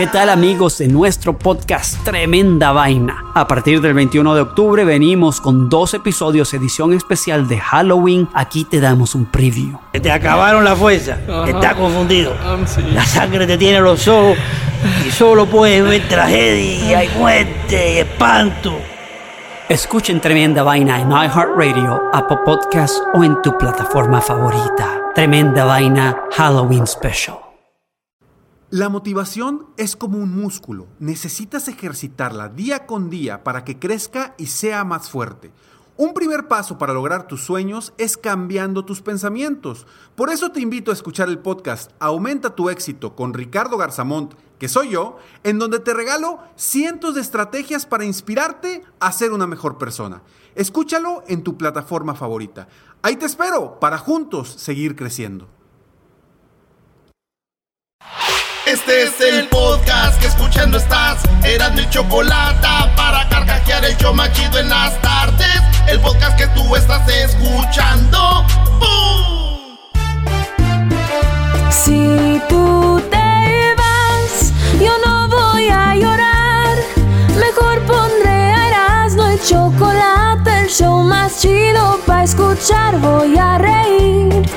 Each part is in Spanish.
¿Qué tal amigos de nuestro podcast Tremenda Vaina? A partir del 21 de octubre venimos con dos episodios edición especial de Halloween. Aquí te damos un preview. Te acabaron la fuerza, estás confundido. La sangre te tiene los ojos y solo puedes ver tragedia y muerte y espanto. Escuchen Tremenda Vaina en iHeartRadio, Apple Podcast o en tu plataforma favorita. Tremenda Vaina Halloween Special. La motivación es como un músculo. Necesitas ejercitarla día con día para que crezca y sea más fuerte. Un primer paso para lograr tus sueños es cambiando tus pensamientos. Por eso te invito a escuchar el podcast Aumenta tu éxito con Ricardo Garzamont, que soy yo, en donde te regalo cientos de estrategias para inspirarte a ser una mejor persona. Escúchalo en tu plataforma favorita. Ahí te espero para juntos seguir creciendo. Este es el podcast que escuchando estás. Eran mi chocolate para carcajear el yo machido en las tardes. El podcast que tú estás escuchando. ¡Bum! Si tú te vas, yo no voy a llorar. Mejor pondré a Erasmo el chocolate, el show más chido para escuchar. Voy a reír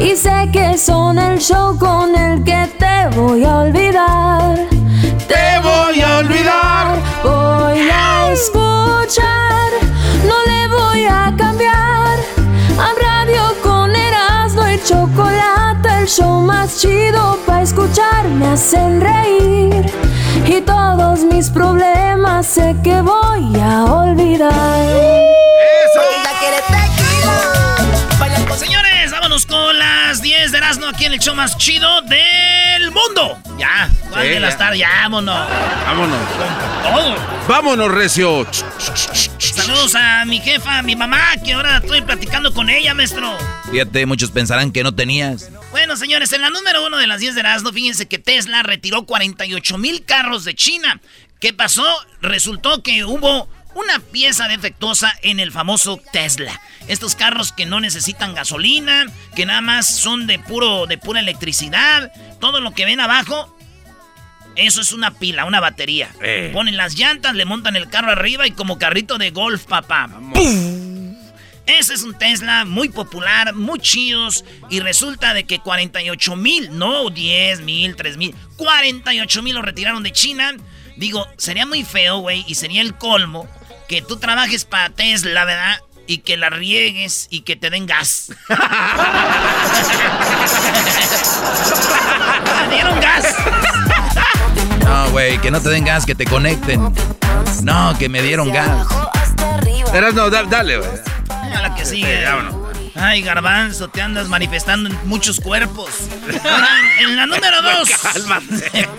y sé que son el show con el que te voy a olvidar. Te voy a olvidar. Voy a escuchar, no le voy a cambiar. A radio con Erasmo y chocolate, el show más chido para escuchar. Me hacen reír y todos mis problemas sé que voy a olvidar. Con las 10 de Erasmo aquí en el show más chido del mundo. Ya, ¿cuál Sí, de las tardes? Ya, vámonos. Vámonos. Todo. Vámonos, Recio. Saludos a mi jefa, a mi mamá, que ahora estoy platicando con ella, maestro. Fíjate, muchos pensarán que no tenías. Bueno, señores, en la número uno de las 10 de Erasmo, fíjense que Tesla retiró 48 mil carros de China. ¿Qué pasó? Resultó que hubo una pieza defectuosa en el famoso Tesla. Estos carros que no necesitan gasolina, que nada más son de puro de pura electricidad, todo lo que ven abajo eso es una pila, una batería. Eh. Ponen las llantas, le montan el carro arriba y como carrito de golf, papá. ¡Pum! Ese es un Tesla muy popular, muy chidos. Y resulta de que 48 mil, no 10 mil, 3 mil, 48 mil lo retiraron de China. Digo, sería muy feo, güey, y sería el colmo que tú trabajes para Tesla, ¿verdad? Y que la riegues y que te den gas. Me dieron gas. No, güey, que no te den gas, que te conecten. No, que me dieron gas. Eras, no, da- dale, güey. A la que sigue. Ay, garbanzo, te andas manifestando en muchos cuerpos. En la número dos. Cálmate.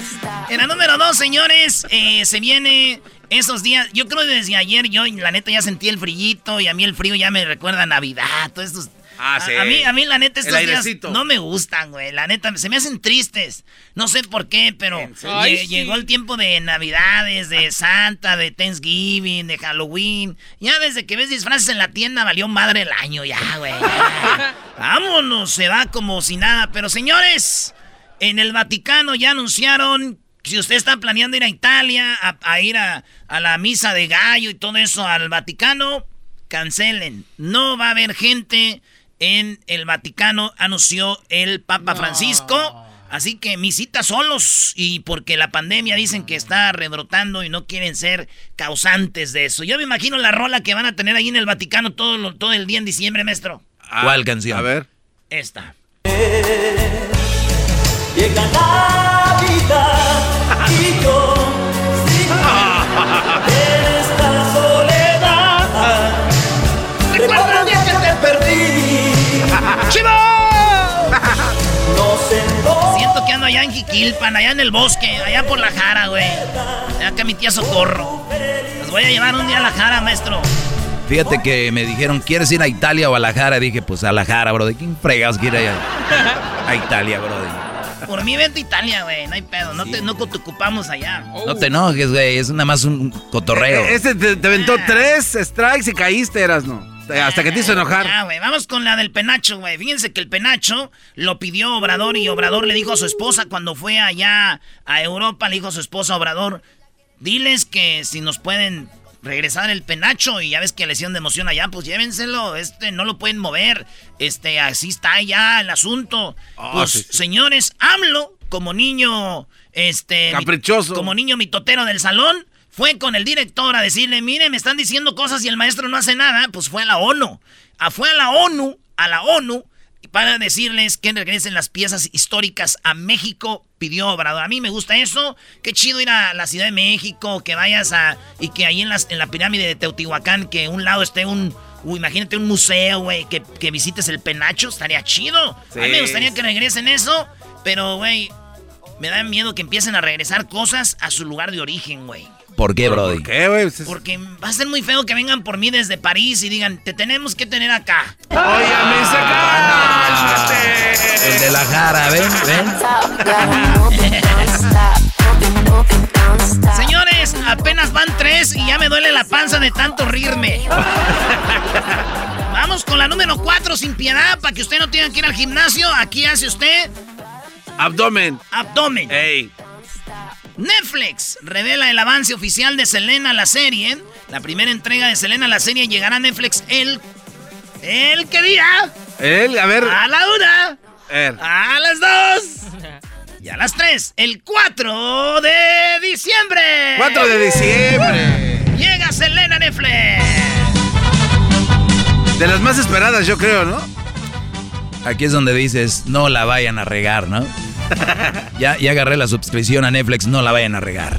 En la número dos, señores, eh, se viene esos días. Yo creo que desde ayer yo, la neta, ya sentí el frillito y a mí el frío ya me recuerda a Navidad. Todos estos. Ah, a- sí. A, mí, a mí, la neta, estos días no me gustan, güey. La neta, se me hacen tristes. No sé por qué, pero lle- llegó el tiempo de Navidades, de Santa, de Thanksgiving, de Halloween. Ya desde que ves disfraces en la tienda valió madre el año, ya, güey. ya. Vámonos, se va como si nada. Pero señores, en el Vaticano ya anunciaron. Si usted está planeando ir a Italia, a, a ir a, a la misa de gallo y todo eso al Vaticano, cancelen. No va a haber gente en el Vaticano, anunció el Papa Francisco. Así que misita solos y porque la pandemia dicen que está rebrotando y no quieren ser causantes de eso. Yo me imagino la rola que van a tener ahí en el Vaticano todo, lo- todo el día en diciembre, maestro. ¿Cuál canción? A ver. Esta. Llega Navidad Siento que ando allá en Jiquilpan, allá en el bosque, allá por la Jara, güey. Que mi tía Socorro. Los voy a llevar un día a la Jara, maestro. Fíjate que me dijeron, ¿quieres ir a Italia o a la Jara? Dije, pues a la Jara, bro. ¿De quién fregas quiere ir a, a Italia, bro? Por mí vente a Italia, güey, no hay pedo. No, te, no te ocupamos allá. No te enojes, güey. Es nada más un cotorreo. Eh, Ese te, te aventó tres strikes y caíste, eras, no. hasta que te hizo enojar. Ah, güey, vamos con la del penacho, güey. Fíjense que el penacho lo pidió Obrador y Obrador le dijo a su esposa cuando fue allá a Europa, le dijo a su esposa Obrador, diles que si nos pueden regresar el penacho y ya ves que lesión de emoción allá, pues llévenselo, este no lo pueden mover, este así está ya el asunto. Ah, pues sí, sí. señores, AMLO como niño este Caprichoso. como niño mitotero del salón, fue con el director a decirle, mire, me están diciendo cosas y el maestro no hace nada, pues fue a la ONU. Ah, fue a la ONU, a la ONU, para decirles que regresen las piezas históricas a México, pidió Obrador. A mí me gusta eso, qué chido ir a la Ciudad de México, que vayas a... y que ahí en, las, en la pirámide de Teotihuacán, que un lado esté un... uy, imagínate un museo, güey, que, que visites el penacho, estaría chido. A mí me Sí. gustaría que regresen eso, pero, güey, me da miedo que empiecen a regresar cosas a su lugar de origen, güey. ¿Por qué, Brody? ¿Por qué, güey? Pues es- Porque va a ser muy feo que vengan por mí desde París y digan, te tenemos que tener acá. ¡Óyame, Ah, sácate! El de la jara, ¿ven? ¿Ven? Señores, apenas van tres y ya me duele la panza de tanto rirme. Vamos con la número cuatro sin piedad para que usted no tenga que ir al gimnasio. Aquí hace usted Abdomen. abdomen. Ey. Netflix revela el avance oficial de Selena la serie. La primera entrega de Selena la serie llegará a Netflix el... ¿El qué día? Él, a ver. A la una. A las dos. Y a las tres. El 4 de diciembre. 4 de diciembre. Llega Selena Netflix. De las más esperadas, yo creo, ¿no? Aquí es donde dices, no la vayan a regar, ¿no? ya, ya agarré la suscripción a Netflix, no la vayan a regar.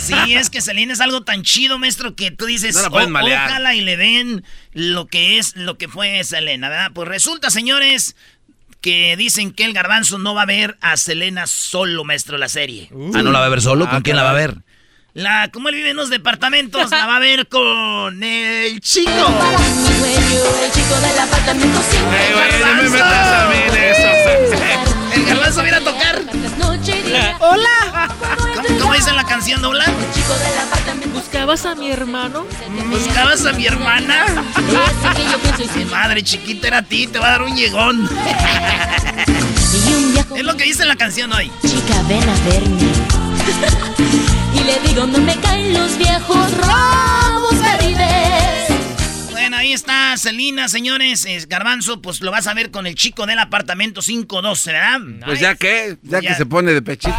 Sí, es que Selena es algo tan chido, maestro, que tú dices, no oh, ojalá y le den lo que es, lo que fue Selena, ¿verdad? Pues resulta, señores, que dicen que el garbanzo no va a ver a Selena solo, maestro, la serie. Uh. Ah, no la va a ver solo, ah, ¿con quién la va a ver? La, como él vive en los departamentos, la va a ver con el chico. El chico del apartamento 5. El garbanzo viene a tocar. ¡Hola! ¿Cómo, cómo dice la canción, Hola? ¿Buscabas a mi hermano? ¿Buscabas a mi hermana? Ese que yo pienso y Mi madre chiquita era a ti, te va a dar un llegón. Es lo que dice la canción hoy. chica, ven a verme. y le digo, no me caen los viejos verdes. Bueno, ahí está Celina, señores. Es Garbanzo, pues lo vas a ver con el chico del apartamento 512, ¿verdad? Pues ya que, ya, Ya. que se pone de pechito.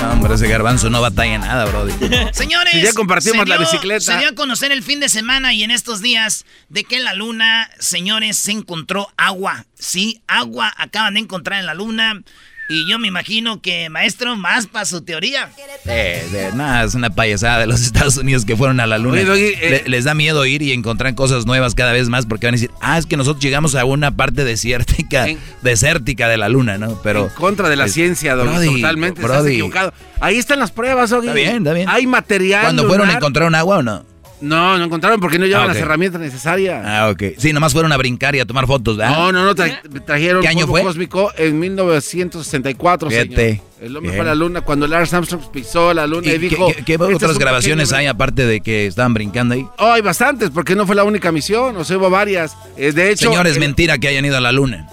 No, hombre, ese garbanzo no batalla nada, Brody. Señores, Si ya compartimos la bicicleta. Se dio a conocer el fin de semana y en estos días de que en la luna, señores, se encontró agua. Sí, agua acaban de encontrar en la luna. Y yo me imagino que, maestro, más para su teoría. Eh, de- nada, es una payasada de los Estados Unidos que fueron a la luna. Oye, eh, Le- les da miedo ir y encontrar cosas nuevas cada vez más porque van a decir, ah, es que nosotros llegamos a una parte desértica, En- desértica de la luna, ¿no? Pero en contra de la es- ciencia, Doggy, Brody, totalmente. Estás Brody, equivocado. Ahí están las pruebas, Doggy. Está bien, está bien. Hay material. ¿Cuándo fueron lunar. encontraron agua o no? No, no encontraron porque no llevan Ah, las herramientas necesarias. Ah, ok. Sí, nomás fueron a brincar y a tomar fotos, ¿verdad? No, no, no, tra- trajeron ¿Qué año fue? cósmico en 1964, Fíjate. señor. El hombre fue a la luna cuando Lars Armstrong pisó la luna y, ¿Y qué, dijo... qué- qué "Este es otras grabaciones pequeño hay aparte de que estaban brincando ahí? Oh, hay bastantes, porque no fue la única misión, o sea, hubo varias. Eh, de hecho, Señores, el- mentira que hayan ido a la luna.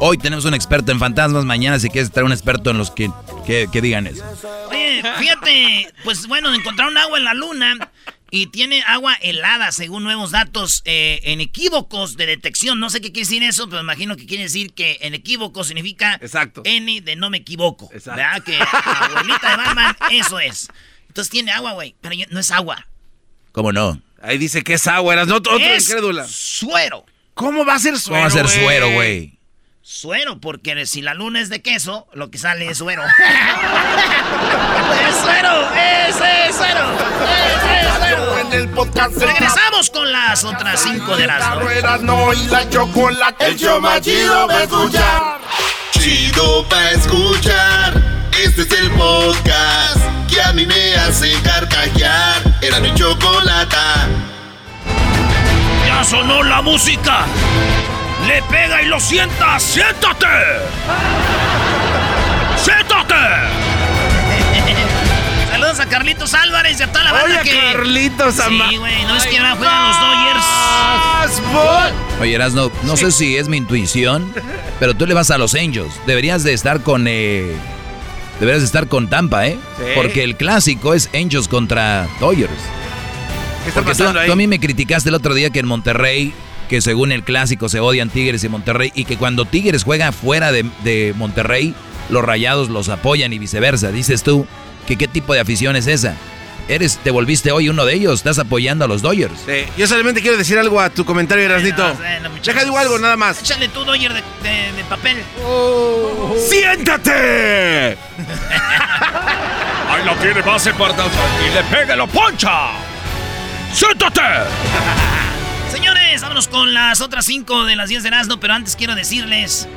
Hoy tenemos un experto en fantasmas, mañana si quieres traer un experto en los que, que, que digan eso. Oye, fíjate, pues bueno, encontraron agua en la luna y tiene agua helada, según nuevos datos eh, en equívocos de detección. No sé qué quiere decir eso, pero imagino que quiere decir que en equívoco significa Exacto. N de no me equivoco. Exacto. ¿Verdad? Que abuelita de Batman, eso es. Entonces tiene agua, güey, pero yo- no es agua. ¿Cómo no? Ahí dice que es agua, eras no otro es incrédula. suero. ¿Cómo va a ser suero, ¿Cómo va a ser suero, güey? Suero, porque si la luna es de queso, lo que sale es suero. ¡Es suero! ¡Ese es suero! ¡Ese es suero! En el podcast Regresamos con las otras cinco de Erasmo. no y la chocolate. El show más chido va a escuchar. Chido pa' escuchar. Este es el podcast que a mí me hace carcajear. Era mi chocolate. ¡Ya sonó la música! ¡Le pega y lo sienta! ¡Siéntate! ¡Siéntate! Saludos a Carlitos Álvarez y a toda la banda Oye, que. Carlitos Ama- Sí, güey, no es que ahora juegan los Dodgers. Oye, Erasno, no sé si es mi intuición, pero tú le vas a los Angels. Deberías de estar con... Eh, deberías de estar con Tampa, ¿eh? Sí. Porque el clásico es Angels contra Dodgers. ¿Qué está Porque tú, pasando ahí? tú a mí me criticaste el otro día que en Monterrey, que según el clásico se odian Tigres y Monterrey, y que cuando Tigres juega fuera de, de Monterrey, los rayados los apoyan y viceversa. Dices tú, que qué tipo de afición es esa. Eres, te volviste hoy uno de ellos, estás apoyando a los Dodgers. Sí, Yo solamente quiero decir algo a tu comentario, Erasnito. No. Deja digo algo nada más. Échale tú, Dodger, de, de- de papel. ¡Siéntate! Ahí la tiene base por y le pega lo poncha. ¡Siéntate! Señores, vámonos con las otras 5 de las 10 de Erasmo, pero antes quiero decirles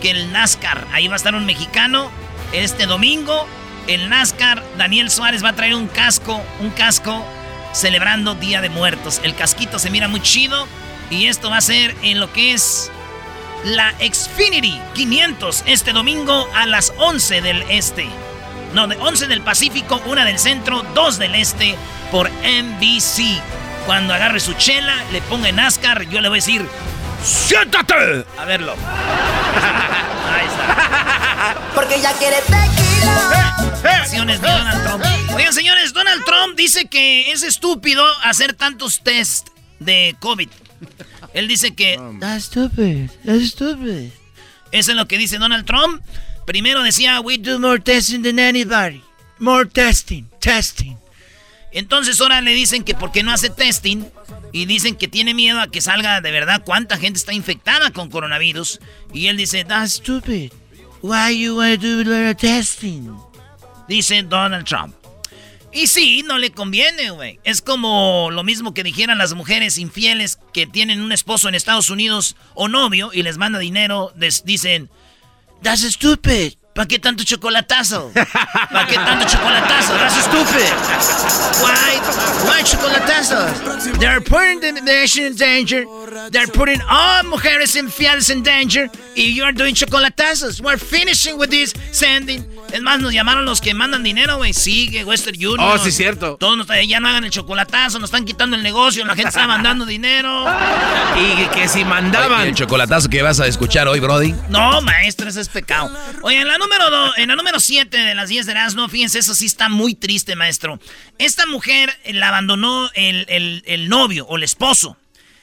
que el NASCAR, ahí va a estar un mexicano este domingo. El NASCAR, Daniel Suárez va a traer un casco, un casco celebrando Día de Muertos. El casquito se mira muy chido y esto va a ser en lo que es la Xfinity 500 este domingo a las 11 del este. No, de 11 del Pacífico, una del centro, dos del este por NBC. Cuando agarre su chela, le ponga NASCAR, yo le voy a decir, ¡Siéntate! a verlo. Ahí está. Porque ya quiere tequila. Acciones de Donald Trump. Oigan, señores, Donald Trump dice que es estúpido hacer tantos test de COVID. Él dice que... That's stupid, that's stupid. Eso es lo que dice Donald Trump. Primero decía, we do more testing than anybody. More testing, testing. Entonces ahora le dicen que porque no hace testing y dicen que tiene miedo a que salga de verdad cuánta gente está infectada con coronavirus. Y él dice, that's stupid. Why you wanna do the testing? Dice Donald Trump. Y sí, no le conviene, güey. Es como lo mismo que dijeran las mujeres infieles que tienen un esposo en Estados Unidos o novio y les manda dinero. les dicen, that's stupid. ¿Para qué tanto chocolatazo? ¿Para qué tanto chocolatazo? That's stupid. Why? Why chocolatazos? They're putting the nation in danger. They're putting all mujeres infieles in danger. Y you're doing chocolatazos. We're finishing with this sending. Es más, nos llamaron los que mandan dinero, güey. Sigue, Western Union. Oh, sí, cierto. Todos nos- ya no hagan el chocolatazo, nos están quitando el negocio, la gente está mandando dinero. Y que si Oye, mandaban. ¿y el chocolatazo que vas a escuchar hoy, Brody. No, maestro, eso es pecado. Oye, en la número en la número 7 de las 10 de Erasmo, fíjense, eso sí está muy triste, maestro. Esta mujer eh, la abandonó el, el- el novio o el esposo.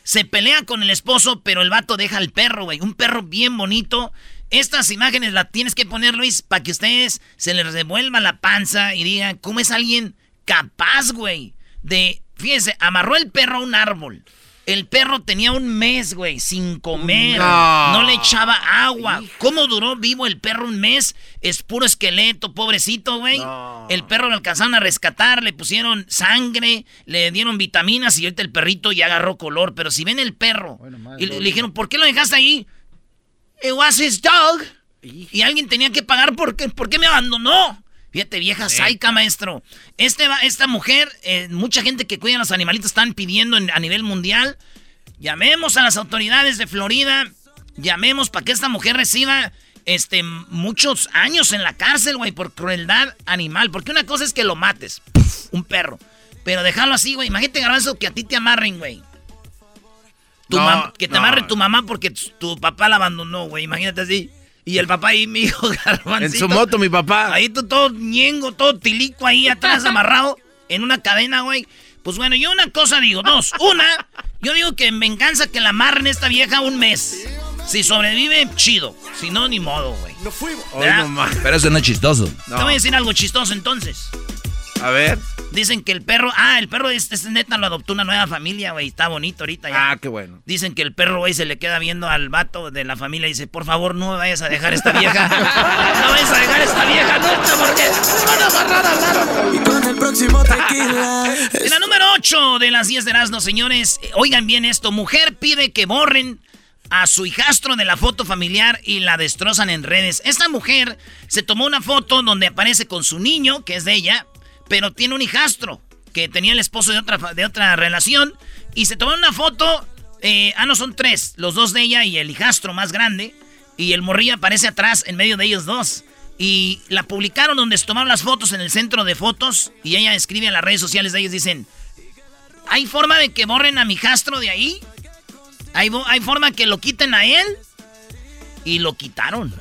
Se pelea con el esposo, pero el vato deja al perro, güey. Un perro bien bonito. Estas imágenes las tienes que poner, Luis, para que ustedes se les revuelva la panza y digan, ¿cómo es alguien capaz, güey? De, fíjense, amarró el perro a un árbol. El perro tenía un mes, güey, sin comer. No. No le echaba agua. ¿Cómo duró vivo el perro un mes? Es puro esqueleto, pobrecito, güey. El perro lo alcanzaron a rescatar, le pusieron sangre, le dieron vitaminas y ahorita el perrito ya agarró color. Pero si ven el perro y le, le dijeron, ¿por qué lo dejaste ahí? It was his dog. Y alguien tenía que pagar porque, ¿por qué me abandonó? Fíjate, vieja saica, maestro. Este, va- esta mujer, eh, mucha gente que cuida a los animalitos están pidiendo en- a nivel mundial. Llamemos a las autoridades de Florida. Llamemos para que esta mujer reciba este, muchos años en la cárcel, güey, por crueldad animal. Porque una cosa es que lo mates, un perro. Pero dejarlo así, güey. Imagínate, Garbanzo, que a ti te amarren, güey. No, que te no. amarre tu mamá porque tu papá la abandonó, güey. Imagínate así. Y el papá ahí, mi hijo, garbancito. En su moto, mi papá. Ahí tú todo ñengo, todo tilico ahí atrás amarrado en una cadena, güey. Pues bueno, yo una cosa digo, dos. Una, yo digo que en venganza que la amarren esta vieja un mes. Si sobrevive, chido. Si no, ni modo, güey. No más. Pero eso no es chistoso. Te voy a decir algo chistoso entonces. A ver. Dicen que el perro. Ah, el perro este, este neta lo adoptó una nueva familia, güey. Está bonito ahorita ya. Ah, qué bueno. Dicen que el perro, güey, se le queda viendo al vato de la familia y dice, por favor, no me vayas a dejar esta vieja. No vayas a dejar esta vieja nunca porque me van a amarrar al. Y con el próximo tequila. En la número 8 de las 10 de Erasmo, señores, eh, oigan bien esto. Mujer pide que borren a su hijastro de la foto familiar y la destrozan en redes. Esta mujer se tomó una foto donde aparece con su niño, que es de ella, pero tiene un hijastro que tenía el esposo de otra, de otra relación. Y se tomó una foto, eh, ah, no, son tres, los dos de ella y el hijastro más grande. Y el morrillo aparece atrás en medio de ellos dos. Y la publicaron donde se tomaron las fotos en el centro de fotos. Y ella escribe en las redes sociales de ellos, dicen, ¿hay forma de que borren a mi jastro de ahí? ¿Hay, ¿Hay forma que lo quiten a él? Y lo quitaron.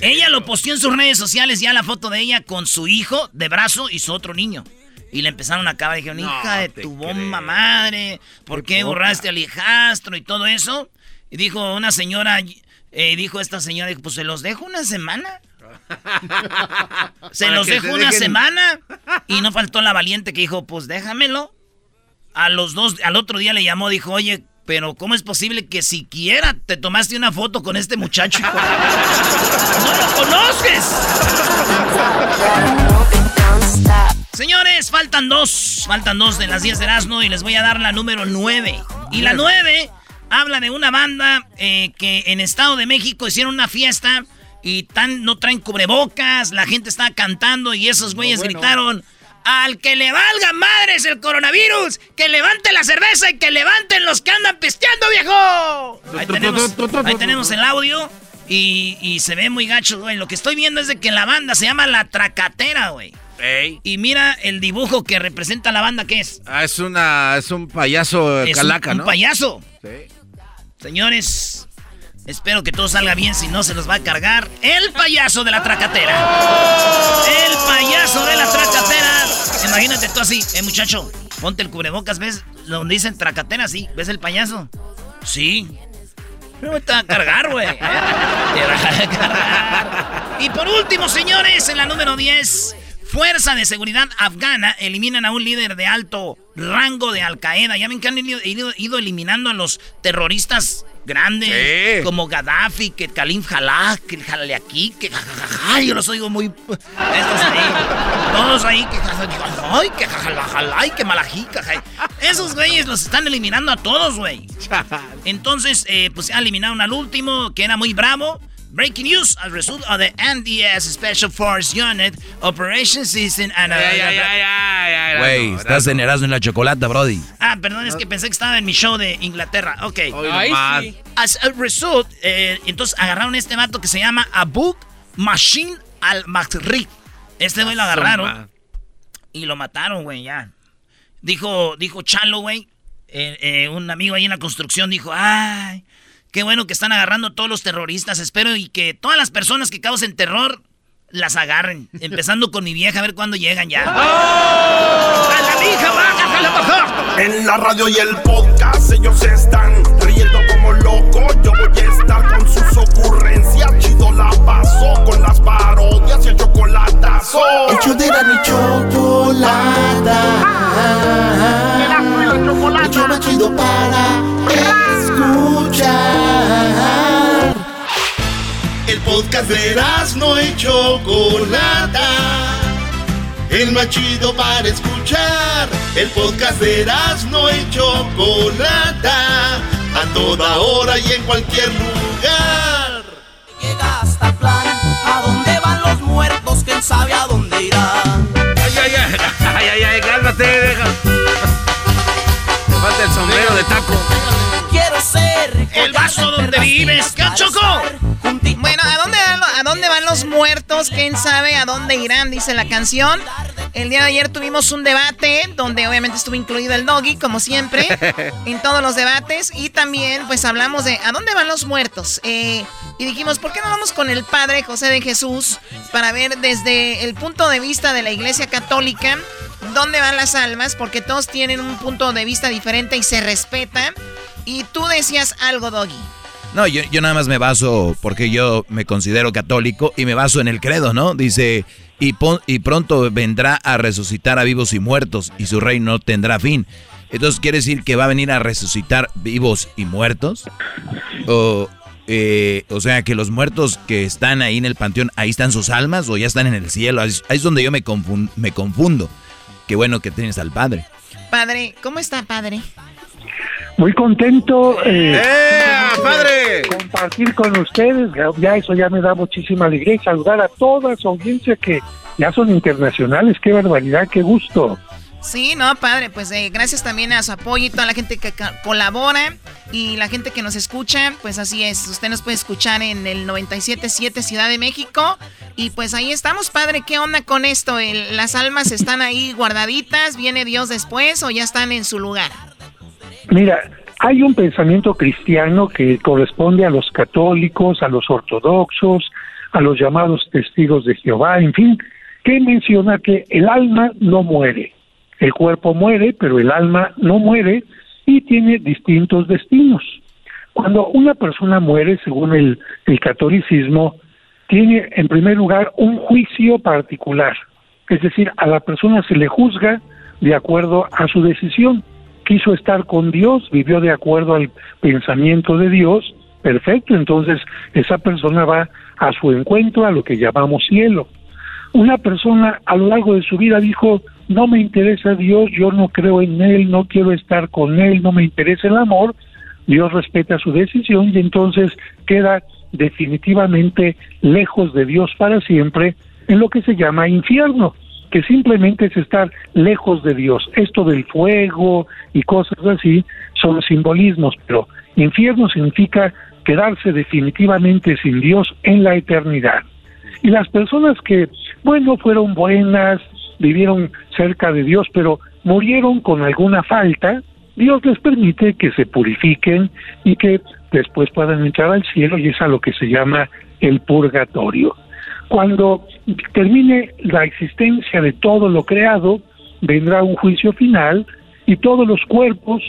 Ella lo posteó en sus redes sociales ya la foto de ella con su hijo de brazo y su otro niño. Y le empezaron a acabar. Dijeron, hija de tu bomba madre, ¿por qué, borraste al hijastro y todo eso? Y dijo una señora, eh, dijo esta señora, dijo, pues se los dejo una semana. se los dejo una semana. Y no faltó la valiente que dijo, pues déjamelo. A los dos, al otro día le llamó, dijo, oye, pero ¿cómo es posible que siquiera te tomaste una foto con este muchacho? ¡No lo conoces! Señores, faltan dos. Faltan dos de las 10 de Erasmo y les voy a dar la número 9. Y la 9 habla de una banda eh, que en Estado de México hicieron una fiesta y tan, no traen cubrebocas, la gente estaba cantando y esos güeyes gritaron... Al que le valga madres el coronavirus, que levante la cerveza y que levanten los que andan pisteando, viejo. Ahí tenemos, el audio y, se ve muy gacho, güey. Lo que estoy viendo es de que la banda se llama La Tracatera, güey. Y mira el dibujo que representa la banda, ¿qué es? Ah, es una, es un payaso calaca, ¿no? Un payaso. Sí. Señores, espero que todo salga bien, si no se nos va a cargar el payaso de la tracatera. El payaso de la tracatera. Imagínate tú así, eh, muchacho, ponte el cubrebocas, ¿ves? Donde dicen tracatera, sí, ¿ves el payaso? Sí. No te va a cargar, güey. Y por último, señores, en la número 10. Fuerza de seguridad afgana eliminan a un líder de alto rango de Al Qaeda. Ya ven que han ido, eliminando a los terroristas grandes como Gaddafi, que Kalim Jalá, que el Jalaleaki, que jajaja, yo los oigo muy estos ahí, todos ahí que ay, que jajalajala, que malají, Esos güeyes los están eliminando a todos, güey. Entonces, eh, pues eliminaron al último que era muy bravo Breaking news as a result of the NDS Special Force Unit Operation Season and... Güey, estás en Erasmo en la chocolata, Brody. Ah, perdón, es que pensé que estaba en mi show de Inglaterra. Ok. sí. As a result, eh, entonces agarraron este vato que se llama Abu Machine al-Makri. Este güey lo agarraron y lo mataron, güey, ya. Dijo, dijo Chalo, güey. Eh, eh, un amigo ahí en la construcción dijo, ay... Qué bueno que están agarrando todos los terroristas. Espero y que todas las personas que causen terror las agarren. Empezando con mi vieja, a ver cuándo llegan ya. ¡Oh! ¡A la vieja, baja, En la radio y el podcast ellos están riendo como locos. Yo voy a estar con sus ocurrencias. Chido la paso con las parodias y el chocolatazo. Hecho de la mi chocolata. El chocolate. El chido para escuchar. El podcast de no y Chocolata. El más chido para escuchar. El podcast de no y Chocolata. A toda hora y en cualquier lugar. Llega hasta plan. ¿A dónde van los muertos? ¿Quién sabe a dónde irán? Ay, ay, ay, ay, ay, ay, cálmate, deja. El vaso donde vives. ¿Qué choco? Bueno, ¿a dónde, ¿a dónde van los muertos? ¿Quién sabe a dónde irán? Dice la canción. El día de ayer tuvimos un debate donde obviamente estuvo incluido el doggy, como siempre, en todos los debates. Y también, pues hablamos de a dónde van los muertos. Eh, y dijimos, ¿por qué no vamos con el Padre José de Jesús para ver desde el punto de vista de la Iglesia Católica dónde van las almas? Porque todos tienen un punto de vista diferente y se respeta. Y tú decías algo, Doggy. No, yo, nada más me baso, porque yo me considero católico, y me baso en el credo, ¿no? Dice, y, y pronto vendrá a resucitar a vivos y muertos, y su reino tendrá fin. Entonces, ¿quiere decir que va a venir a resucitar vivos y muertos? O, eh, o sea, que los muertos que están ahí en el panteón, ahí están sus almas o ya están en el cielo. Ahí, es donde yo me confundo. Qué bueno que tienes al Padre. Padre, ¿cómo está, Padre? Muy contento eh, ¡Eh, padre! compartir con ustedes, ya eso ya me da muchísima alegría y saludar a toda su audiencia que ya son internacionales, qué barbaridad, qué gusto. Sí, no, padre, pues eh, gracias también a su apoyo y toda la gente que colabora y la gente que nos escucha, pues así es. Usted nos puede escuchar en el 97.7 Ciudad de México y pues ahí estamos, padre. ¿Qué onda con esto? ¿Las almas están ahí guardaditas? ¿Viene Dios después o ya están en su lugar? Mira, hay un pensamiento cristiano que corresponde a los católicos, a los ortodoxos, a los llamados testigos de Jehová, en fin, que menciona que el alma no muere el cuerpo muere, pero el alma no muere y tiene distintos destinos. Cuando una persona muere, según el, catolicismo, tiene en primer lugar un juicio particular, es decir, a la persona se le juzga de acuerdo a su decisión. Quiso estar con Dios, vivió de acuerdo al pensamiento de Dios, perfecto, entonces esa persona va a su encuentro, a lo que llamamos cielo. Una persona a lo largo de su vida dijo, no me interesa Dios, yo no creo en Él, no quiero estar con Él, no me interesa el amor, Dios respeta su decisión y entonces queda definitivamente lejos de Dios para siempre en lo que se llama infierno, que simplemente es estar lejos de Dios. Esto del fuego y cosas así son simbolismos, pero infierno significa quedarse definitivamente sin Dios en la eternidad. Y las personas que, bueno, fueron buenas, vivieron cerca de Dios, pero murieron con alguna falta, Dios les permite que se purifiquen y que después puedan entrar al cielo y es a lo que se llama el purgatorio. Cuando termine la existencia de todo lo creado, vendrá un juicio final y todos los cuerpos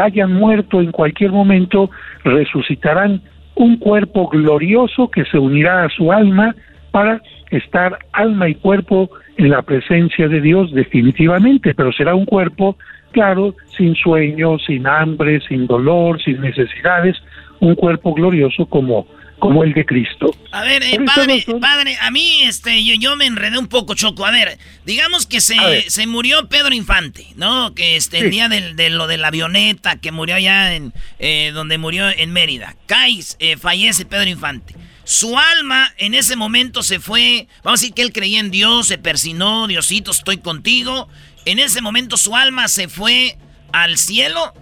hayan muerto en cualquier momento resucitarán un cuerpo glorioso que se unirá a su alma para estar alma y cuerpo en la presencia de Dios definitivamente, pero será un cuerpo, claro, sin sueño, sin hambre, sin dolor, sin necesidades, un cuerpo glorioso como como el de Cristo. A ver, eh, padre, padre, a mí este, yo, yo, me enredé un poco, Choco. A ver, digamos que se, se murió Pedro Infante, ¿no? Que este, el día de lo de la avioneta, que murió allá en, eh, donde murió en Mérida. Cais, eh, fallece Pedro Infante. Su alma en ese momento se fue, vamos a decir que él creía en Dios, se persinó, Diosito, estoy contigo. En ese momento su alma se fue al cielo.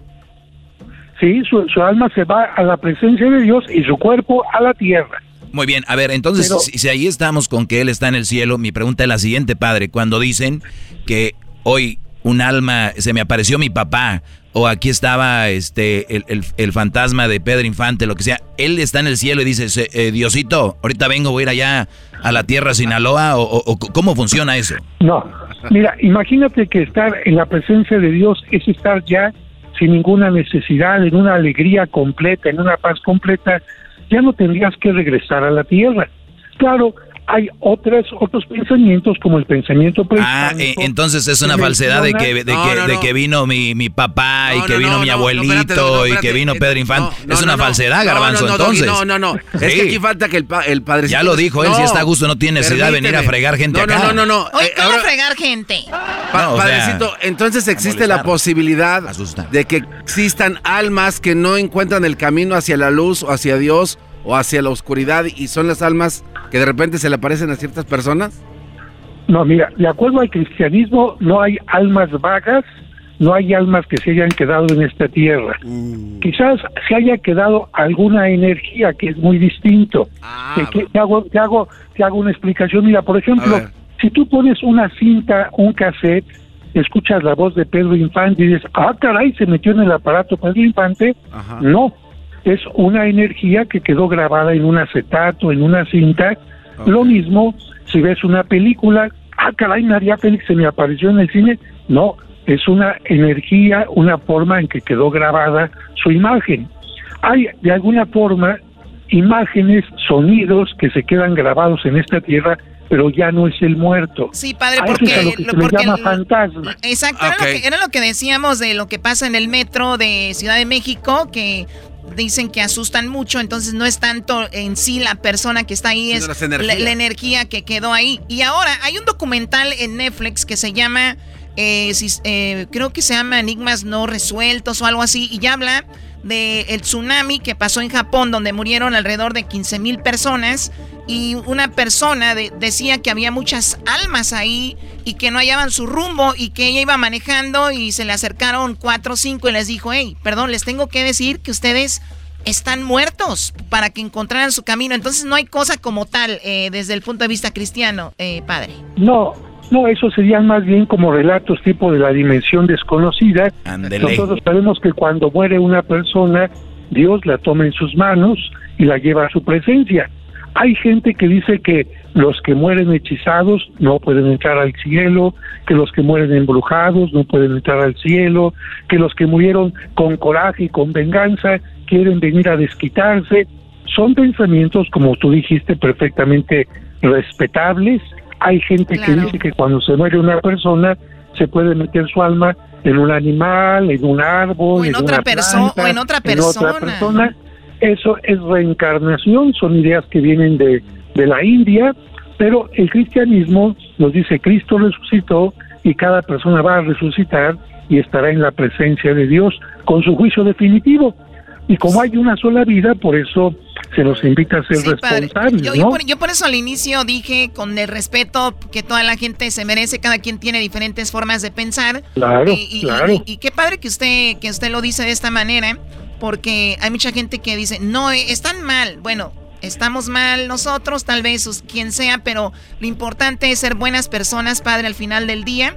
Sí, su, alma se va a la presencia de Dios y su cuerpo a la tierra. Muy bien, a ver, entonces si, ahí estamos con que Él está en el cielo, mi pregunta es la siguiente, Padre, cuando dicen que hoy un alma, se me apareció mi papá, o aquí estaba este el, el, fantasma de Pedro Infante, lo que sea, él está en el cielo y dice, eh, Diosito, ahorita vengo, voy a ir allá a la tierra Sinaloa, o, o, ¿cómo funciona eso? No, mira, imagínate que estar en la presencia de Dios es estar ya sin ninguna necesidad, en una alegría completa, en una paz completa, ya no tendrías que regresar a la tierra. Claro, hay otras, otros pensamientos como el pensamiento Ah, eh, entonces es una falsedad de que, de, que, de que vino mi, mi papá y que vino mi abuelito y que vino Pedro Infante. es una falsedad, Garbanzo, entonces. No, no, no. Es que aquí falta que el, el padre... Ya lo dijo, él si está a gusto no tiene necesidad de venir a fregar gente acá. No, no, no. no. Eh, ¿cómo fregar gente? padrecito, entonces existe la posibilidad de que existan almas que no encuentran el camino hacia la luz o hacia Dios o hacia la oscuridad y son las almas que de repente se le aparecen a ciertas personas? No, mira, de acuerdo al cristianismo no hay almas vagas, no hay almas que se hayan quedado en esta tierra. Mm. Quizás se haya quedado alguna energía que es muy distinto. Ah, te, hago, te, hago, te hago una explicación. Mira, por ejemplo, si tú pones una cinta, un cassette, escuchas la voz de Pedro Infante y dices, ah, caray, se metió en el aparato Pedro Infante. No, es una energía que quedó grabada en un acetato, en una cinta. Lo mismo si ves una película, ah, caray, María Félix se me apareció en el cine. No, es una energía, una forma en que quedó grabada su imagen. Hay de alguna forma imágenes, sonidos que se quedan grabados en esta tierra pero ya no es el muerto. Sí, padre, porque, lo, que llama fantasma. Exacto, era, lo que, era, lo que, decíamos de lo que pasa en el metro de Ciudad de México, que dicen que asustan mucho, entonces no es tanto en sí la persona que está ahí, es la, energía que quedó ahí. Y ahora hay un documental en Netflix que se llama, eh, eh, creo que se llama Enigmas no resueltos o algo así, y ya habla del tsunami que pasó en Japón, donde murieron alrededor de 15 mil personas. Y una persona decía que había muchas almas ahí y que no hallaban su rumbo y que ella iba manejando y se le acercaron cuatro o cinco y les dijo, hey, perdón, les tengo que decir que ustedes están muertos para que encontraran su camino. Entonces no hay cosa como tal eh, desde el punto de vista cristiano, eh, padre. No, no, eso serían más bien como relatos tipo de la dimensión desconocida. Nosotros sabemos que cuando muere una persona, Dios la toma en sus manos y la lleva a su presencia. Hay gente que dice que los que mueren hechizados no pueden entrar al cielo, que los que mueren embrujados no pueden entrar al cielo, que los que murieron con coraje y con venganza quieren venir a desquitarse. Son pensamientos, como tú dijiste, perfectamente respetables. Hay gente que dice que cuando se muere una persona se puede meter su alma en un animal, en un árbol, en, otra persona o en otra persona. Eso es reencarnación, son ideas que vienen de, de la India, pero el cristianismo nos dice Cristo resucitó y cada persona va a resucitar y estará en la presencia de Dios con su juicio definitivo. Y como hay una sola vida, por eso se nos invita a ser responsables. Yo, por, eso al inicio dije, con el respeto que toda la gente se merece, cada quien tiene diferentes formas de pensar. Claro, y, claro. Y, qué padre que usted, que usted lo dice de esta manera, porque hay mucha gente que dice, no, están mal. Bueno, estamos mal nosotros, tal vez quien sea, pero lo importante es ser buenas personas, padre, al final del día,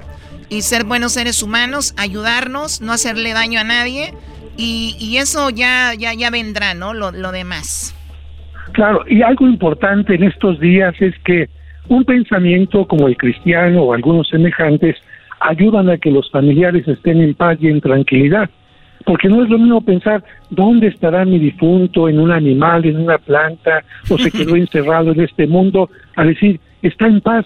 y ser buenos seres humanos, ayudarnos, no hacerle daño a nadie y, eso ya, ya, ya vendrá, ¿no? Lo, lo demás. Claro, y algo importante en estos días es que un pensamiento como el cristiano o algunos semejantes ayudan a que los familiares estén en paz y en tranquilidad. Porque no es lo mismo pensar dónde estará mi difunto, en un animal, en una planta, o se quedó encerrado en este mundo, a decir, está en paz,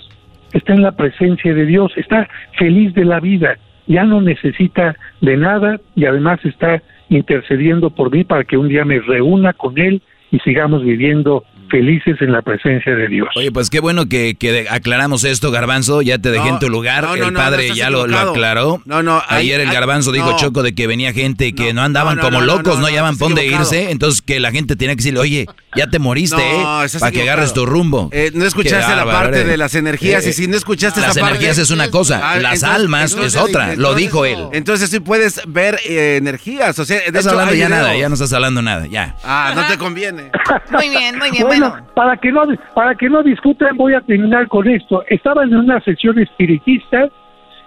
está en la presencia de Dios, está feliz de la vida, ya no necesita de nada y además está intercediendo por mí para que un día me reúna con Él y sigamos viviendo felices en la presencia de Dios. Oye, pues qué bueno que, aclaramos esto, Garbanzo. Ya te dejé en tu lugar. el padre ya lo, aclaró. No, no. Ayer el Garbanzo dijo Choco de que venía gente que no, andaban como locos, no, hallaban para dónde irse. Entonces que la gente tenía que decirle, oye, ya te moriste, ¿eh? Para que agarres tu rumbo. Eh, no escuchaste la parte de las energías. y si no escuchaste las esa parte. Las energías es una cosa, ah, las almas es otra. lo dijo él. Entonces sí puedes ver eh, energías. O sea, de estás hablando ya nada, ya no estás hablando nada, ya. Ah, no te conviene. muy bien, muy bien. Bueno, para que no para que no discutan voy a terminar con esto. Estaba en una sesión espiritista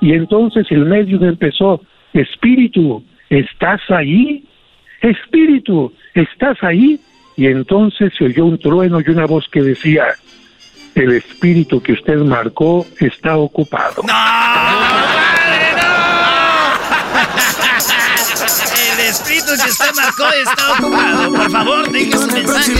y entonces el medium empezó, espíritu, ¿estás ahí? Espíritu, ¿estás ahí? Y entonces se oyó un trueno y una voz que decía, el espíritu que usted marcó está ocupado. ¡No! El espíritu que usted marcó está ocupado. Por favor, deje su mensaje.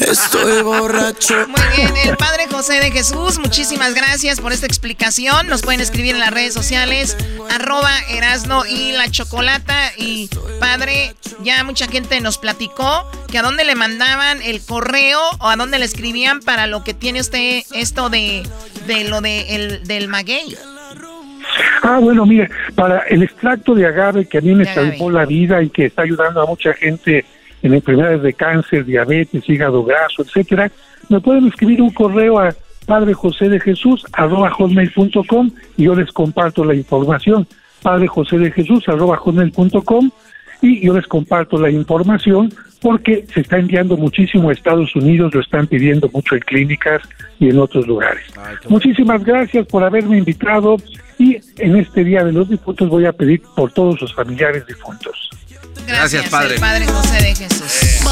Estoy borracho. Muy bien, el Padre José de Jesús, muchísimas gracias por esta explicación. Nos pueden escribir en las redes sociales, arroba Erasno y la Chocolata. Y Padre, ya mucha gente nos platicó que a dónde le mandaban el correo o a dónde le escribían para lo que tiene usted esto de, de lo de el, del maguey. Ah, bueno, mire, para el extracto de agave que a mí me salvó la vida y que está ayudando a mucha gente en enfermedades de cáncer, diabetes, hígado graso, etcétera, me pueden escribir un correo a Padre José de Jesús arroba hotmail.com y yo les comparto la información. Padre José de Jesús arroba hotmail.com y yo les comparto la información porque se está enviando muchísimo a Estados Unidos, lo están pidiendo mucho en clínicas y en otros lugares. Muchísimas gracias por haberme invitado y en este Día de los Difuntos voy a pedir por todos los familiares difuntos. Gracias, Padre. Padre José de Jesús.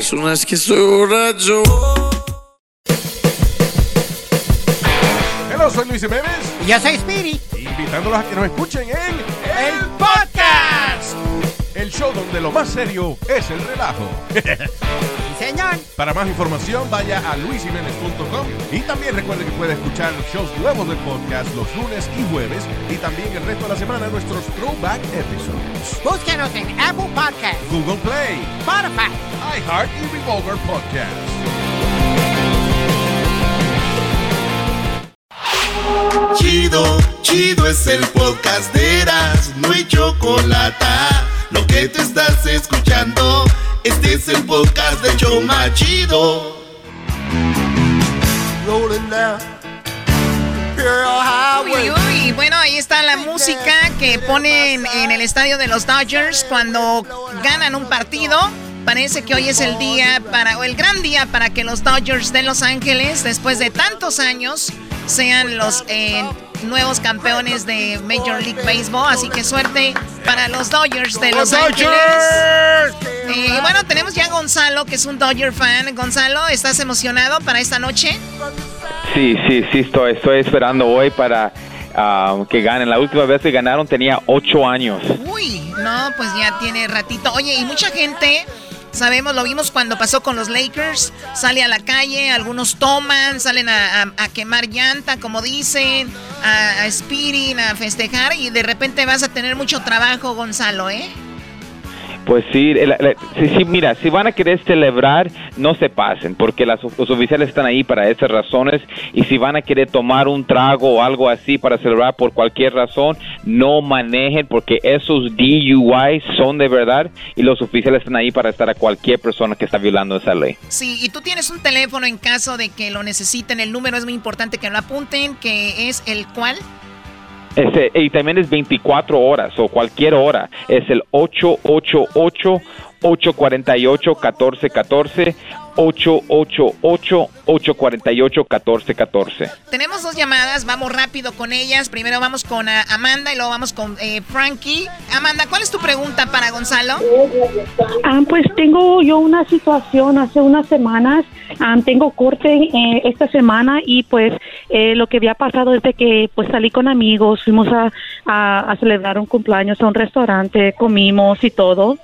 Regresamos. que soy borracho. Hola, soy Luis Jiménez. Y yo soy Spirit. Invitándolos a que nos escuchen en El Podcast. El show donde lo más serio es el relajo. señor. Para más información, vaya a luisimenez.com y también recuerde que puede escuchar shows nuevos del podcast los lunes y jueves y también el resto de la semana nuestros throwback episodes. Búsquenos en Apple Podcasts, Google Play, Spotify, iHeart y Revolver Podcast. Chido, chido es el podcast de Eras, no hay chocolate lo que te estás escuchando, este es el podcast de Choma Chido. Uy, uy, bueno, ahí está la música que ponen en el estadio de los Dodgers cuando ganan un partido. Parece que hoy es el día para, o el gran día para que los Dodgers de Los Ángeles, después de tantos años, sean los eh, nuevos campeones de Major League Baseball. Así que suerte para los Dodgers de Los, Ángeles. Eh, bueno, tenemos ya a Gonzalo, que es un Dodger fan. Gonzalo, ¿estás emocionado para esta noche? Sí, sí, sí, estoy, estoy esperando hoy para ah, que ganen. La última vez que ganaron tenía ocho años. Uy, no, pues ya tiene ratito. Oye, y mucha gente Sabemos, lo vimos cuando pasó con los Lakers. Sale a la calle, algunos toman, salen a, quemar llanta, como dicen, a, a a festejar y de repente vas a tener mucho trabajo, Gonzalo, ¿eh? Pues sí, sí, mira, si van a querer celebrar, no se pasen, porque las, los oficiales están ahí para esas razones y si van a querer tomar un trago o algo así para celebrar por cualquier razón, no manejen porque esos DUI son de verdad y los oficiales están ahí para estar a cualquier persona que está violando esa ley. Sí, y tú tienes un teléfono en caso de que lo necesiten, el número es muy importante que lo apunten, que es el cual. Este, y también es 24 horas o cualquier hora. Es el 888 848 1414 888-848-1414. Tenemos dos llamadas, vamos rápido con ellas. Primero vamos con ah, Amanda y luego vamos con eh, Frankie. Amanda, ¿cuál es tu pregunta para Gonzalo? Ah, pues tengo yo una situación hace unas semanas. Ah, tengo corte eh, esta semana y pues eh, lo que había pasado es de que pues salí con amigos, fuimos a, a, celebrar un cumpleaños a un restaurante, comimos y todo.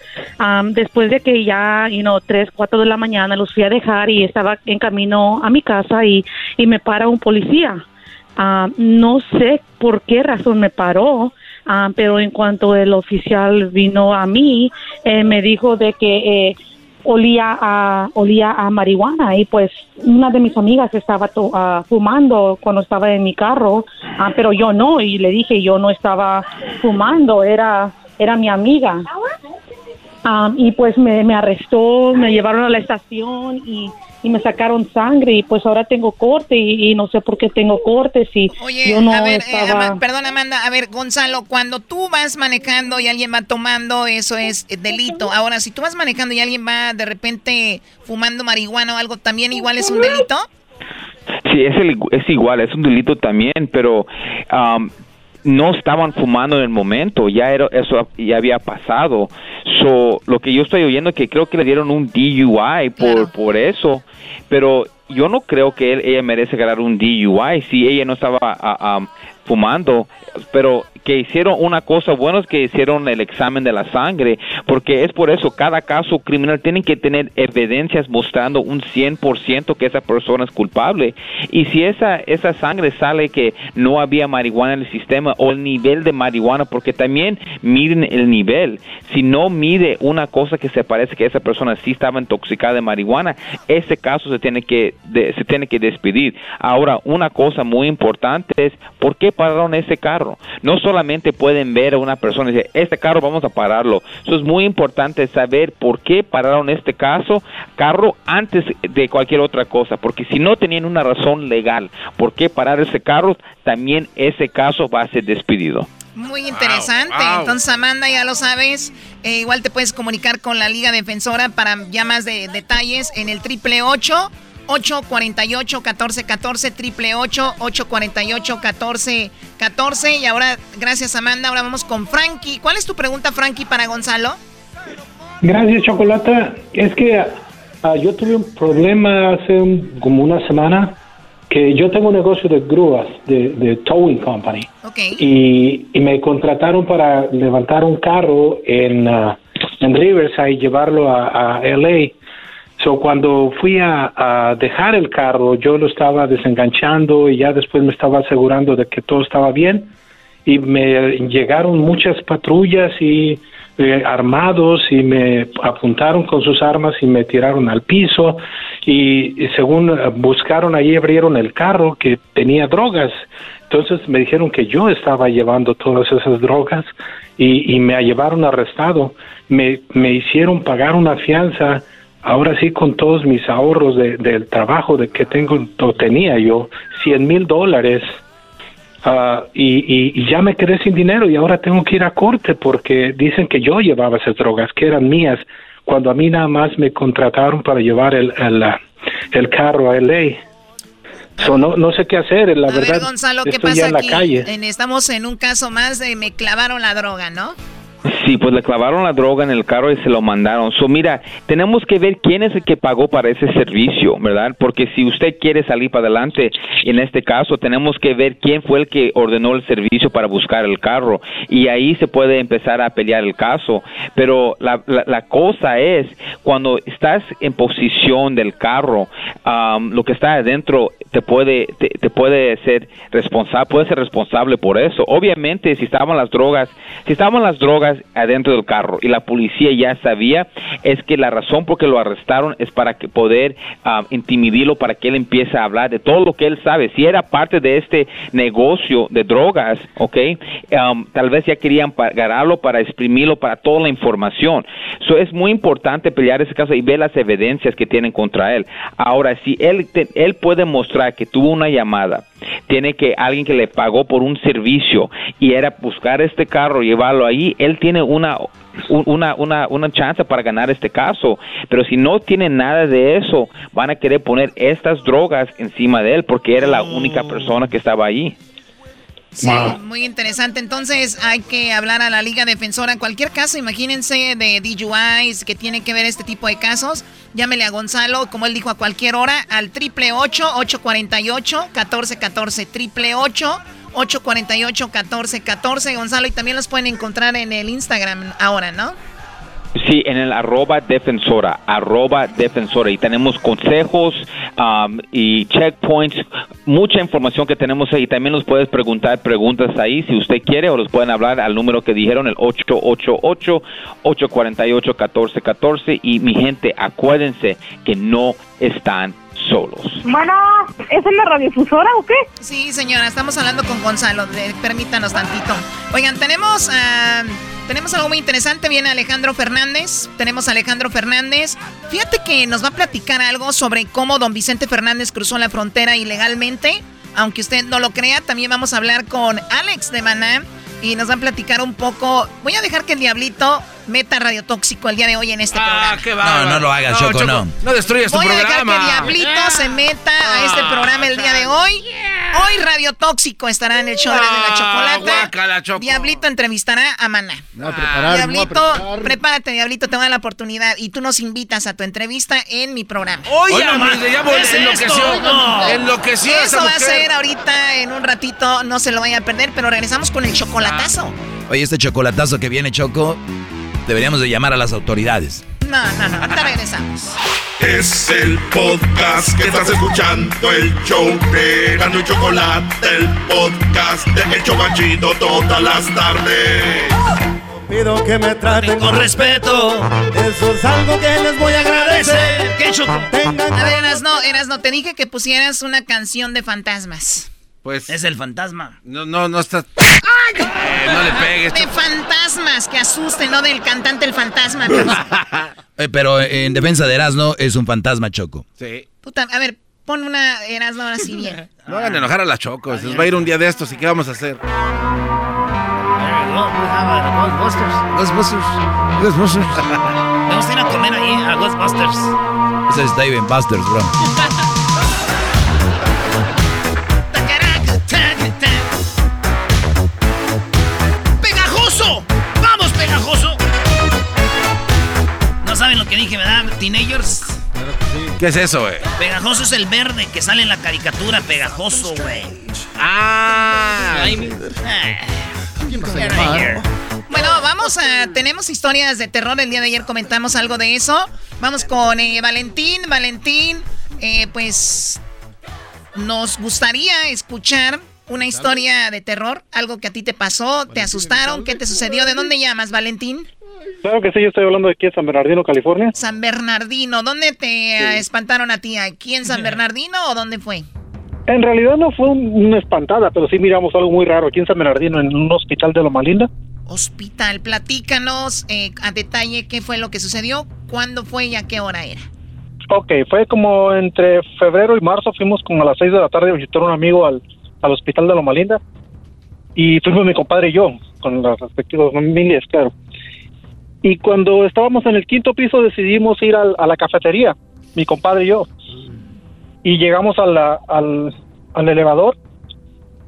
después de que ya, you know, 3, 4 de la mañana los fui a dejar y estaba en camino a mi casa y, y me para un policía. Ah, no sé por qué razón me paró, ah, pero en cuanto el oficial vino a mí, eh, me dijo de que eh, olía a olía a marihuana y pues una de mis amigas estaba ah, fumando cuando estaba en mi carro, pero yo no y le dije yo no estaba fumando, era era mi amiga y pues me, me, arrestó, me llevaron a la estación y, y, me sacaron sangre y pues ahora tengo corte y, no sé por qué tengo cortes y yo no a ver, eh, perdón Amanda, a ver Gonzalo, cuando tú vas manejando y alguien va tomando, eso es delito. Ahora, si tú vas manejando y alguien va de repente fumando marihuana o algo, ¿también igual es un delito? Sí, es, es igual, es un delito también, pero no estaban fumando en el momento, ya era, eso ya había pasado. So, lo que yo estoy oyendo es que creo que le dieron un DUI por, por eso, pero yo no creo que ella merece ganar un DUI si ella no estaba fumando, pero que hicieron una cosa buena es que hicieron el examen de la sangre, porque es por eso cada caso criminal tiene que tener evidencias mostrando un 100% que esa persona es culpable. Y si esa, esa sangre sale que no había marihuana en el sistema o el nivel de marihuana, porque también miden el nivel, si no mide una cosa que se parece que esa persona sí estaba intoxicada de marihuana, ese caso se tiene que, se tiene que despedir. Ahora, una cosa muy importante es, ¿por qué pararon ese carro? No solamente pueden ver a una persona y decir, este carro vamos a pararlo. Eso es muy importante saber por qué pararon este caso, carro antes de cualquier otra cosa, porque si no tenían una razón legal por qué parar ese carro, también ese caso va a ser despedido. Muy interesante. Entonces, Amanda, ya lo sabes. Eh, igual te puedes comunicar con la Liga Defensora para ya más de detalles en el triple 8 848 1414 triple 848 1414 y ahora gracias Amanda. Ahora vamos con Frankie. ¿cuál es tu pregunta Frankie para Gonzalo? Gracias Chocolata. Es que ah, yo tuve un problema hace como una semana que yo tengo un negocio de grúas de, towing company. Y, me contrataron para levantar un carro en, uh, en Riverside y llevarlo a, a LA So, cuando fui a, dejar el carro, yo lo estaba desenganchando y ya después me estaba asegurando de que todo estaba bien y me llegaron muchas patrullas y eh, armados y me apuntaron con sus armas y me tiraron al piso y, y según eh, buscaron ahí abrieron el carro que tenía drogas. Entonces me dijeron que yo estaba llevando todas esas drogas y, y me llevaron arrestado. Me, me hicieron pagar una fianza ahora sí con todos mis ahorros de- del trabajo de que tengo o tenía yo 100 mil dólares ah, y, y- y ya me quedé sin dinero y ahora tengo que ir a corte porque dicen que yo llevaba esas drogas que eran mías cuando a mí nada más me contrataron para llevar el, el, ah, el carro a LA. So, no, no sé qué hacer, la A verdad. ver, Gonzalo, ¿qué estoy pasa ya en la aquí? calle. En- estamos en un caso más de me clavaron la droga, ¿no? Sí, pues le clavaron la droga en el carro y se lo mandaron. So, mira, tenemos que ver quién es el que pagó para ese servicio, ¿verdad? Porque si usted quiere salir para adelante, en este caso, tenemos que ver quién fue el que ordenó el servicio para buscar el carro. Y ahí se puede empezar a pelear el caso. Pero la, la, cosa es, cuando estás en posición del carro, am, lo que está adentro te puede, te puede ser responsable, puede ser responsable por eso. Obviamente, si estaban las drogas, si estaban las drogas adentro del carro y la policía ya sabía, es que la razón por que lo arrestaron es para que poder am, intimidarlo, para que él empiece a hablar de todo lo que él sabe. Si era parte de este negocio de drogas, ¿ok? Am, tal vez ya querían pagarlo para exprimirlo para toda la información. So, es muy importante pelear ese caso y ver las evidencias que tienen contra él. Ahora, si él, te- él puede mostrar que tuvo una llamada, tiene que alguien que le pagó por un servicio y era buscar este carro, llevarlo ahí, él tiene una un- una, una, una chance para ganar este caso, pero si no tiene nada de eso, van a querer poner estas drogas encima de él porque era la única persona que estaba ahí. Sí, muy interesante. Entonces hay que hablar a la Liga Defensora. Cualquier caso, imagínense de DUIs que tiene que ver este tipo de casos. Llámele a Gonzalo, como él dijo, a cualquier hora al triple 848 1414 triple 848 1414 Gonzalo, y también los pueden encontrar en el Instagram ahora, ¿no? Sí, en el arroba defensora, arroba defensora. Y tenemos consejos um, y checkpoints, mucha información que tenemos ahí. También nos puedes preguntar preguntas ahí si usted quiere o los pueden hablar al número que dijeron, el 888-848-1414. Y mi gente, acuérdense que no están solos. Bueno, ¿es en la radiodifusora o qué? Sí, señora, estamos hablando con Gonzalo. de- permítanos tantito. Oigan, tenemos, ah, tenemos algo muy interesante. Viene Alejandro Fernández. Tenemos a Alejandro Fernández. Fíjate que nos va a platicar algo sobre cómo don Vicente Fernández cruzó la frontera ilegalmente. Aunque usted no lo crea, también vamos a hablar con Alex de Maná. Y nos va a platicar un poco. Voy a dejar que el Diablito meta radiotóxico el día de hoy en este programa. No, no lo hagas, Choco, no. No destruyas tu Voy a dejar que programa. Diablito se meta a este programa el día de hoy. Hoy Radio Tóxico estará en el show de la chocolata. guácala, Choco. Diablito entrevistará a Maná. No, preparar, Diablito, prepárate, Diablito, te voy a dar la oportunidad y tú nos invitas a tu entrevista en mi programa. Oye, hombre, ya ¿qué es enloqueció. esto? No. Enloqueció Eso esa va a ser ahorita en un ratito, no se lo vaya a perder, pero regresamos con el chocolatazo. Oye, este chocolatazo que viene, Choco, deberíamos de llamar a las autoridades. No, no, no, ahorita regresamos. Es el podcast que estás escuchando, el show de Gano y Chocolate, el podcast de El Chocachito todas las tardes. Pido que me traten Con respeto. Eso es algo que les voy a agradecer. ¿Qué choco? Tengan A ver, Erasno, Erasno, te dije que pusieras una canción de fantasmas. Pues. Es el fantasma. No, no, no está. Eh, no le pegues. De fantasmas que asusten, no del cantante el fantasma. Eh, pero en defensa de Erasmo es un fantasma, Choco. Sí. Tam- a ver, pon una Erasno ahora sí bien. No hagan enojar a la Choco. Se les va a ir un día de estos. ¿Y qué vamos a hacer? Ghostbusters. Ghostbusters. Vamos a ir a comer ahí a Ghostbusters. Ese es David Busters, bro. que dije, ¿verdad? Teenagers. ¿Qué es eso, güey? Pegajoso es el verde que sale en la caricatura. Pegajoso, güey. Ah. Here. Bueno, vamos a. Tenemos historias de terror. El día de ayer comentamos algo de eso. Vamos con eh, Valentín. Valentín, eh, pues. Nos gustaría escuchar una historia de terror. Algo que a ti te pasó, te asustaron, ¿qué te sucedió? ¿De dónde llamas, Valentín? Claro que sí, yo estoy hablando de aquí en San Bernardino, California. San Bernardino, ¿dónde te espantaron a ti? ¿Aquí en San Bernardino o dónde fue? En realidad no fue un- una espantada, pero sí miramos algo muy raro aquí en San Bernardino, en un hospital de Loma Linda. Hospital, platícanos eh, a detalle qué fue lo que sucedió, cuándo fue y a qué hora era. Ok, fue como entre febrero y marzo, fuimos como a las 6 de la tarde a visitar a un amigo al, al hospital de Loma Linda. Y fuimos mi compadre y yo, con las respectivas familias, claro. Y cuando estábamos en el quinto piso decidimos ir al- a la cafetería, mi compadre y yo. Y llegamos a la- al, al elevador,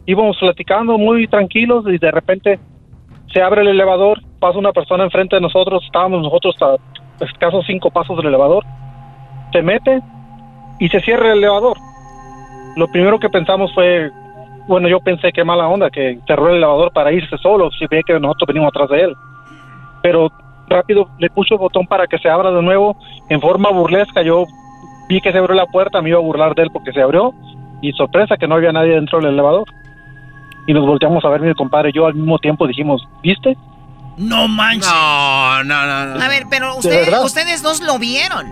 íbamos platicando muy tranquilos y de repente se abre el elevador, pasa una persona enfrente de nosotros, estábamos nosotros a escasos cinco pasos del elevador, se mete y se cierra el elevador. Lo primero que pensamos fue, bueno, yo pensé que mala onda, que cerró el elevador para irse solo, si ve que nosotros venimos atrás de él. Pero rápido le puso el botón para que se abra de nuevo en forma burlesca. Yo vi que se abrió la puerta, me iba a burlar de él porque se abrió y sorpresa que no había nadie dentro del elevador. Y nos volteamos a ver mi compadre y yo al mismo tiempo dijimos, ¿viste? No manches. No, no, no. A ver, pero ¿De ustedes, dos lo vieron.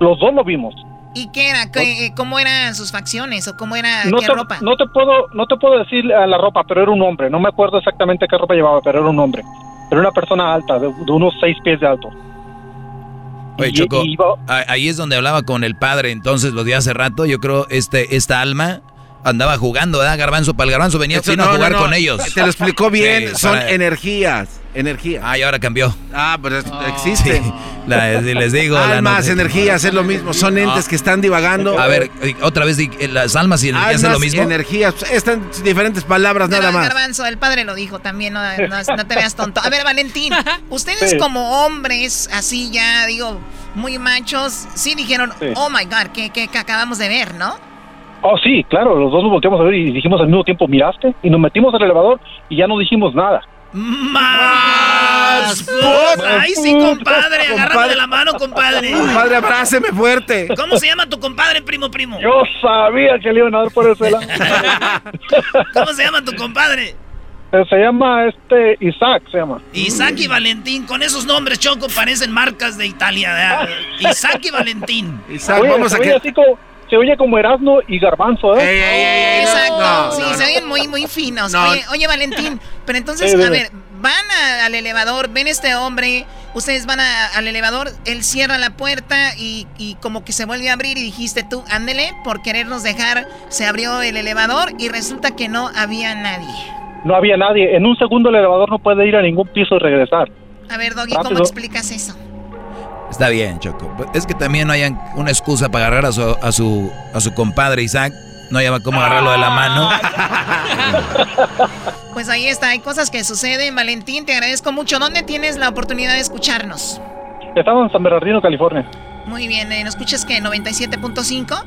Los dos lo vimos. ¿Y qué era? ¿Qué- eh, ¿Cómo eran sus facciones o cómo era No qué te, ropa? no te puedo no te puedo decir eh, la ropa, pero era un hombre. No me acuerdo exactamente qué ropa llevaba, pero era un hombre. Era una persona alta, de, de unos seis pies de alto. Oye, Y- Choco, y iba- a- ahí es donde hablaba con el padre, entonces lo de hace rato, yo creo este esta alma andaba jugando, ¿verdad? Garbanzo, para el garbanzo venía no, a no, jugar no. con ellos. Te lo explicó bien, Sí, son para- energías, energías. Ah, y ahora cambió. Ah, pero es- existen. Sí, la- les digo. la Almas, nota- energías, es lo mismo. Son entes Ah. que están divagando. A ver, otra vez, eh, las almas y energías es Almas, lo mismo. energías, están diferentes palabras nada más. Garbanzo, el padre lo dijo también, no, no- no te veas tonto. A ver, Valentín, ustedes Sí. como hombres, así ya, digo, muy machos, sí dijeron, Sí. oh my God, que, que, que acabamos de ver, ¿no? Oh, sí, claro, los dos nos volteamos a ver y dijimos al mismo tiempo, ¿miraste? Y nos metimos al elevador y ya no dijimos nada. ¡Más! ¡Ay, sí, compadre! Agárrame de la mano, compadre. Compadre, abráceme fuerte. ¿Cómo se llama tu compadre, primo, primo? Yo sabía que le iban a dar por ese lado. ¿Cómo se llama tu compadre? Se llama este Isaac, se llama. Isaac y Valentín. Con esos nombres, Choco, parecen marcas de Italia. ¿verdad? Isaac y Valentín. Isaac, Oye, vamos a que. así como, se oye como Erasmo y Garbanzo, ¿eh? Ey, ey, ey, ey, no, Exacto, no, sí, no, se no. oyen muy, muy finos. No. Oye, oye, Valentín, pero entonces, Sí, a ver, van a- al elevador, ven este hombre, ustedes van a- al elevador, él cierra la puerta y, y como que se vuelve a abrir y dijiste tú, ándele, por querernos dejar, se abrió el elevador y resulta que no había nadie. No había nadie. En un segundo el elevador no puede ir a ningún piso y regresar. A ver, Doggy, ¿cómo explicas eso? Está bien, Choco. Es que también no hayan una excusa para agarrar a su, a su, a su compadre Isaac. No hay cómo agarrarlo de la mano. Pues ahí está, hay cosas que suceden. Valentín, te agradezco mucho. ¿Dónde tienes la oportunidad de escucharnos? Estamos en San Bernardino, California. Muy bien, eh, ¿nos escuchas qué? ¿97.5?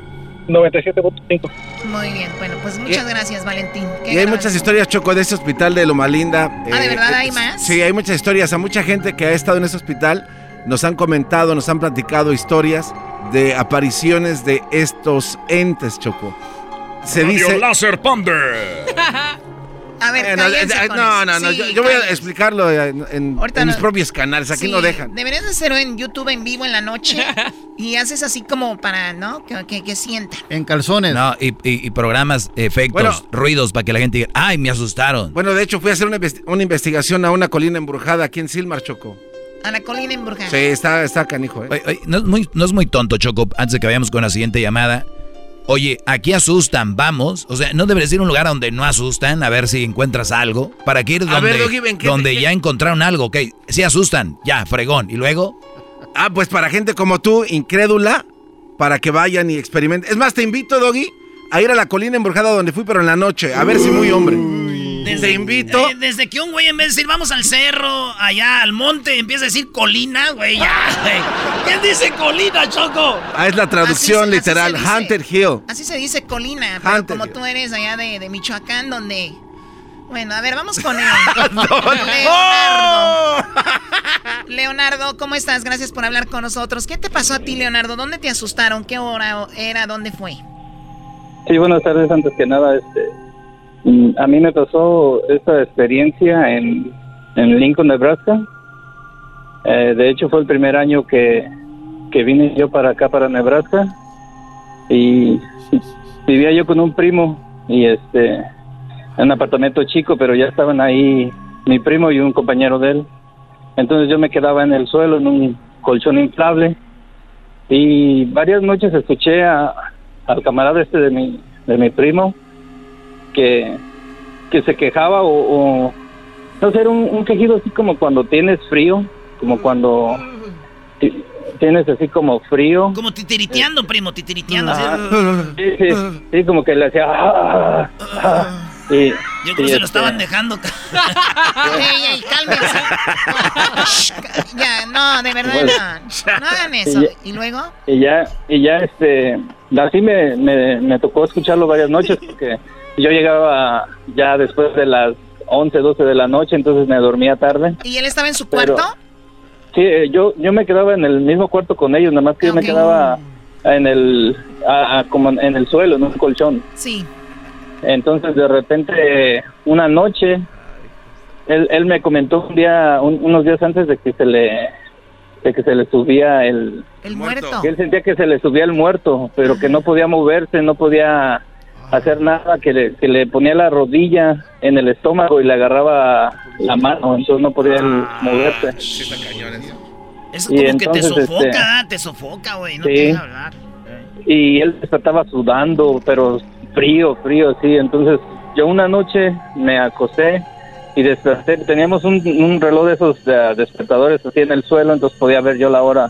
97.5. Muy bien, bueno, pues muchas Y- gracias, Valentín. Qué Y hay muchas historias, Choco, de ese hospital de Loma Linda. Ah, ¿de Eh, verdad eh, hay más? Sí, hay muchas historias. A mucha gente que ha estado en ese hospital nos han comentado, nos han platicado historias de apariciones de estos entes, Choco. Se Radio dice... Láser Thunder. A ver, Eh, no, no, no, no, Sí, yo, yo voy a explicarlo en, en- Ahorita en no- mis propios canales, aquí Sí, no dejan. Deberías de hacerlo en YouTube en vivo en la noche y haces así como para, ¿no? Que, que, que sienta. En calzones. No, y, y- y programas, efectos, Bueno. ruidos para que la gente diga, ay, me asustaron. Bueno, de hecho fui a hacer una investigación a una colina embrujada aquí en Silmar, Choco. A la colina embrujada. Sí, está, está canijo, ¿eh? Oye, oye, no, es muy, no es muy tonto, Choco, antes de que vayamos con la siguiente llamada. Oye, aquí asustan, vamos. O sea, no deberías ir a un lugar donde no asustan, a ver si encuentras algo. Para que ir A donde, ver, Doggy, ven, ¿qué- donde qué- ya encontraron algo, ok. Sí asustan, ya, fregón. Y luego, Ah, pues para gente como tú, incrédula, para que vayan y experimenten. Es más, te invito, Doggy, a ir a la colina embrujada donde fui, pero en la noche, a ver si muy hombre. Te invito. eh, desde que un güey en vez de decir vamos al cerro, allá al monte, empieza a decir colina, güey, ya, güey. ¿Quién dice colina, Choco? Ah, es la traducción Así se- así literal, dice. Hunter Hill. Así se dice colina, pero Hunter. como tú eres allá de, de Michoacán, donde... Bueno, a ver, vamos con él. ¡Oh! Leonardo. Leonardo, ¿cómo estás? Gracias por hablar con nosotros. ¿Qué te pasó a ti, Leonardo? ¿Dónde te asustaron? ¿Qué hora era? ¿Dónde fue? Sí, buenas tardes. Antes que nada, este, a mí me pasó esta experiencia en, en Lincoln, Nebraska. Eh, de hecho, fue el primer año que, que vine yo para acá, para Nebraska, y vivía yo con un primo y este en un apartamento chico, pero ya estaban ahí mi primo y un compañero de él. Entonces yo me quedaba en el suelo en un colchón inflable y varias noches escuché a, al camarada este de mi de mi primo que que se quejaba o, o no sé, era un, un quejido así como cuando tienes frío, como cuando ti- tienes así como frío. Como titiriteando, primo, titiriteando. Así. Sí, sí, sí, como que le hacía. ah, ah, y- Yo creo y que se lo este, estaban dejando. ey, ey, cálmense. Ya, no, de verdad Bueno. no. No hagan eso. Y ya- ¿Y luego? Y ya, y ya, este, así me, me, me tocó escucharlo varias noches porque yo llegaba ya después de las 11, 12 de la noche, entonces me dormía tarde. ¿Y él estaba en su Pero- cuarto? Sí, eh, yo, yo me quedaba en el mismo cuarto con ellos, nada más que yo me quedaba en el, a- a- como en el suelo, en un colchón. Sí. Entonces de repente una noche él, él me comentó un día un- unos días antes de que se le de que se le subía el El muerto. que él sentía que se le subía el muerto, pero que no podía moverse, no podía hacer nada, que le, que le ponía la rodilla en el estómago y le agarraba la mano, entonces no podía él moverse. Eso Y como que te entonces, sofoca, este, ¿ah? te sofoca, güey. No sí. te deja hablar. y él estaba sudando, pero frío, frío, sí. Entonces yo una noche me acosté y desperté. Teníamos un, un reloj de esos eh, despertadores así en el suelo, entonces podía ver yo la hora.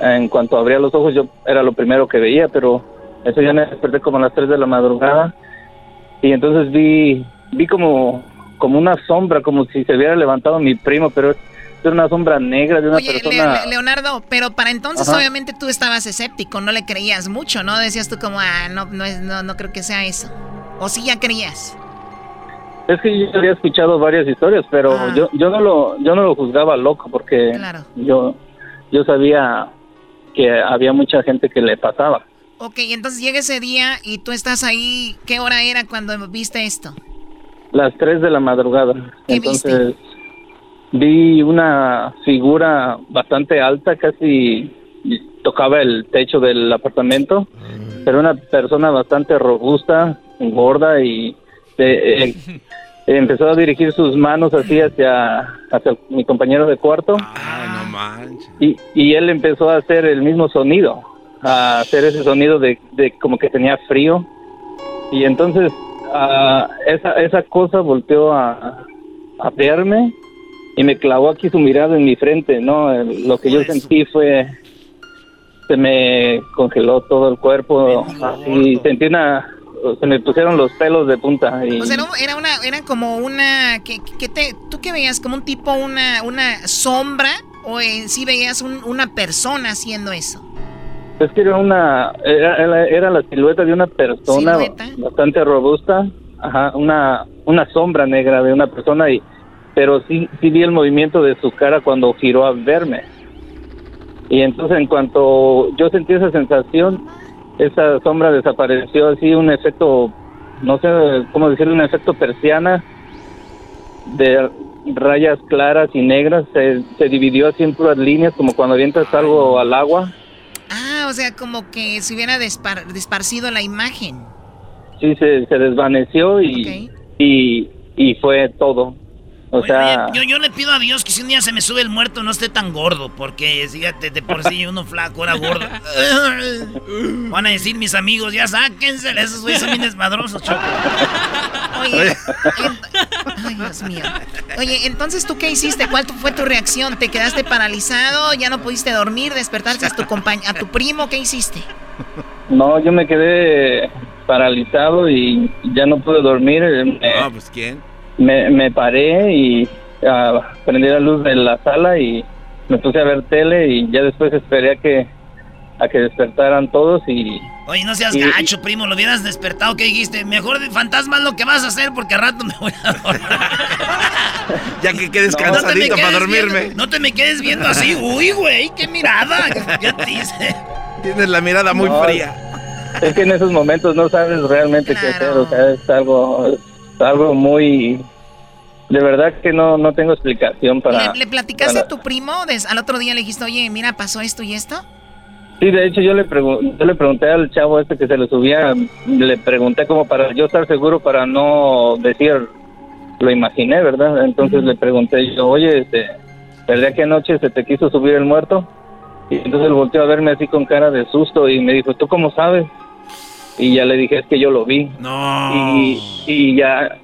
En cuanto abría los ojos, yo era lo primero que veía, pero eso ya me desperté como a las 3 de la madrugada. Y entonces vi, vi como, como una sombra, como si se hubiera levantado mi primo, pero era una sombra negra de una Oye, persona. Le- Leonardo, pero para entonces Ajá. obviamente tú estabas escéptico, no le creías mucho, ¿no? Decías tú como, ah, no, no, es, no, no creo que sea eso. O sí ya creías. Es que yo había escuchado varias historias, pero Ah. yo, yo no lo yo no lo juzgaba loco porque Claro. yo yo sabía que había mucha gente que le pasaba. Ok, entonces llega ese día y tú estás ahí. ¿Qué hora era cuando viste esto? Las 3 de la madrugada. Entonces vi una figura bastante alta, casi tocaba el techo del apartamento, pero una persona bastante robusta, gorda y eh, eh, empezó a dirigir sus manos así hacia, hacia mi compañero de cuarto. no manches. y, y él empezó a hacer el mismo sonido, a hacer ese sonido de, de como que tenía frío. Y entonces ah, esa, esa cosa volteó a, a verme y me clavó aquí su mirada en mi frente, ¿no? Lo que yo sentí fue, se me congeló todo el cuerpo, así sentí una, se me pusieron los pelos de punta. Y, O sea, era, era una, era como una, que, que te, ¿tú qué veías? ¿Como un tipo, una, una sombra? ¿O en sí veías un- una persona haciendo eso? Es que era una, era, era- era la silueta de una persona ¿Silueta? bastante robusta, ajá, una, una sombra negra de una persona y, pero sí, sí vi el movimiento de su cara cuando giró a verme. Y entonces en cuanto yo sentí esa sensación, esa sombra desapareció así, un efecto, no sé cómo decirlo, un efecto persiana de rayas claras y negras, se, se dividió así en puras líneas, como cuando avientas algo al agua. O sea, como que se hubiera despar- desparcido la imagen. sí se, se desvaneció y, y, y fue todo. O sea, Yo, yo le pido a Dios que si un día se me sube el muerto no esté tan gordo, porque fíjate, de por sí uno flaco era gordo. Van a decir mis amigos, ya sáquense, esos güeyes son bien desmadrosos, choco. Oye, en- ay Dios mío. Oye, entonces tú qué hiciste? ¿Cuál fue tu reacción? ¿Te quedaste paralizado? ¿Ya no pudiste dormir? ¿Despertaste a tu compañ- a tu primo? ¿Qué hiciste? no, yo me quedé paralizado y ya no pude dormir. eh, Me, No, pues quién. Me, me paré y ah, prendí la luz de la sala y me puse a ver tele y ya después esperé a que a que despertaran todos y Oye, no seas Y- gacho, primo, lo hubieras despertado, ¿qué dijiste? Mejor de fantasma lo que vas a hacer porque al rato me voy a dormir. Ya que quedes No cansadito para dormirme. viendo- no te me quedes viendo así, uy, güey, qué mirada. Ya te dice. Tienes la mirada muy No, fría. es que en esos momentos no sabes realmente qué hacer, o sea, es algo, es algo muy, de verdad que no, no tengo explicación para... ¿Le, le platicaste para- a tu primo? Des- al otro día le dijiste, oye, mira, pasó esto y esto. Sí, de hecho yo le, yo le pregunté al chavo este que se le subía, le pregunté como para yo estar seguro para no decir, lo imaginé, ¿verdad? Entonces le pregunté yo, oye, este, ¿verdad que anoche se te quiso subir el muerto? Y entonces él volteó a verme así con cara de susto y me dijo, ¿tú cómo sabes? Y ya le dije, es que yo lo vi. Y, y ya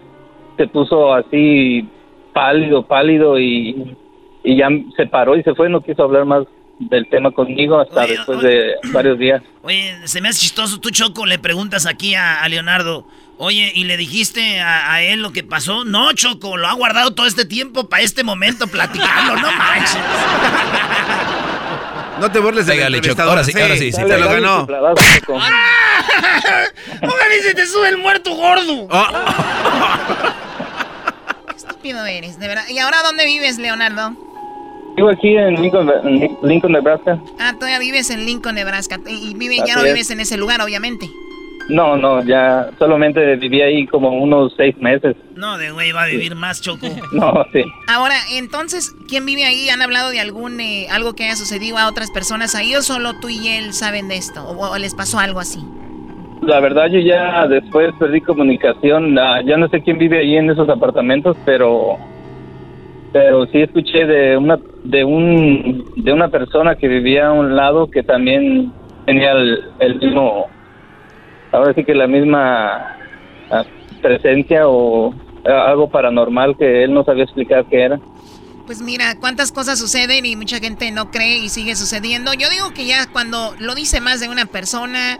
se puso así pálido, pálido y, y ya se paró y se fue, no quiso hablar más del tema conmigo hasta después de varios días. Oye, se me hace chistoso. Tú, Choco, le preguntas aquí a, a Leonardo. Oye, ¿y le dijiste a, a él lo que pasó? No, Choco, lo ha guardado todo este tiempo para este momento platicarlo. No manches. No te burles del Pégale, Choco. Ahora sí, ahora sí, sí. Te lo ganó. Ojalá y se te sube el muerto gordo. Qué estúpido eres, de verdad. ¿Y ahora dónde vives, Leonardo? Vivo aquí en Lincoln, en Lincoln, Nebraska. Ah, todavía vives en Lincoln, Nebraska. Y, vive, ya no es. vives en ese lugar, obviamente. No, no, ya solamente viví ahí como unos seis meses. No, de güey, va a vivir más, Choco. No, sí. Ahora, entonces, ¿quién vive ahí? ¿Han hablado de algún eh, algo que haya sucedido a otras personas ahí o solo tú y él saben de esto? ¿O, o les pasó algo así? La verdad yo ya después perdí comunicación. Ah, ya no sé quién vive ahí en esos apartamentos, pero pero sí escuché de una de un de una persona que vivía a un lado que también tenía el, el mismo ahora sí que la misma ah, presencia o ah, algo paranormal que él no sabía explicar qué era. Pues mira, cuántas cosas suceden y mucha gente no cree y sigue sucediendo. Yo digo que ya cuando lo dice más de una persona,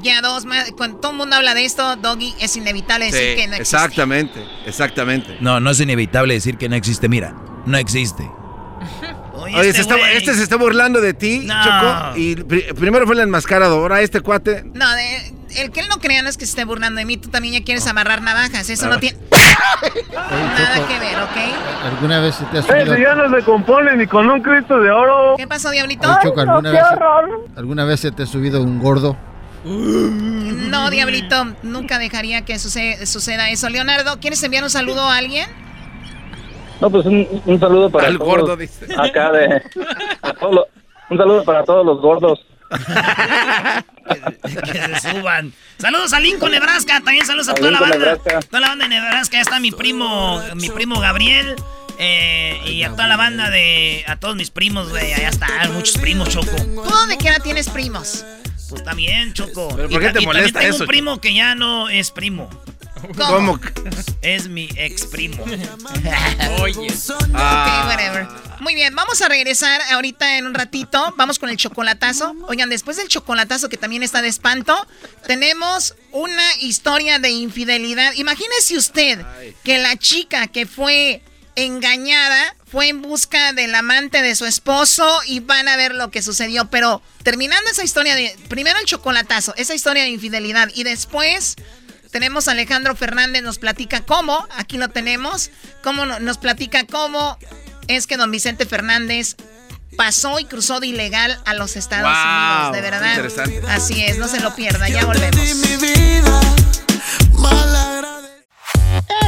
ya dos más, cuando todo el mundo habla de esto, Doggy, es inevitable decir Sí, que no existe. exactamente, exactamente. No, no es inevitable decir que no existe. Mira, no existe. Oye, se está- este se está burlando de ti, No. Choco. Y pri- primero fue el enmascarado, ahora este cuate. No, de- el que él no crea no es que se esté burlando de mí, tú también ya quieres amarrar navajas, eso no Ah. tiene nada que ver, ¿ok? ¿Alguna vez se te ha subido? Ese ya no se compone ni con un Cristo de oro. ¿Qué pasó, Diablito? Oye, Choco, ¿alguna, vez, ¿alguna vez se te ha subido un gordo? No, Diablito, nunca dejaría que suce- suceda eso. Leonardo, ¿quieres enviar un saludo a alguien? No, pues un, un saludo para Al todos gordo, dice. acá de a todos los- un saludo para todos los gordos. que se suban. Saludos a Lincoln, Nebraska. También saludos a, A toda la banda. Nebraska. Toda la banda de Nebraska. Ya está mi primo, mi primo Gabriel. eh, y a toda la banda de. A todos mis primos, güey. Allá están, muchos primos, Choco. ¿Tú dónde quiera tienes primos? Pues también, Choco. ¿Pero por qué te y molesta también tengo eso, un primo que ya no es primo. ¿Cómo? Es mi ex primo. Ok, whatever. Muy bien, vamos a regresar ahorita en un ratito. Vamos con el chocolatazo. Oigan, después del chocolatazo que también está de espanto, tenemos una historia de infidelidad. Imagínese usted que la chica que fue engañada fue en busca del amante de su esposo y van a ver lo que sucedió. Pero terminando esa historia de. Primero el chocolatazo, esa historia de infidelidad. Y después tenemos a Alejandro Fernández, nos platica cómo, aquí lo tenemos, cómo no- nos platica cómo es que don Vicente Fernández pasó y cruzó de ilegal a los Estados Wow, Unidos, de verdad. interesante. Así es, no se lo pierda, ya volvemos.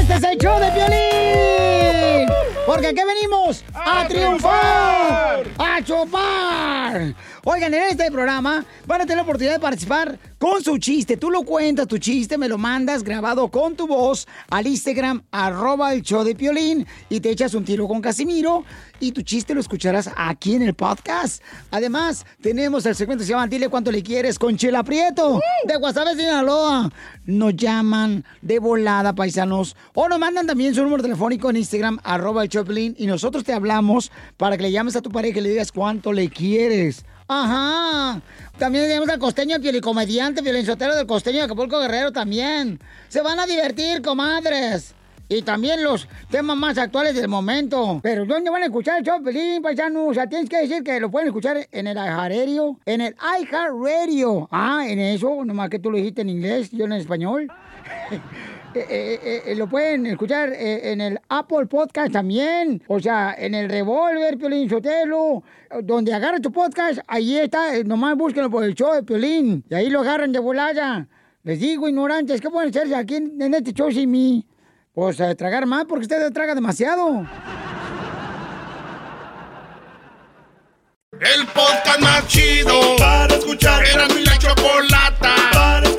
Este es el show de Piolín. Porque aquí venimos a, triunfar, a chupar. Oigan, en este programa van a tener la oportunidad de participar con su chiste. Tú lo cuentas, tu chiste, me lo mandas grabado con tu voz al Instagram, arroba el show de Piolín, y te echas un tiro con Casimiro, y tu chiste lo escucharás aquí en el podcast. Además, tenemos el segmento que se llama Dile cuánto le quieres con Chela Prieto, de Guasave, Sinaloa. Nos llaman de volada, paisanos, o nos mandan también su número telefónico en Instagram, arroba el show de Piolín, y nosotros te hablamos para que le llames a tu pareja y le digas cuánto le quieres. Ajá. También tenemos al costeño, el pielicomediante, violinsotero del costeño de Acapulco Guerrero también. Se van a divertir, comadres. Y también los temas más actuales del momento. Pero ¿dónde van a escuchar el show, Pelín, paisano? O sea, tienes que decir que lo pueden escuchar en el iHeartRadio. En el iHeartRadio. Ah, en eso, nomás que tú lo dijiste en inglés, yo en español. Eh, eh, eh, eh, lo pueden escuchar eh, en el Apple Podcast también. O sea, en el Revolver, Piolín Sotelo. Donde agarra tu podcast, ahí está. eh, Nomás búsquenlo por el show de Piolín. Y ahí lo agarran de volada. Les digo, ignorantes, ¿qué pueden hacerse aquí en, este show sin mí? pues a tragar más porque usted traga demasiado. El podcast más chido para escuchar. Era mi la chocolata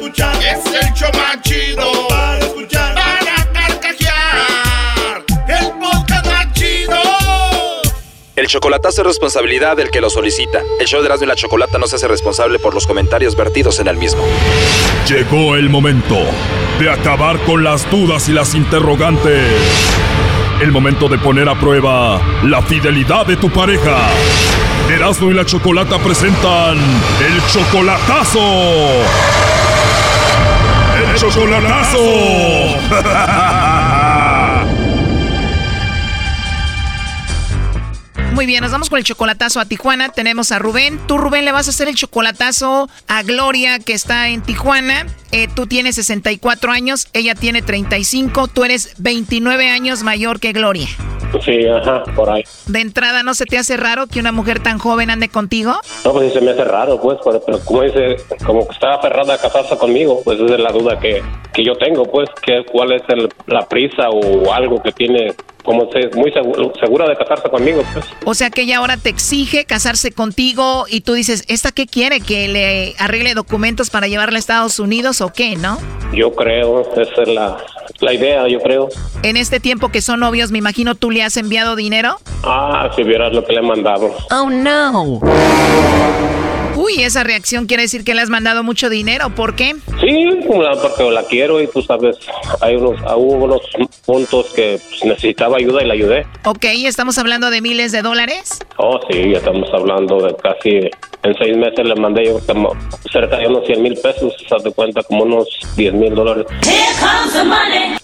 escuchar. Es el show más chido para escuchar. Para carcajear. El podcast más chido. El chocolatazo es responsabilidad del que lo solicita. El show de Erasmo y la Chocolata no se hace responsable por los comentarios vertidos en el mismo. Llegó el momento de acabar con las dudas y las interrogantes. El momento de poner a prueba la fidelidad de tu pareja. Erasmo y la Chocolata presentan el chocolatazo. ¡El chocolatazo! Muy bien, nos vamos con el chocolatazo a Tijuana. Tenemos a Rubén. Tú, Rubén, le vas a hacer el chocolatazo a Gloria, que está en Tijuana. Eh, tú tienes 64 años, ella tiene 35. Tú eres 29 años mayor que Gloria. Sí, ajá, por ahí. De entrada, ¿no se te hace raro que una mujer tan joven ande contigo? No, pues sí se me hace raro, pues, pero, pero como dice, como que está aferrada a casarse conmigo, pues esa es la duda que, que yo tengo, pues, que cuál es el- la prisa o algo que tiene, como se, muy seguro, segura de casarse conmigo, pues. O sea que ella ahora te exige casarse contigo y tú dices, ¿esta qué quiere? ¿Que le arregle documentos para llevarla a Estados Unidos o qué, no? Yo creo, esa es la, la idea, yo creo. En este tiempo que son novios, me imagino tú le has enviado dinero. Ah, si vieras lo que le he mandado. Oh, no. Uy, esa reacción quiere decir que le has mandado mucho dinero. ¿Por qué? Sí, porque la quiero y tú sabes, hay unos, ah, hubo unos puntos que pues, necesitaba ayuda y la ayudé. Ok, estamos hablando de miles de dólares. Oh, sí, estamos hablando de casi, en seis meses le mandé yo como cerca de unos 100 mil pesos, se de cuenta como unos 10 mil dólares.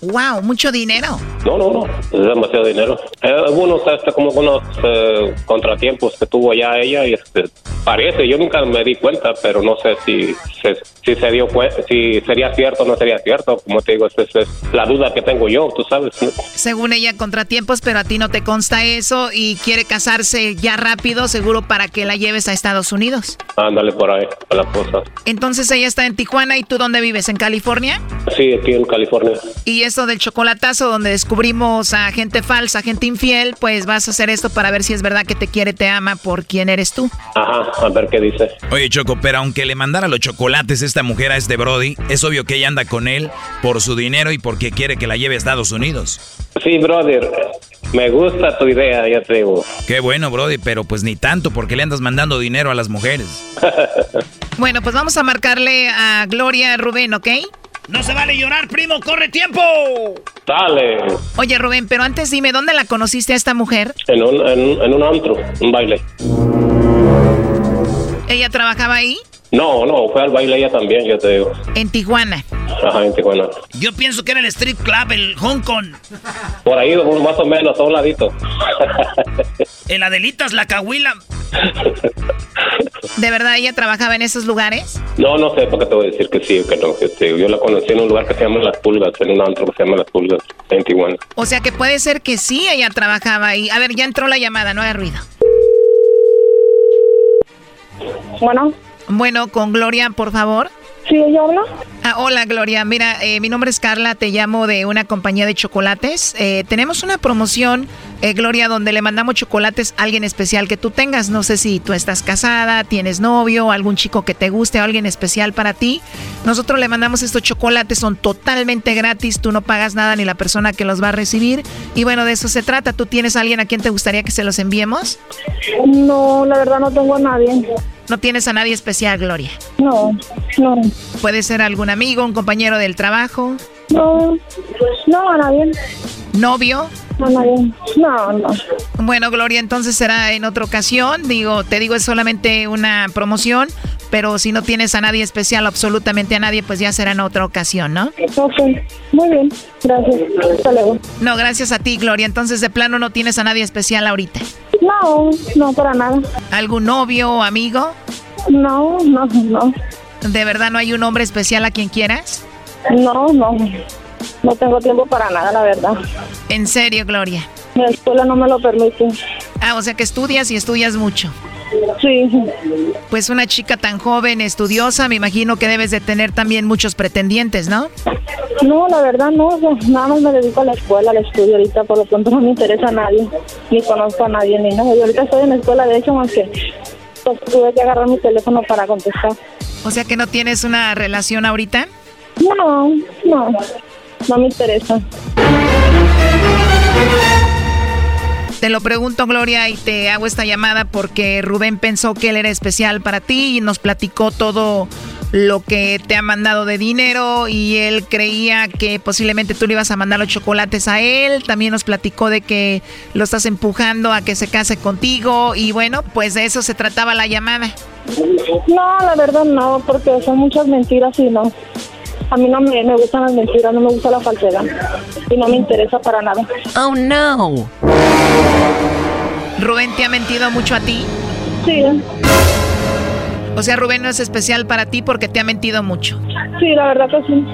Wow, mucho dinero. No, no, no, es demasiado dinero. Eh, unos, este, como unos eh, contratiempos que tuvo ya ella y este, parece, yo nunca me di cuenta, pero no sé si se, si se dio si sería cierto o no sería cierto. Como te digo, esa es, es la duda que tengo yo, tú sabes. ¿no? Según ella, contratiempos, pero a ti no te consta eso y quiere casarse ya rápido, seguro para que la lleves a Estados Unidos. Ándale por ahí, a la cosa. Entonces ella está en Tijuana y tú dónde vives, en California. Sí, aquí en California. Y eso del chocolatazo donde descubrimos a gente falsa, gente infiel, pues vas a hacer esto para ver si es verdad que te quiere, te ama por quién eres tú. Ajá, a ver qué dice. Oye, Choco, pero aunque le mandara los chocolates esta mujer a este Brody, es obvio que ella anda con él por su dinero y porque quiere que la lleve a Estados Unidos. Sí, brother, me gusta tu idea, ya te digo. Qué bueno, Brody, pero pues ni tanto porque le andas mandando dinero a las mujeres. Bueno, pues vamos a marcarle a Gloria Rubén, ¿ok? No se vale llorar, primo, corre tiempo. Dale, Oye, Rubén, pero antes dime, ¿dónde la conociste a esta mujer? en un, en, un- en un antro, un baile. ¿Ella trabajaba ahí? No, no, fue al baile ella también, ya te digo. En Tijuana. Ajá, en Tijuana. Yo pienso que era el strip club, el Hong Kong. Por ahí, más o menos, a un ladito. El Adelitas, la Cahuila. ¿De verdad ella trabajaba en esos lugares? No, no sé por qué te voy a decir que sí o que no. que sí. Yo la conocí en un lugar que se llama Las Pulgas, en un antro que se llama Las Pulgas, en Tijuana. O sea que puede ser que sí ella trabajaba ahí. A ver, ya entró la llamada, no haga ruido. Bueno. Bueno, con Gloria, por favor. Sí, ella habla. Ah, hola Gloria, mira, eh, mi nombre es Carla, te llamo de una compañía de chocolates. Eh, tenemos una promoción, eh, Gloria, donde le mandamos chocolates a alguien especial que tú tengas. No sé si tú estás casada, tienes novio, algún chico que te guste o alguien especial para ti. Nosotros le mandamos estos chocolates, son totalmente gratis, tú no pagas nada ni la persona que los va a recibir. Y bueno, de eso se trata. ¿Tú tienes a alguien a quien te gustaría que se los enviemos? No, la verdad no tengo a nadie. No tienes a nadie especial, Gloria. No, no. Puede ser algún amigo, un compañero del trabajo. No, no, a nadie. ¿Novio? No, no. Bueno, Gloria, entonces será en otra ocasión. Digo, te digo, es solamente una promoción, pero si no tienes a nadie especial, absolutamente a nadie, pues ya será en otra ocasión, ¿no? Ok, muy bien. Gracias. Hasta luego. No, gracias a ti, Gloria. Entonces, de plano, no tienes a nadie especial ahorita. No, no, para nada. ¿Algún novio o amigo? No, no, no. ¿De verdad no hay un hombre especial a quien quieras? No, no. No tengo tiempo para nada, la verdad. En serio, Gloria. Mi escuela no me lo permite. Ah, o sea que estudias y estudias mucho. Sí. Pues una chica tan joven, estudiosa, me imagino que debes de tener también muchos pretendientes, ¿no? No, la verdad no, nada más me dedico a la escuela, al estudio ahorita, por lo pronto no me interesa a nadie, ni conozco a nadie, ni nada. Y ahorita estoy en la escuela, de hecho, más que pues, tuve que agarrar mi teléfono para contestar. O sea que no tienes una relación ahorita? No, no, no me interesa. Te lo pregunto, Gloria, y te hago esta llamada porque Rubén pensó que él era especial para ti y nos platicó todo lo que te ha mandado de dinero y él creía que posiblemente tú le ibas a mandar los chocolates a él. También nos platicó de que lo estás empujando a que se case contigo y bueno, pues de eso se trataba la llamada. No, la verdad no, porque son muchas mentiras y no. A mí no me, me gustan las mentiras, no me gusta la falsedad y no me interesa para nada. Oh no. ¿Rubén te ha mentido mucho a ti? Sí. O sea, Rubén no es especial para ti porque te ha mentido mucho. Sí, la verdad que sí.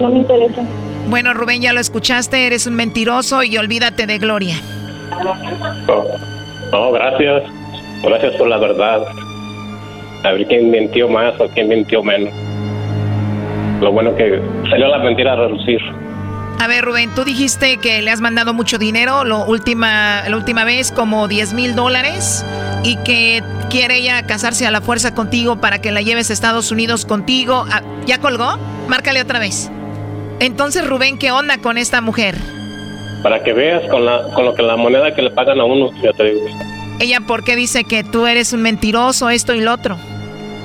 No me interesa. Bueno, Rubén, ya lo escuchaste, eres un mentiroso y olvídate de Gloria. No, gracias. Gracias por la verdad. A ver quién mintió más o quién mintió menos. Lo bueno que salió la mentira a relucir. A ver, Rubén, tú dijiste que le has mandado mucho dinero lo última, la última vez, como 10 mil dólares, y que quiere ella casarse a la fuerza contigo para que la lleves a Estados Unidos contigo. Ah, ¿Ya colgó? Márcale otra vez. Entonces, Rubén, ¿qué onda con esta mujer? Para que veas con, la, con lo que la moneda que le pagan a uno, ya te digo. ¿Ella por qué dice que tú eres un mentiroso, esto y lo otro?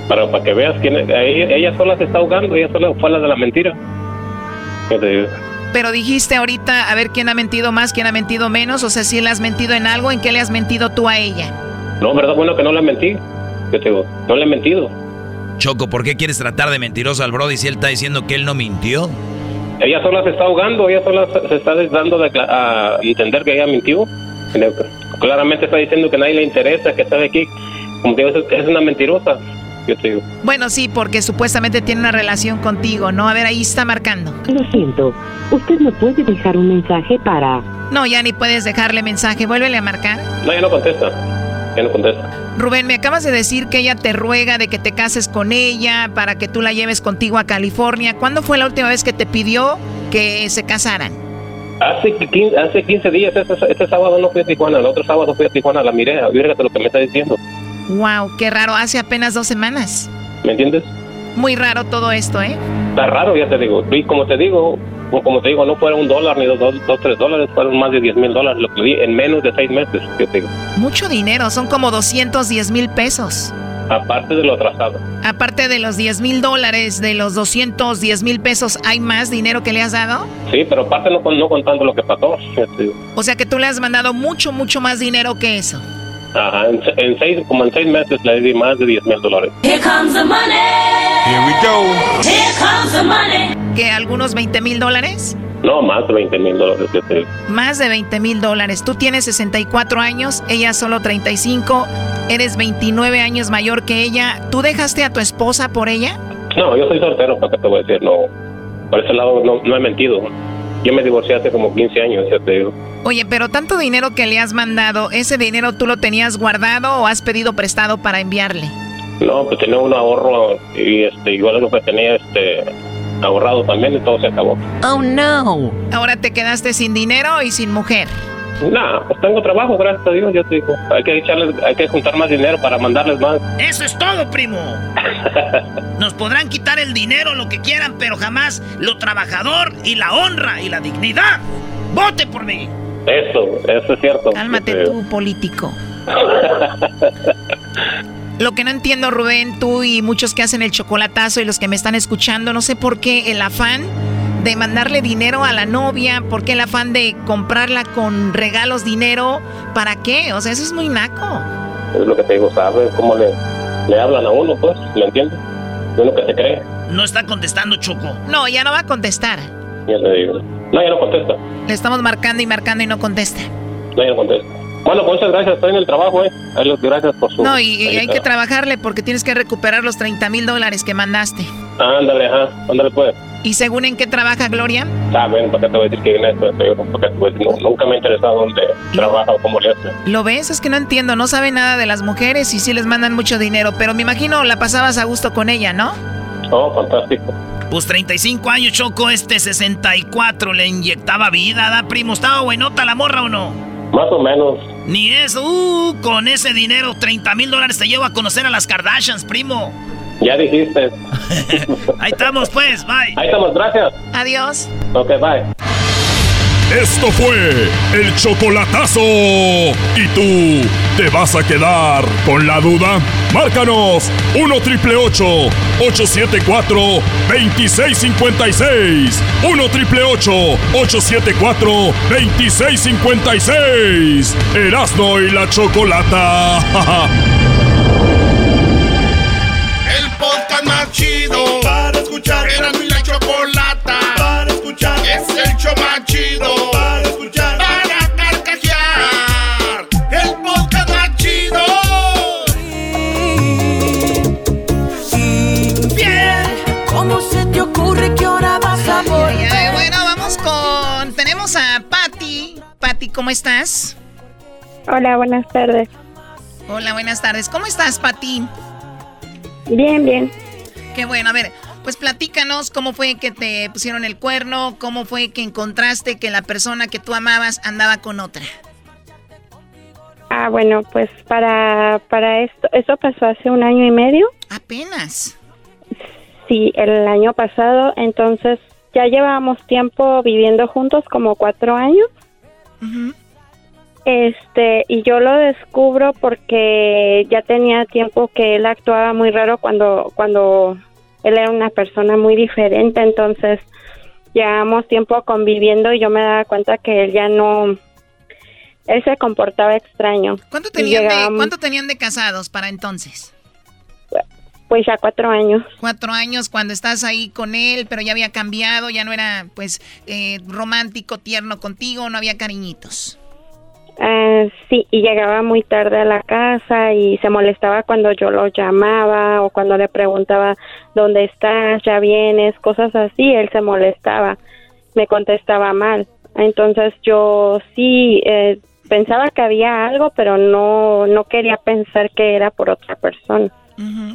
Para, para que veas quién es. Ella, ella sola se está ahogando, ella sola fue la de la mentira. Pero dijiste ahorita, a ver quién ha mentido más, quién ha mentido menos. O sea, si le has mentido en algo, ¿en qué le has mentido tú a ella? No, verdad, bueno que no le mentí. Yo te digo, no le he mentido. Choco, ¿por qué quieres tratar de mentiroso al Brody si él está diciendo que él no mintió? Ella sola se está ahogando, ella sola se está dando a entender que ella mintió. Claramente está diciendo que nadie le interesa, que está de aquí. Como te digo, es una mentirosa. Yo te digo. Bueno, sí, porque supuestamente tiene una relación contigo, ¿no? A ver, ahí está marcando. Lo siento, usted no puede dejar un mensaje para... No, ya ni puedes dejarle mensaje, vuélvele a marcar. No, ya no contesta, ya no contesta. Rubén, me acabas de decir que ella te ruega de que te cases con ella para que tú la lleves contigo a California. ¿Cuándo fue la última vez que te pidió que se casaran? Hace 15, hace 15 días, este, este, sábado no fui a Tijuana, el otro sábado fui a Tijuana, la miré, fíjate lo que me está diciendo. Wow, qué raro, hace apenas dos semanas. ¿Me entiendes? Muy raro todo esto, ¿eh? Está raro, ya te digo. Y como te digo, como te digo, no fueron un dólar ni dos, dos, tres dólares, fueron más de 10 mil dólares lo que vi en menos de seis meses, te digo. Mucho dinero, son como 210 mil pesos. Aparte de lo atrasado. Aparte de los 10 mil dólares, de los 210 mil pesos, ¿hay más dinero que le has dado? Sí, pero aparte no, no contando lo que pasó. O sea que tú le has mandado mucho, mucho más dinero que eso. Ajá, en, seis, como en seis meses le di más de 10 mil dólares. Here comes the money. Here we go. Here comes the money. ¿Que algunos 20 mil dólares? No, más de 20 mil dólares. Más de 20 mil dólares. Tú tienes 64 años, ella solo 35. Eres 29 años mayor que ella. ¿Tú dejaste a tu esposa por ella? No, yo soy soltero, ¿para qué te voy a decir? No, por ese lado no, no he mentido. Yo me divorcié hace como 15 años, ya te digo. Oye, pero tanto dinero que le has mandado, ¿ese dinero tú lo tenías guardado o has pedido prestado para enviarle? No, pues tenía un ahorro y este, igual lo que tenía este, ahorrado también y todo se acabó. Oh no. Ahora te quedaste sin dinero y sin mujer. No, pues tengo trabajo, gracias a Dios, yo te digo. Hay que echarles, hay que juntar más dinero para mandarles más. Eso es todo, primo. Nos podrán quitar el dinero, lo que quieran, pero jamás lo trabajador y la honra y la dignidad. ¡Vote por mí! Eso, eso es cierto. Cálmate tú, político. Lo que no entiendo, Rubén, tú y muchos que hacen el chocolatazo y los que me están escuchando, no sé por qué el afán de mandarle dinero a la novia, por qué el afán de comprarla con regalos, dinero, ¿para qué? O sea, eso es muy naco. Es lo que te digo, ¿sabes cómo le, le hablan a uno, pues? ¿Me entiendes? Uno que se cree. No está contestando, Choco. No, ya no va a contestar. Ya te digo. No, ya no contesta. Le estamos marcando y marcando y no contesta. No, ya no contesta. Bueno, pues muchas gracias, estoy en el trabajo, ¿eh? Gracias por su... No, y, hay que trabajarle porque tienes que recuperar los 30 mil dólares que mandaste. Ándale, ajá, ándale pues. ¿Y según en qué trabaja Gloria? Ah, bueno, ¿para qué te voy a decir que en esto? Porque pues, nunca me ha interesado dónde trabaja o cómo le hace. ¿Lo ves? Es que no entiendo, no sabe nada de las mujeres y sí les mandan mucho dinero, pero me imagino la pasabas a gusto con ella, ¿no? Oh, fantástico. Pues 35 años, Choco, este 64 le inyectaba vida, ¿da, primo? ¿Estaba buenota la morra o no? Más o menos. Ni eso, uh, con ese dinero, 30 mil dólares te llevo a conocer a las Kardashians, primo. Ya dijiste. Ahí estamos, pues, bye. Ahí estamos, gracias. Adiós. Ok, bye. Esto fue el chocolatazo. ¿Y tú te vas a quedar con la duda? Márcanos 1 triple 874 2656. 1 triple 874 2656. Erasno y la chocolata. El podcast más chido para escuchar. Erasno y la chocolata para escuchar. Es el show más chido para escuchar. Para carcajear. El podcast más chido. Bien, ¿cómo se te ocurre que ahora vas a volver? Ay, bueno, vamos con. Tenemos a Patty. Patty, ¿cómo estás? Hola, buenas tardes. Hola, buenas tardes. ¿Cómo estás, Patty? Bien, bien. Qué bueno, a ver, pues platícanos cómo fue que te pusieron el cuerno, cómo fue que encontraste que la persona que tú amabas andaba con otra. Ah, bueno, pues para, para esto, eso pasó hace un año y medio. Apenas. Sí, el año pasado, entonces ya llevábamos tiempo viviendo juntos, como cuatro años. Este, y yo lo descubro porque ya tenía tiempo que él actuaba muy raro cuando, cuando él era una persona muy diferente, entonces llevamos tiempo conviviendo y yo me daba cuenta que él ya no, él se comportaba extraño. ¿Cuánto tenían, de, ¿Cuánto tenían de casados para entonces? Pues ya cuatro años. Cuatro años cuando estás ahí con él, pero ya había cambiado, ya no era pues eh, romántico, tierno contigo, no había cariñitos. Ah, sí, y llegaba muy tarde a la casa y se molestaba cuando yo lo llamaba o cuando le preguntaba dónde estás, ya vienes, cosas así, él se molestaba, me contestaba mal. Entonces yo sí eh, pensaba que había algo, pero no no quería pensar que era por otra persona.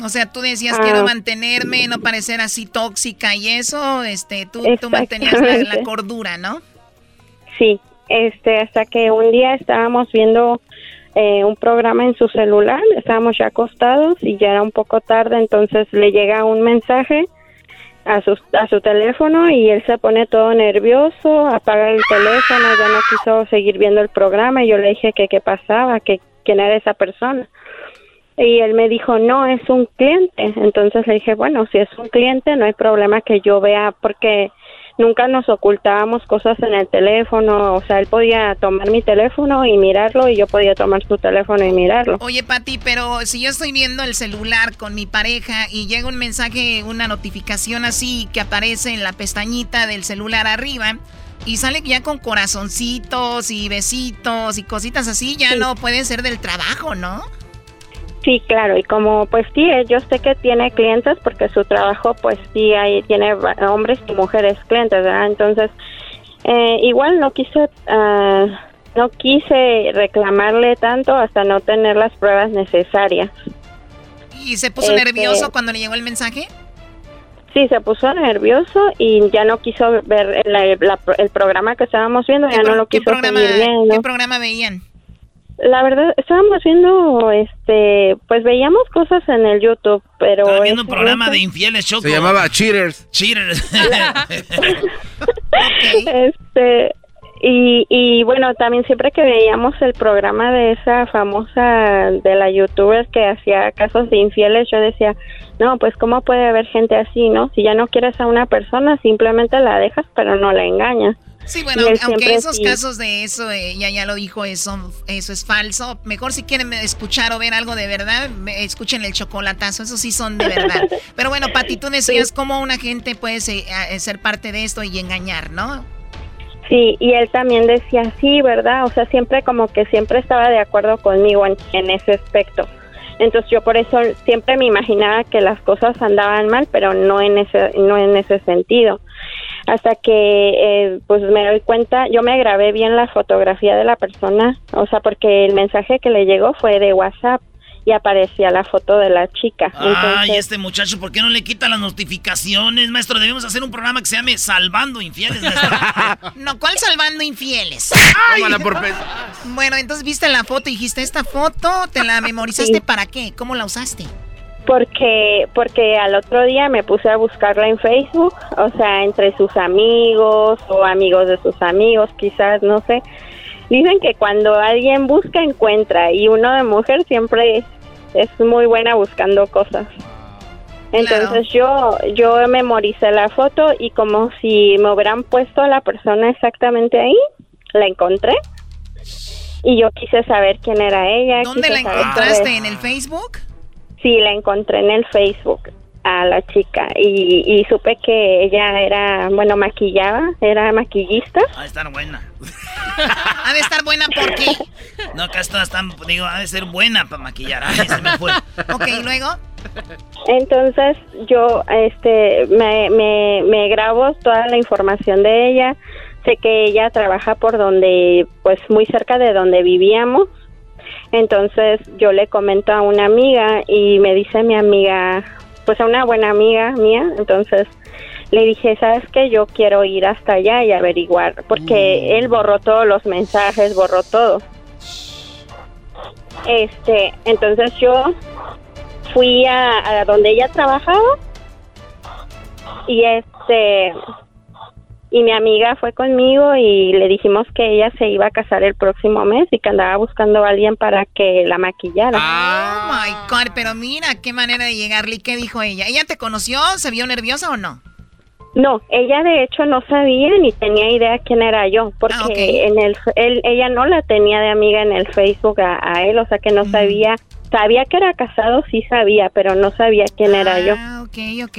O sea, tú decías Ah. quiero mantenerme, no parecer así tóxica y eso, este, tú, tú mantenías la, cordura, ¿no? Sí, este, hasta que un día estábamos viendo eh, un programa en su celular, estábamos ya acostados y ya era un poco tarde, entonces le llega un mensaje a su, a su teléfono y él se pone todo nervioso, apaga el teléfono, ya no quiso seguir viendo el programa y yo le dije que qué pasaba, que quién era esa persona. Y él me dijo, no, es un cliente. Entonces le dije, bueno, si es un cliente, no hay problema que yo vea, porque nunca nos ocultábamos cosas en el teléfono. O sea, él podía tomar mi teléfono y mirarlo, y yo podía tomar su teléfono y mirarlo. Oye, Pati, pero si yo estoy viendo el celular con mi pareja y llega un mensaje, una notificación así que aparece en la pestañita del celular arriba y sale ya con corazoncitos y besitos y cositas así, ya no puede ser del trabajo, ¿no? Sí, claro, y como pues sí, eh, yo sé que tiene clientes porque su trabajo pues sí, ahí tiene hombres y mujeres clientes, ¿verdad? Entonces, eh, igual no quise, ah, no quise reclamarle tanto hasta no tener las pruebas necesarias. ¿Y se puso Este- nervioso cuando le llegó el mensaje? Sí, se puso nervioso y ya no quiso ver el, la- el programa que estábamos viendo, ya no lo ¿Qué quiso programa, seguir viendo. ¿Qué programa veían? La verdad, estábamos viendo, este, pues veíamos cosas en el YouTube, pero... Estaba viendo un programa de infieles, Choco. Se llamaba Cheaters. Cheaters. Este, y, y bueno, también siempre que veíamos el programa de esa famosa, de la youtuber que hacía casos de infieles, yo decía, no, pues cómo puede haber gente así, ¿no? Si ya no quieres a una persona, simplemente la dejas, pero no la engañas. Sí, bueno, aunque esos sí- casos de eso, eh, ya ya lo dijo, eso, eso es falso. Mejor si quieren escuchar o ver algo de verdad, me- escuchen el chocolatazo, esos sí son de verdad. Pero bueno, Pati, tú decías cómo una gente puede se- a- ser parte de esto y engañar, ¿no? Sí, y él también decía, sí, ¿verdad? O sea, siempre como que siempre estaba de acuerdo conmigo en, en ese aspecto. Entonces yo por eso siempre me imaginaba que las cosas andaban mal, pero no en ese, no en ese sentido. Hasta que eh, pues me doy cuenta, yo me grabé bien la fotografía de la persona, o sea, porque el mensaje que le llegó fue de WhatsApp y aparecía la foto de la chica. Ay, este muchacho, ¿por qué no le quita las notificaciones, maestro? Debemos hacer un programa que se llame Salvando Infieles, maestro. no, ¿cuál Salvando Infieles? bueno, entonces viste la foto y dijiste, esta foto, ¿te la memorizaste para qué? ¿Cómo la usaste? Porque, porque al otro día me puse a buscarla en Facebook, o sea, entre sus amigos o amigos de sus amigos, quizás, no sé. Dicen que cuando alguien busca, encuentra, y uno de mujer siempre es muy buena buscando cosas. Entonces yo yo memoricé la foto y como si me hubieran puesto a la persona exactamente ahí, la encontré. Y yo quise saber quién era ella. ¿Dónde la encontraste? ¿En el Facebook? Sí, la encontré en el Facebook a la chica y, y supe que ella era, bueno, maquillaba, era maquillista. Ha de estar buena. ha de estar buena ¿por qué? No, acá está, digo, ha de ser buena para maquillar. Ay, se me fue. ok, ¿y luego? Entonces yo este me, me, me grabo toda la información de ella. Sé que ella trabaja por donde, pues muy cerca de donde vivíamos entonces yo le comento a una amiga y me dice mi amiga, pues a una buena amiga mía, entonces le dije, ¿sabes qué? Yo quiero ir hasta allá y averiguar, porque mm. él borró todos los mensajes, borró todo. Este, entonces yo fui a, a donde ella trabajaba y este y mi amiga fue conmigo y le dijimos que ella se iba a casar el próximo mes y que andaba buscando a alguien para que la maquillara. Oh my God, pero mira qué manera de llegarle. ¿Y qué dijo ella? ¿Ella te conoció? ¿Se vio nerviosa o no? No, ella de hecho no sabía ni tenía idea quién era yo, porque ah, en el él, ella no la tenía de amiga en el Facebook a, él, o sea que no sabía, sabía que era casado, sí sabía, pero no sabía quién era yo. Ah, ok, ok.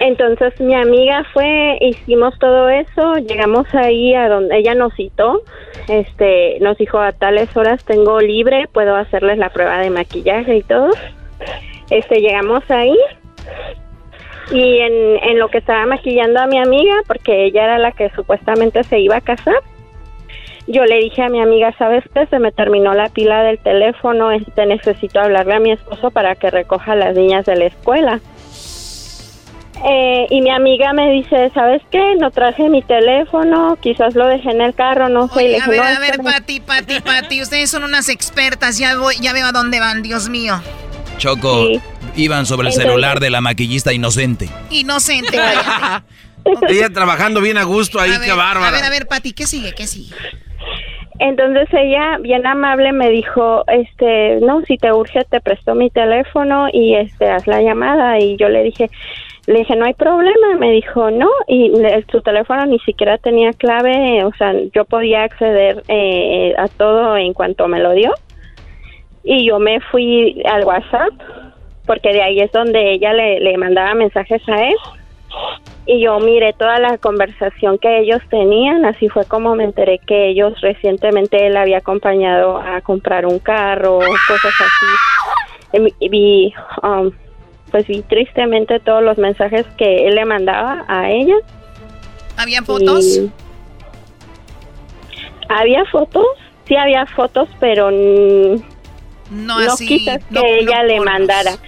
Entonces mi amiga fue, hicimos todo eso, llegamos ahí a donde ella nos citó, este, nos dijo a tales horas tengo libre, puedo hacerles la prueba de maquillaje y todo. Este, llegamos ahí y en, en lo que estaba maquillando a mi amiga, porque ella era la que supuestamente se iba a casar, yo le dije a mi amiga, ¿sabes qué? Se me terminó la pila del teléfono, este, necesito hablarle a mi esposo para que recoja a las niñas de la escuela. Eh, y mi amiga me dice, ¿sabes qué? No traje mi teléfono, quizás lo dejé en el carro, no sé. a ver, a ver, Pati, Pati, Pati, ustedes son unas expertas, ya, voy, ya veo a dónde van, Dios mío. Choco, iban sobre el celular de la maquillista inocente. Inocente, Ella trabajando bien a gusto ahí, qué bárbara. A ver, a ver, Pati, ¿qué sigue? ¿Qué sigue? Entonces ella, bien amable, me dijo, este, no, si te urge, te presto mi teléfono y este, haz la llamada. Y yo le dije, le dije, no hay problema, me dijo, no, y su teléfono ni siquiera tenía clave, o sea, yo podía acceder eh, a todo en cuanto me lo dio. Y yo me fui al WhatsApp, porque de ahí es donde ella le, le mandaba mensajes a él. Y yo miré toda la conversación que ellos tenían, así fue como me enteré que ellos recientemente él había acompañado a comprar un carro, cosas así. Y um, pues vi tristemente todos los mensajes que él le mandaba a ella. ¿Había fotos? había fotos, sí había fotos, pero no, así, que ella le mandara.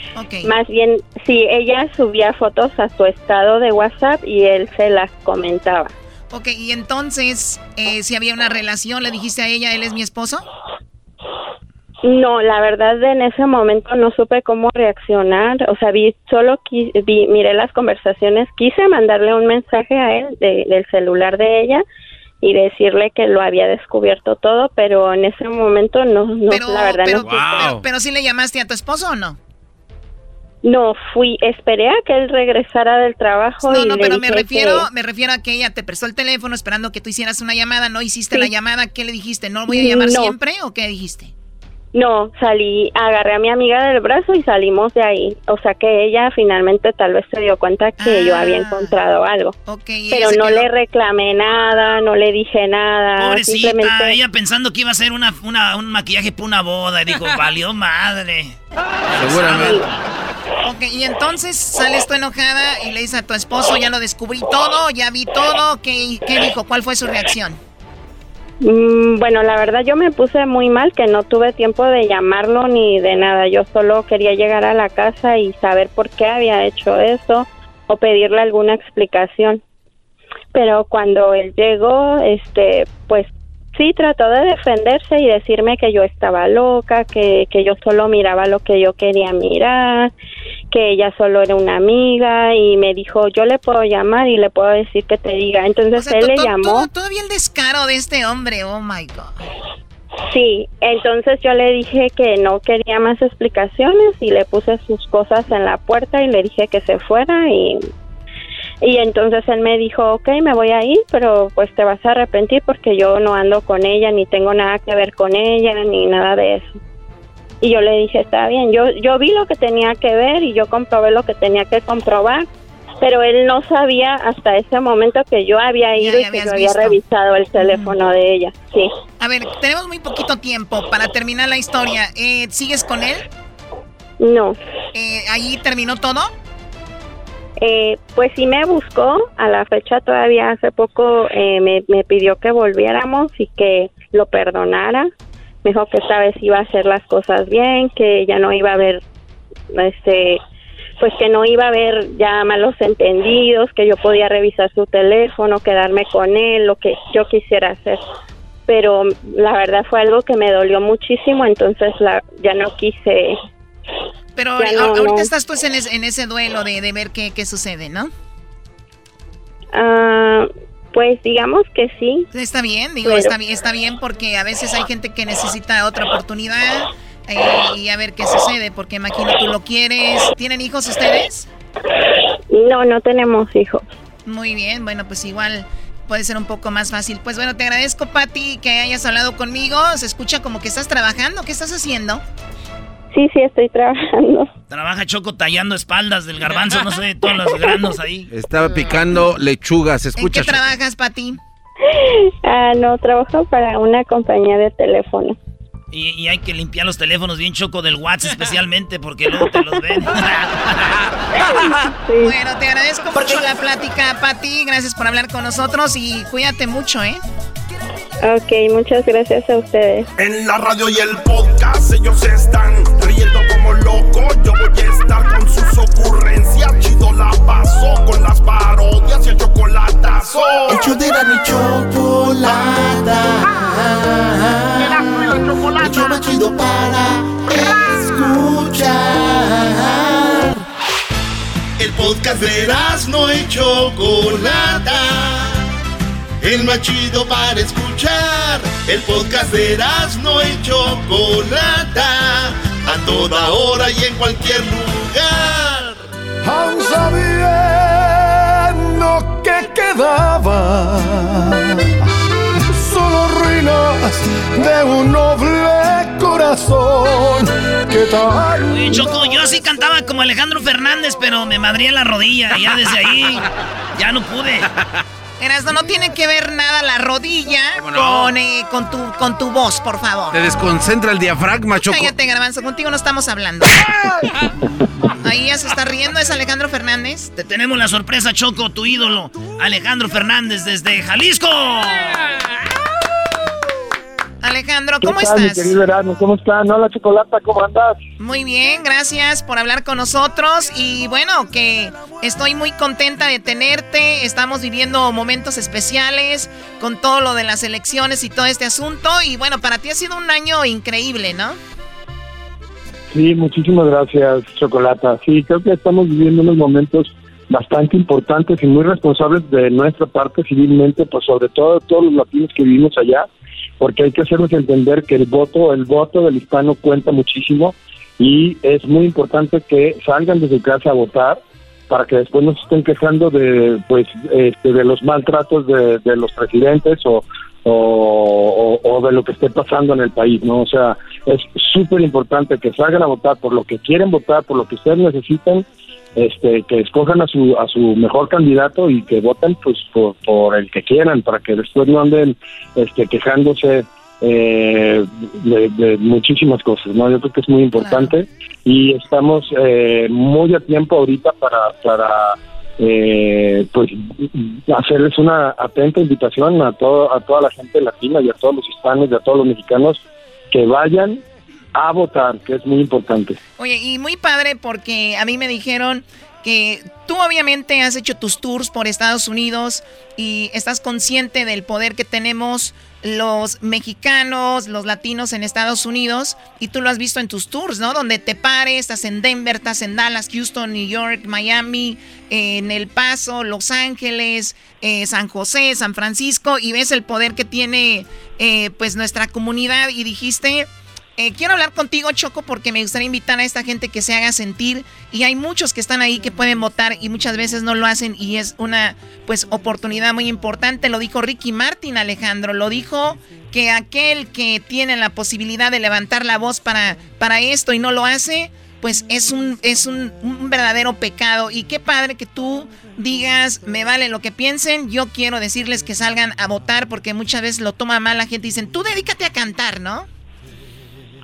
Más bien, sí, ella subía fotos a su estado de WhatsApp y él se las comentaba. Ok, y entonces, eh, si había una relación, ¿le dijiste a ella, él es mi esposo? No, la verdad en ese momento no supe cómo reaccionar, o sea, vi solo vi, miré las conversaciones, quise mandarle un mensaje a él del celular de ella y decirle que lo había descubierto todo, pero en ese momento no, no la verdad pero, no. Pero, pero, sí le llamaste a tu esposo o no? No, fui, esperé a que él regresara del trabajo. No, no, pero me refiero, me refiero a que ella te prestó el teléfono esperando que tú hicieras una llamada, no hiciste la llamada, ¿qué le dijiste? ¿No voy a llamar siempre o qué dijiste? No, salí, agarré a mi amiga del brazo y salimos de ahí. O sea que ella finalmente tal vez se dio cuenta que yo había ah. encontrado algo. Pero no le reclamé nada, no le dije nada. Pobrecita, ella pensando que iba a ser una, un maquillaje para una boda y dijo, valió madre. Seguramente. Ok, y entonces sales tú enojada y le dices a tu esposo, ya lo descubrí todo, ya vi todo. ¿Qué, qué dijo? ¿Cuál fue su reacción? Mm, bueno, la verdad yo me puse muy mal que no tuve tiempo de llamarlo ni de nada. Yo solo quería llegar a la casa y saber por qué había hecho eso o pedirle alguna explicación. Pero cuando él llegó, este, pues sí trató de defenderse y decirme que yo estaba loca, que, que yo solo miraba lo que yo quería mirar, que ella solo era una amiga y me dijo, yo le puedo llamar y le puedo decir que te diga. Entonces él le llamó. Todavía el descaro de este hombre, oh my God. Sí, entonces yo le dije que no quería más explicaciones y le puse sus cosas en la puerta y le dije que se fuera y y entonces él me dijo, ok, me voy a ir, pero pues te vas a arrepentir porque yo no ando con ella, ni tengo nada que ver con ella, ni nada de eso. Y yo le dije, está bien, yo, yo vi lo que tenía que ver y yo comprobé lo que tenía que comprobar, pero él no sabía hasta ese momento que yo había ido y que yo había revisado el teléfono de ella. Sí. A ver, tenemos muy poquito tiempo para terminar la historia. Eh, ¿Sigues con él? No. Eh, ¿Ahí terminó todo? Eh, pues sí me buscó, a la fecha todavía hace poco eh, me, pidió que volviéramos y que lo perdonara. Me dijo que esta vez iba a hacer las cosas bien, que ya no iba a haber, este, pues que no iba a haber ya malos entendidos, que yo podía revisar su teléfono, quedarme con él, lo que yo quisiera hacer. Pero la verdad fue algo que me dolió muchísimo, entonces la, ya no quise pero ahorita estás pues en, en ese duelo de, de ver qué, qué, sucede, ¿no? Ah, pues digamos que sí. Está bien, digo, está, bien, está bien porque a veces hay gente que necesita otra oportunidad eh, y a ver qué sucede, porque imagino tú lo quieres. ¿Tienen hijos ustedes? No, no tenemos hijos. Muy bien, bueno, pues igual puede ser un poco más fácil. Pues bueno, te agradezco, Patti, que hayas hablado conmigo. Se escucha como que estás trabajando. ¿Qué estás haciendo? Sí, sí, estoy trabajando. Trabaja Choco tallando espaldas del garbanzo, no sé, todos los granos ahí. Estaba picando lechugas, escucha. ¿En qué trabajas, Pati? Ah, no, trabajo para una compañía de teléfono. Y, hay que limpiar los teléfonos bien choco del WhatsApp especialmente porque luego te los ven. Bueno, te agradezco mucho la plática, Pati. Gracias por hablar con nosotros y cuídate mucho, ¿eh? Ok, muchas gracias a ustedes. En la radio y el podcast ellos están riendo como locos. Yo voy a estar con sus ocurrencias. Chido la paso con las parodias y el chocolatazo. Hecho de la ni chocolata. El show más chido para escuchar. El podcast de no y Chocolata el más chido para escuchar. El podcast de no y Chocolata, a toda hora y en cualquier lugar. Aún sabiendo que quedaba solo ruinas de un noble corazón. ¿Qué tal? Oye, Choco, yo así cantaba como Alejandro Fernández, pero me madría la rodilla. Ya desde ahí ya no pude. Erasno, no tiene que ver nada la rodilla con, eh, con, tu, con tu voz, por favor. Te desconcentra el diafragma, Choco. Cállate, Garbanzo, contigo no estamos hablando. Ahí ya se está riendo, es Alejandro Fernández. Te tenemos la sorpresa, Choco, tu ídolo, Alejandro Fernández desde Jalisco. Alejandro, ¿cómo estás? Mi querido Erasmo, ¿cómo estás? Hola, Chocolata, ¿cómo andas? Muy bien, gracias por hablar con nosotros y bueno, que estoy muy contenta de tenerte. Estamos viviendo momentos especiales con todo lo de las elecciones y todo este asunto y bueno, para ti ha sido un año increíble, ¿no? Sí, muchísimas gracias, Chocolata. Sí, creo que estamos viviendo unos momentos bastante importantes y muy responsables de nuestra parte civilmente, pues sobre todo todos los latinos que vivimos allá porque hay que hacernos entender que el voto, el voto del hispano cuenta muchísimo y es muy importante que salgan desde casa a votar para que después no se estén quejando de pues este, de los maltratos de, los presidentes o, o, de lo que esté pasando en el país, ¿no? O sea, es súper importante que salgan a votar por lo que quieren votar, por lo que ustedes necesitan este, que escojan a su, a su mejor candidato y que voten pues por, el que quieran para que después no anden este, quejándose eh, de, muchísimas cosas, ¿no? Yo creo que es muy importante y estamos eh, muy a tiempo ahorita para, para eh, pues hacerles una atenta invitación a todo, a toda la gente latina y a todos los hispanos y a todos los mexicanos que vayan a votar, que es muy importante. Oye, y muy padre porque a mí me dijeron que tú obviamente has hecho tus tours por Estados Unidos y estás consciente del poder que tenemos los mexicanos, los latinos en Estados Unidos y tú lo has visto en tus tours, ¿no? Donde te pares, estás en Denver, estás en Dallas, Houston, New York, Miami, en El Paso, Los Ángeles, eh, San José, San Francisco y ves el poder que tiene eh, pues nuestra comunidad y dijiste eh, quiero hablar contigo, Choco, porque me gustaría invitar a esta gente que se haga sentir. Y hay muchos que están ahí que pueden votar y muchas veces no lo hacen y es una pues oportunidad muy importante. Lo dijo Ricky Martin, Alejandro. Lo dijo que aquel que tiene la posibilidad de levantar la voz para, para esto y no lo hace, pues es un, es un, un, verdadero pecado. Y qué padre que tú digas, me vale lo que piensen, yo quiero decirles que salgan a votar porque muchas veces lo toma mal la gente y dicen, tú dedícate a cantar, ¿no?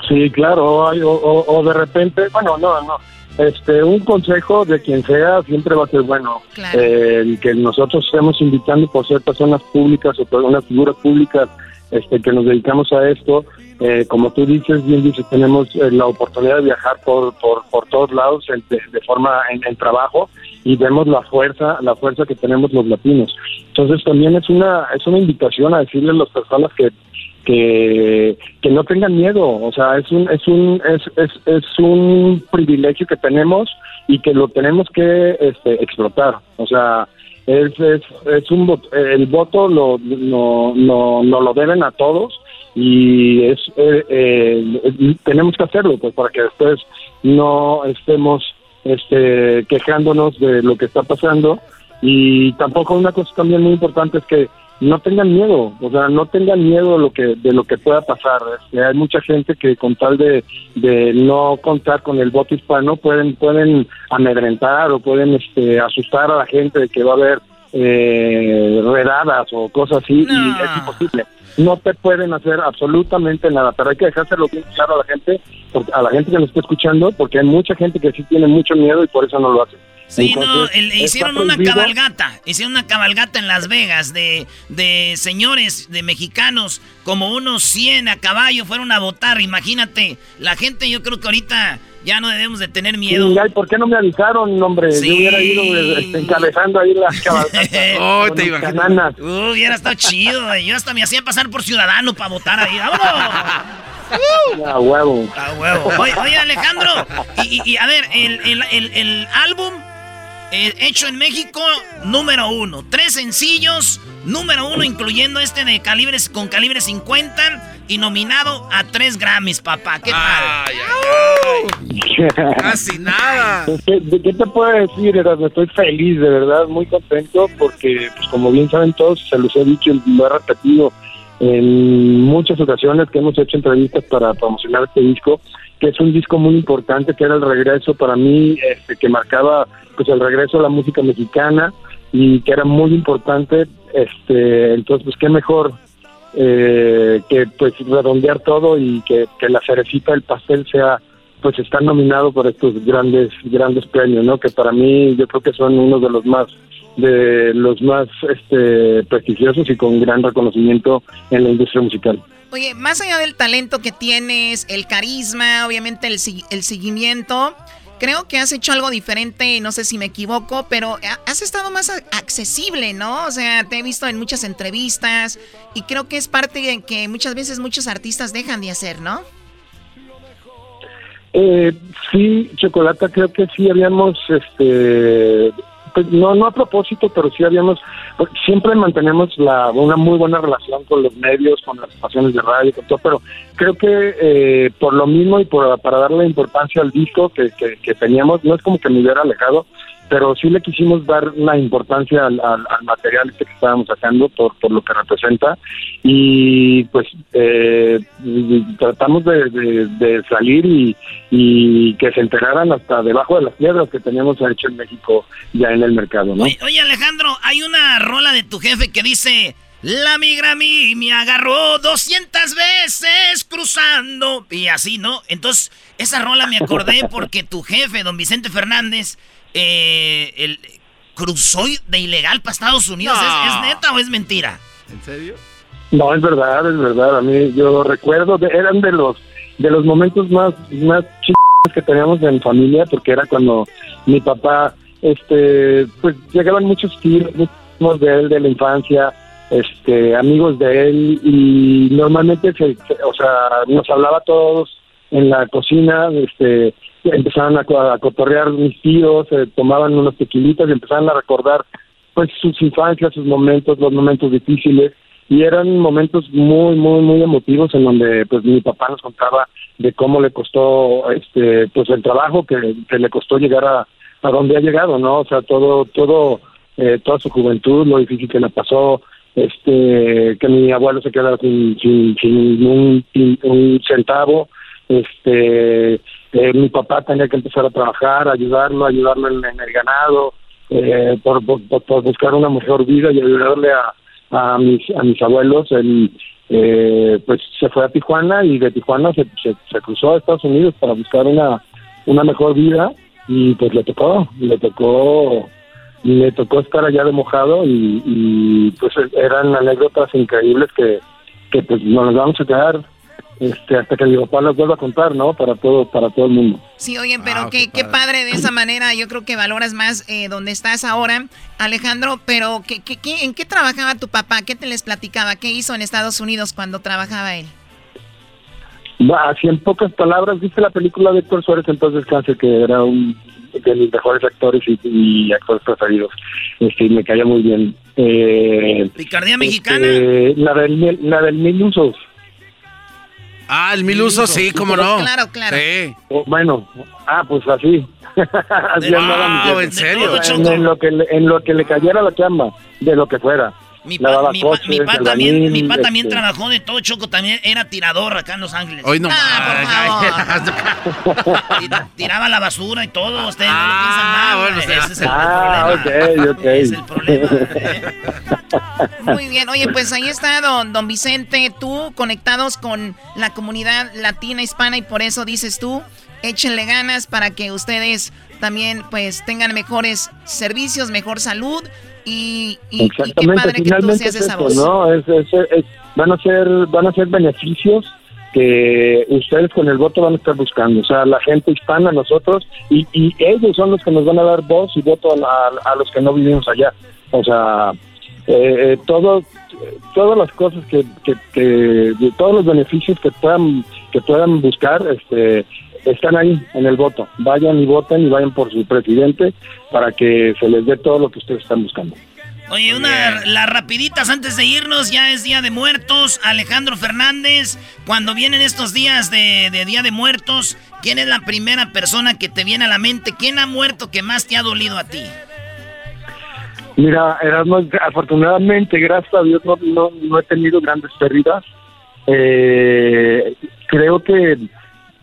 Sí, claro, o, de repente, bueno, no, no. Este, un consejo de quien sea siempre va a ser bueno. Eh, que nosotros estemos invitando por ser personas públicas o por unas figuras públicas este, que nos dedicamos a esto, eh, como tú dices, bien dices, tenemos eh, la oportunidad de viajar por, por, por todos lados de, forma en el trabajo y vemos la fuerza, la fuerza que tenemos los latinos. Entonces también es una, es una invitación a decirle a las personas que que, que no tengan miedo, o sea, es un, es un, es, es, un privilegio que tenemos y que lo tenemos que este, explotar, o sea, es, es, es un el voto lo, no, no, no lo deben a todos y es eh, eh, tenemos que hacerlo pues para que después no estemos este quejándonos de lo que está pasando y tampoco una cosa también muy importante es que no tengan miedo, o sea, no tengan miedo de lo que de lo que pueda pasar. Este, hay mucha gente que con tal de, de no contar con el voto hispano pueden pueden amedrentar o pueden este, asustar a la gente de que va a haber eh, redadas o cosas así y es imposible. No te pueden hacer absolutamente nada, pero hay que dejárselo bien claro a la gente, a la gente que nos está escuchando, porque hay mucha gente que sí tiene mucho miedo y por eso no lo hace. Sí, no, hicieron una cabalgata, hicieron una cabalgata en Las Vegas de, de señores, de mexicanos, como unos 100 a caballo fueron a votar, imagínate, la gente yo creo que ahorita ya no debemos de tener miedo. Sí, ¿por qué no me avisaron, hombre? Yo hubiera ido este, encabezando ahí las cabalgatas. oh, te imaginas. Uh, hubiera estado chido, yo hasta me hacía pasar por ciudadano para votar ahí, ¡vámonos! A huevo. A huevo. Oye, Alejandro, y, a ver, el, el, el, el álbum eh, hecho en México, número uno. Tres sencillos, número uno, incluyendo este de calibres con calibre 50 y nominado a tres Grammys, papá. ¿Qué tal? Casi nada. Pues, ¿Qué, te puedo decir, Erasmo? Estoy feliz, de verdad, muy contento, porque, pues, como bien saben todos, se los he dicho y lo he repetido en muchas ocasiones que hemos hecho entrevistas para promocionar este disco, que es un disco muy importante, que era el regreso para mí, este, que marcaba pues el regreso a la música mexicana y que era muy importante, este, entonces pues qué mejor eh, que pues redondear todo y que, la cerecita del pastel sea pues estar nominado por estos grandes grandes premios, ¿no? Que para mí yo creo que son uno de los más de los más este, prestigiosos y con gran reconocimiento en la industria musical. Oye, más allá del talento que tienes, el carisma, obviamente el, el seguimiento, creo que has hecho algo diferente, no sé si me equivoco, pero has estado más accesible, ¿no? O sea, te he visto en muchas entrevistas y creo que es parte de que muchas veces muchos artistas dejan de hacer, ¿no? Eh, sí, Chocolata, creo que sí habíamos este, pues, no, no a propósito, pero sí habíamos, pues, siempre mantenemos la, una muy buena relación con los medios, con las estaciones de radio, con todo, pero creo que eh, por lo mismo y por, para darle importancia al disco que, que teníamos, no es como que me hubiera alejado, pero sí le quisimos dar la importancia al, material que estábamos sacando por, por lo que representa y pues eh, tratamos de, salir y, y, que se enteraran hasta debajo de las piedras que teníamos hecho en México ya en el mercado, ¿no? Oye, Alejandro, hay una rola de tu jefe que dice... La migra a mí me agarró 200 veces cruzando. Y así, ¿no? Entonces, esa rola me acordé porque tu jefe, don Vicente Fernández, eh, el, cruzó de ilegal para Estados Unidos. ¿Es, neta o es mentira? ¿En serio? No, es verdad, es verdad. A mí yo recuerdo, eran de los de los momentos más más que teníamos en familia, porque era cuando mi papá, este, pues llegaban muchos tíos, muchos de él de la infancia, este, amigos de él y normalmente, se, o sea, nos hablaba todos en la cocina, este, empezaban a, a cotorrear mis tíos, eh, tomaban unos tequilitas y empezaban a recordar pues sus infancias, sus momentos, los momentos difíciles. Y eran momentos muy muy muy emotivos en donde pues mi papá nos contaba de cómo le costó este pues el trabajo que, que le costó llegar a, a donde ha llegado no o sea todo todo eh, toda su juventud lo difícil que le pasó este que mi abuelo se quedara sin sin, sin un, un centavo este eh, mi papá tenía que empezar a trabajar ayudarlo ayudarlo en, el ganado eh, por, buscar una mejor vida y ayudarle a mis a mis abuelos. Eh, pues se fue a Tijuana y de Tijuana se, se, cruzó a Estados Unidos para buscar una mejor vida y pues le tocó le tocó le tocó estar allá de mojado y, pues eran anécdotas increíbles que que pues nos vamos a quedar este, hasta que mi papá las vuelva a contar, ¿no? Para todo, para todo el mundo. Sí, oye, pero ah, qué, qué, padre. de esa manera. Yo creo que valoras más eh, donde estás ahora, Alejandro. Pero ¿qué, qué, qué, ¿en qué trabajaba tu papá? ¿Qué te les platicaba? ¿Qué hizo en Estados Unidos cuando trabajaba él? Así en pocas palabras, viste la película de Héctor Suárez, entonces casi que era un de mis mejores actores y, actores preferidos. Este, me caía muy bien. Eh, ¿Picardía mexicana? Este, la del, la del Mil Usos. Ah, el mil usos, sí, cómo no. Claro, claro. Sí. Oh, bueno, ah, pues así. así andaba ¿En serio? En, lo que le, en lo que le cayera la chamba, de lo que fuera. Mi, pa, mi, mi pa también, mi pa también este. trabajó de todo, Choco, también era tirador acá en Los Ángeles. Hoy no ah, por favor. Tiraba la basura y todo, ustedes ah, no lo piensan mal. Bueno, ese es el ah, problema. ok, ok. Ese es el problema. Muy bien, oye, pues ahí está don, don Vicente, tú conectados con la comunidad latina, hispana, y por eso dices tú, échenle ganas para que ustedes también pues tengan mejores servicios, mejor salud y, y, qué padre que tú seas esa voz. ¿no? Es, van a ser van a ser beneficios que ustedes con el voto van a estar buscando, o sea, la gente hispana, nosotros, y, y ellos son los que nos van a dar voz y voto a, a los que no vivimos allá. O sea, eh, eh todo, todas las cosas que, que, que, todos los beneficios que puedan que puedan buscar, este, están ahí en el voto. Vayan y voten y vayan por su presidente para que se les dé todo lo que ustedes están buscando. Oye, una, las rapiditas antes de irnos, ya es Día de Muertos. Alejandro Fernández, cuando vienen estos días de, Día de Muertos, ¿quién es la primera persona que te viene a la mente? ¿Quién ha muerto que más te ha dolido a ti? Mira, Erasmo, afortunadamente, gracias a Dios, no, no, he tenido grandes pérdidas. Eh, creo que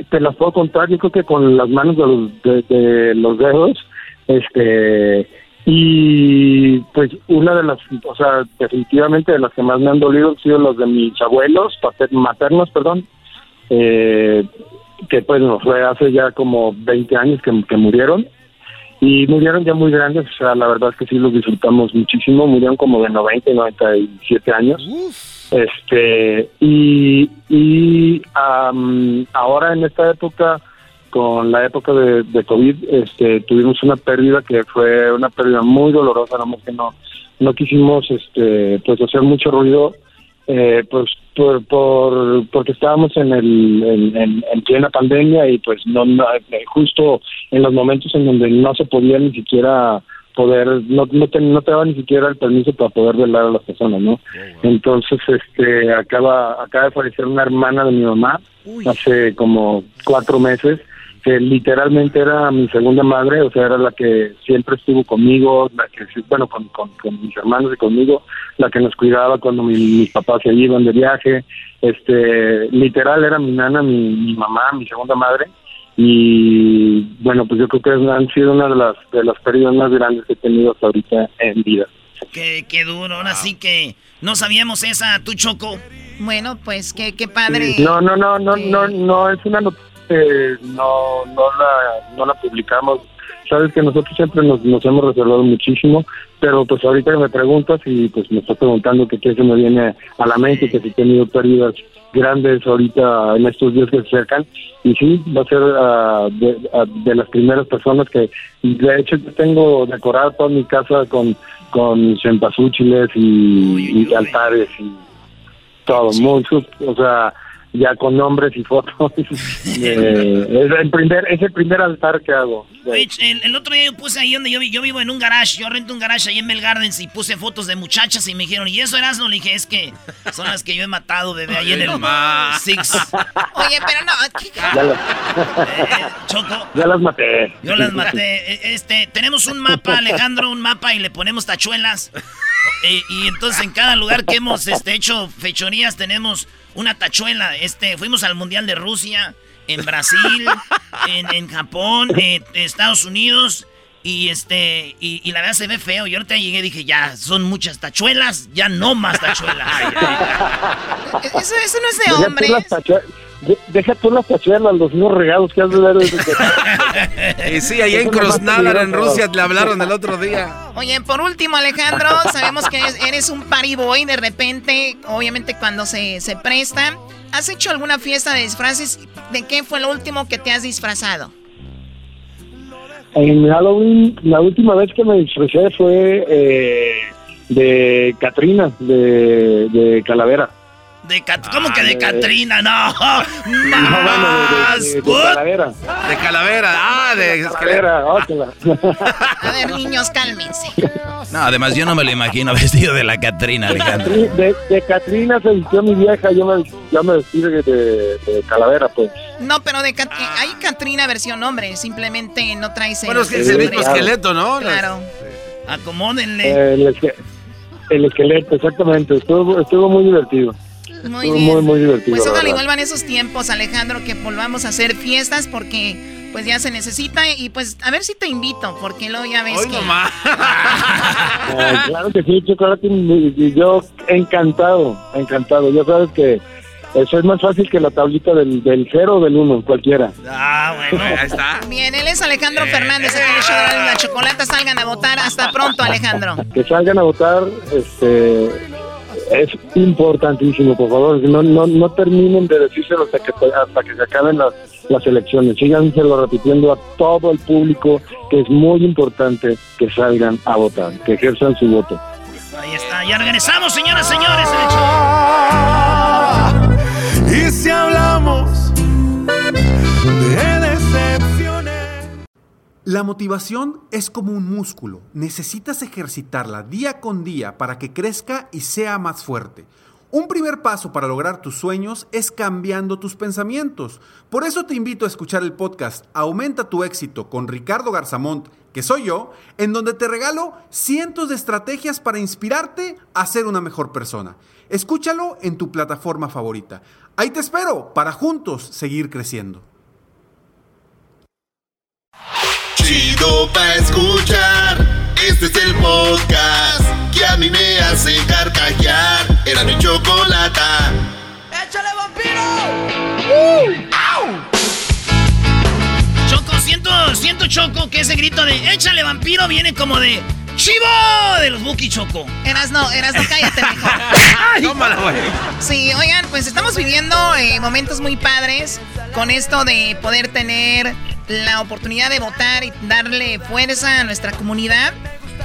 te las puedo contar, yo creo que con las manos de los, de, los dedos, este, y pues una de las, o sea, definitivamente de las que más me han dolido han sido los de mis abuelos, maternos, perdón, eh, que pues no fue hace ya como 20 años que, que murieron, y murieron ya muy grandes, o sea, la verdad es que sí los disfrutamos muchísimo, murieron como de 90 y 97 años. Este, y, y ahora en esta época, con la época de, COVID, este, tuvimos una pérdida que fue una pérdida muy dolorosa, nada más que no, no quisimos este, pues hacer mucho ruido, eh, pues por, por, porque estábamos en, el, en, en, plena pandemia y pues no, justo en los momentos en donde no se podía ni siquiera poder, no, no, te, no te daba ni siquiera el permiso para poder velar a las personas, ¿no? Entonces, este, acaba, acaba de fallecer una hermana de mi mamá hace como cuatro meses, que literalmente era mi segunda madre, o sea, era la que siempre estuvo conmigo, la que, bueno, con, con, mis hermanos y conmigo, la que nos cuidaba cuando mis papás se iban de viaje, este, literal era mi nana, mi, mi mamá, mi segunda madre, y bueno, pues yo creo que han sido una de las de las pérdidas más grandes que he tenido hasta ahorita en vida. Qué, qué duro, ahora sí que no sabíamos esa, tu Choco. Bueno, pues qué, qué padre. no, no, no, no, no, no, es una noticia, no, no la, no la publicamos sabes que nosotros siempre nos, nos hemos reservado muchísimo, pero pues ahorita que me preguntas y pues me estás preguntando que qué se me viene a la mente, que si he tenido pérdidas grandes ahorita en estos días que se acercan, y sí, va a ser ah, de, de las primeras personas que, de hecho, yo tengo decorada toda mi casa con, con cempasúchiles y, y altares y todo, mucho, o sea, ya con nombres y fotos. Eh, es, el primer, es el primer altar que hago. Oye, el, el otro día yo puse ahí donde yo, vi- yo vivo en un garage, yo rento un garage ahí en Mel Gardens y puse fotos de muchachas y me dijeron, ¿y eso eras? No le dije, es que son las que yo he matado bebé ahí en el Six. Oye, pero no. ¿qué- Ya las, Choco. ya las maté. Yo las maté. E- Este, tenemos un mapa, Alejandro, un mapa y le ponemos tachuelas. E- y entonces en cada lugar que hemos este, hecho fechorías tenemos una tachuela. Este, fuimos al Mundial de Rusia, en Brasil, en, en Japón, en Estados Unidos. Y este, y, y la verdad se ve feo. Yo ahorita llegué y dije, ya, son muchas tachuelas, ya no más tachuelas. Eso, eso no es de tú hombres. Deja tú las tachuelas, los mismos regalos que has de desde que- Y sí, allá en Krasnodar, en Rusia, le hablaron el otro día. Oye, por último, Alejandro, sabemos que eres- eres un party boy de repente, obviamente cuando se, se presta. ¿Has hecho alguna fiesta de disfraces? ¿De qué fue lo último que te has disfrazado? En Halloween, la última vez que me disfrazé fue eh, de Katrina, de, de Calavera. De Cat- ¿Cómo que de Catrina? No, No, más. bueno, de, de- de What? Calavera. De calavera, ah, de Calavera. A ver, niños, cálmense. No, además yo no me lo imagino vestido de la Catrina, Alejandro. De, de Catrina se vistió mi vieja, yo me, yo me vestí de, Calavera, pues. No, pero de Cat- hay Catrina versión hombre, simplemente no traes el... Bueno, es que es el mismo Claro. esqueleto, ¿no? Claro. Acomódenle. El, esque- el esqueleto, exactamente. Estuvo, estuvo muy divertido. Muy Estuvo bien. muy, muy divertido. Pues ojalá y verdad. vuelvan esos tiempos, Alejandro, que volvamos a hacer fiestas porque pues ya se necesita y pues a ver si te invito, porque luego ya ves que... Ay, claro que sí, chocolate. Yo encantado, encantado. Ya sabes que eso es más fácil que la tablita del, del cero o del uno, cualquiera. Ah, bueno. Ahí está. Bien, él es Alejandro Fernández, aquí en el show de la chocolata, salgan a votar. Hasta pronto, Alejandro. Que salgan a votar, este, es importantísimo, por favor. No, no, no terminen de decírselo hasta que, hasta que se acaben las, las elecciones. Síganselo repitiendo a todo el público que es muy importante que salgan a votar, que ejerzan su voto. Ahí está, ya regresamos, señoras, señores. Y si hablamos La motivación es como un músculo. Necesitas ejercitarla día con día para que crezca y sea más fuerte. Un primer paso para lograr tus sueños es cambiando tus pensamientos. Por eso te invito a escuchar el podcast Aumenta tu éxito con Ricardo Garzamont, que soy yo, en donde te regalo cientos de estrategias para inspirarte a ser una mejor persona. Escúchalo en tu plataforma favorita. Ahí te espero para juntos seguir creciendo. Chido pa' escuchar. Este es el podcast que a mí me hace carcajear. Era mi chocolata. ¡Échale vampiro! Choco, siento, siento Choco que ese grito de échale vampiro viene como de chivo de los Buki Choco. Eras no, eras no, cállate mejor. Tómala, güey. Sí, oigan, pues estamos viviendo eh, momentos muy padres con esto de poder tener la oportunidad de votar y darle fuerza a nuestra comunidad.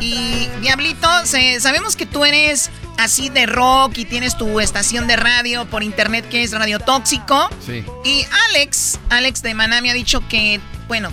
Y Diablito, se- sabemos que tú eres así de rock y tienes tu estación de radio por internet que es Radio Tóxico. Sí. Y Alex, Alex de Maná me ha dicho que, bueno,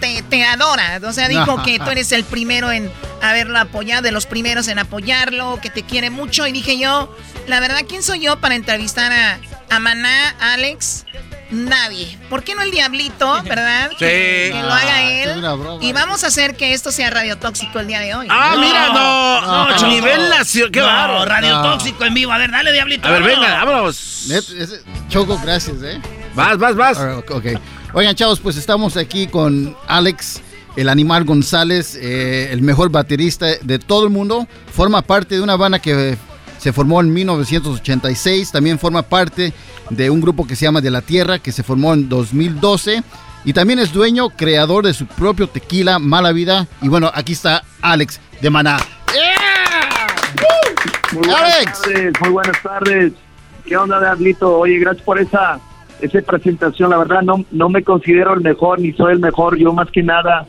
te, te adora. O sea, dijo que tú eres el primero en haberlo apoyado, de los primeros en apoyarlo, que te quiere mucho. Y dije yo, la verdad, ¿quién soy yo para entrevistar a, a Maná, Alex? Nadie. ¿Por qué no el diablito, verdad? Sí. Que, que lo haga Ah, él. broma. Y vamos a hacer que esto sea radiotóxico el día de hoy. Ah, mira, no. no, Choco. nivel nacional. Qué no, bárbaro. Radio No. Tóxico en vivo. A ver, dale, Diablito. A ver, venga, vámonos. Choco, gracias, ¿eh? Vas, vas, vas. Ah, ok, ok. Oigan, chavos, pues estamos aquí con Alex, el animal González, eh, el mejor baterista de todo el mundo. Forma parte de una banda que se formó en 1986. También forma parte de un grupo que se llama De la Tierra, que se formó en 2012. y también es dueño, creador de su propio tequila Mala Vida. Y bueno, aquí está Alex de Maná. Muy buenas tardes, muy buenas tardes. ¿Qué onda, Diablito? Oye, gracias por esa, esa presentación. La verdad, no, no me considero el mejor ni soy el mejor. Yo más que nada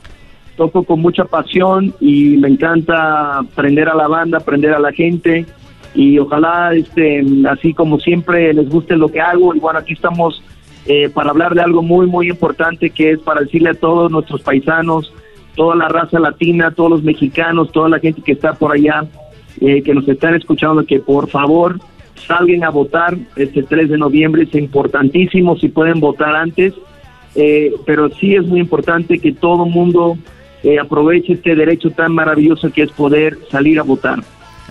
toco con mucha pasión y me encanta aprender a la banda, aprender a la gente y ojalá este así como siempre les guste lo que hago y bueno aquí estamos eh, para hablar de algo muy muy importante que es para decirle a todos nuestros paisanos toda la raza latina todos los mexicanos toda la gente que está por allá eh, que nos están escuchando que por favor salgan a votar este 3 de noviembre es importantísimo si pueden votar antes eh, pero sí es muy importante que todo mundo aproveche este derecho tan maravilloso que es poder salir a votar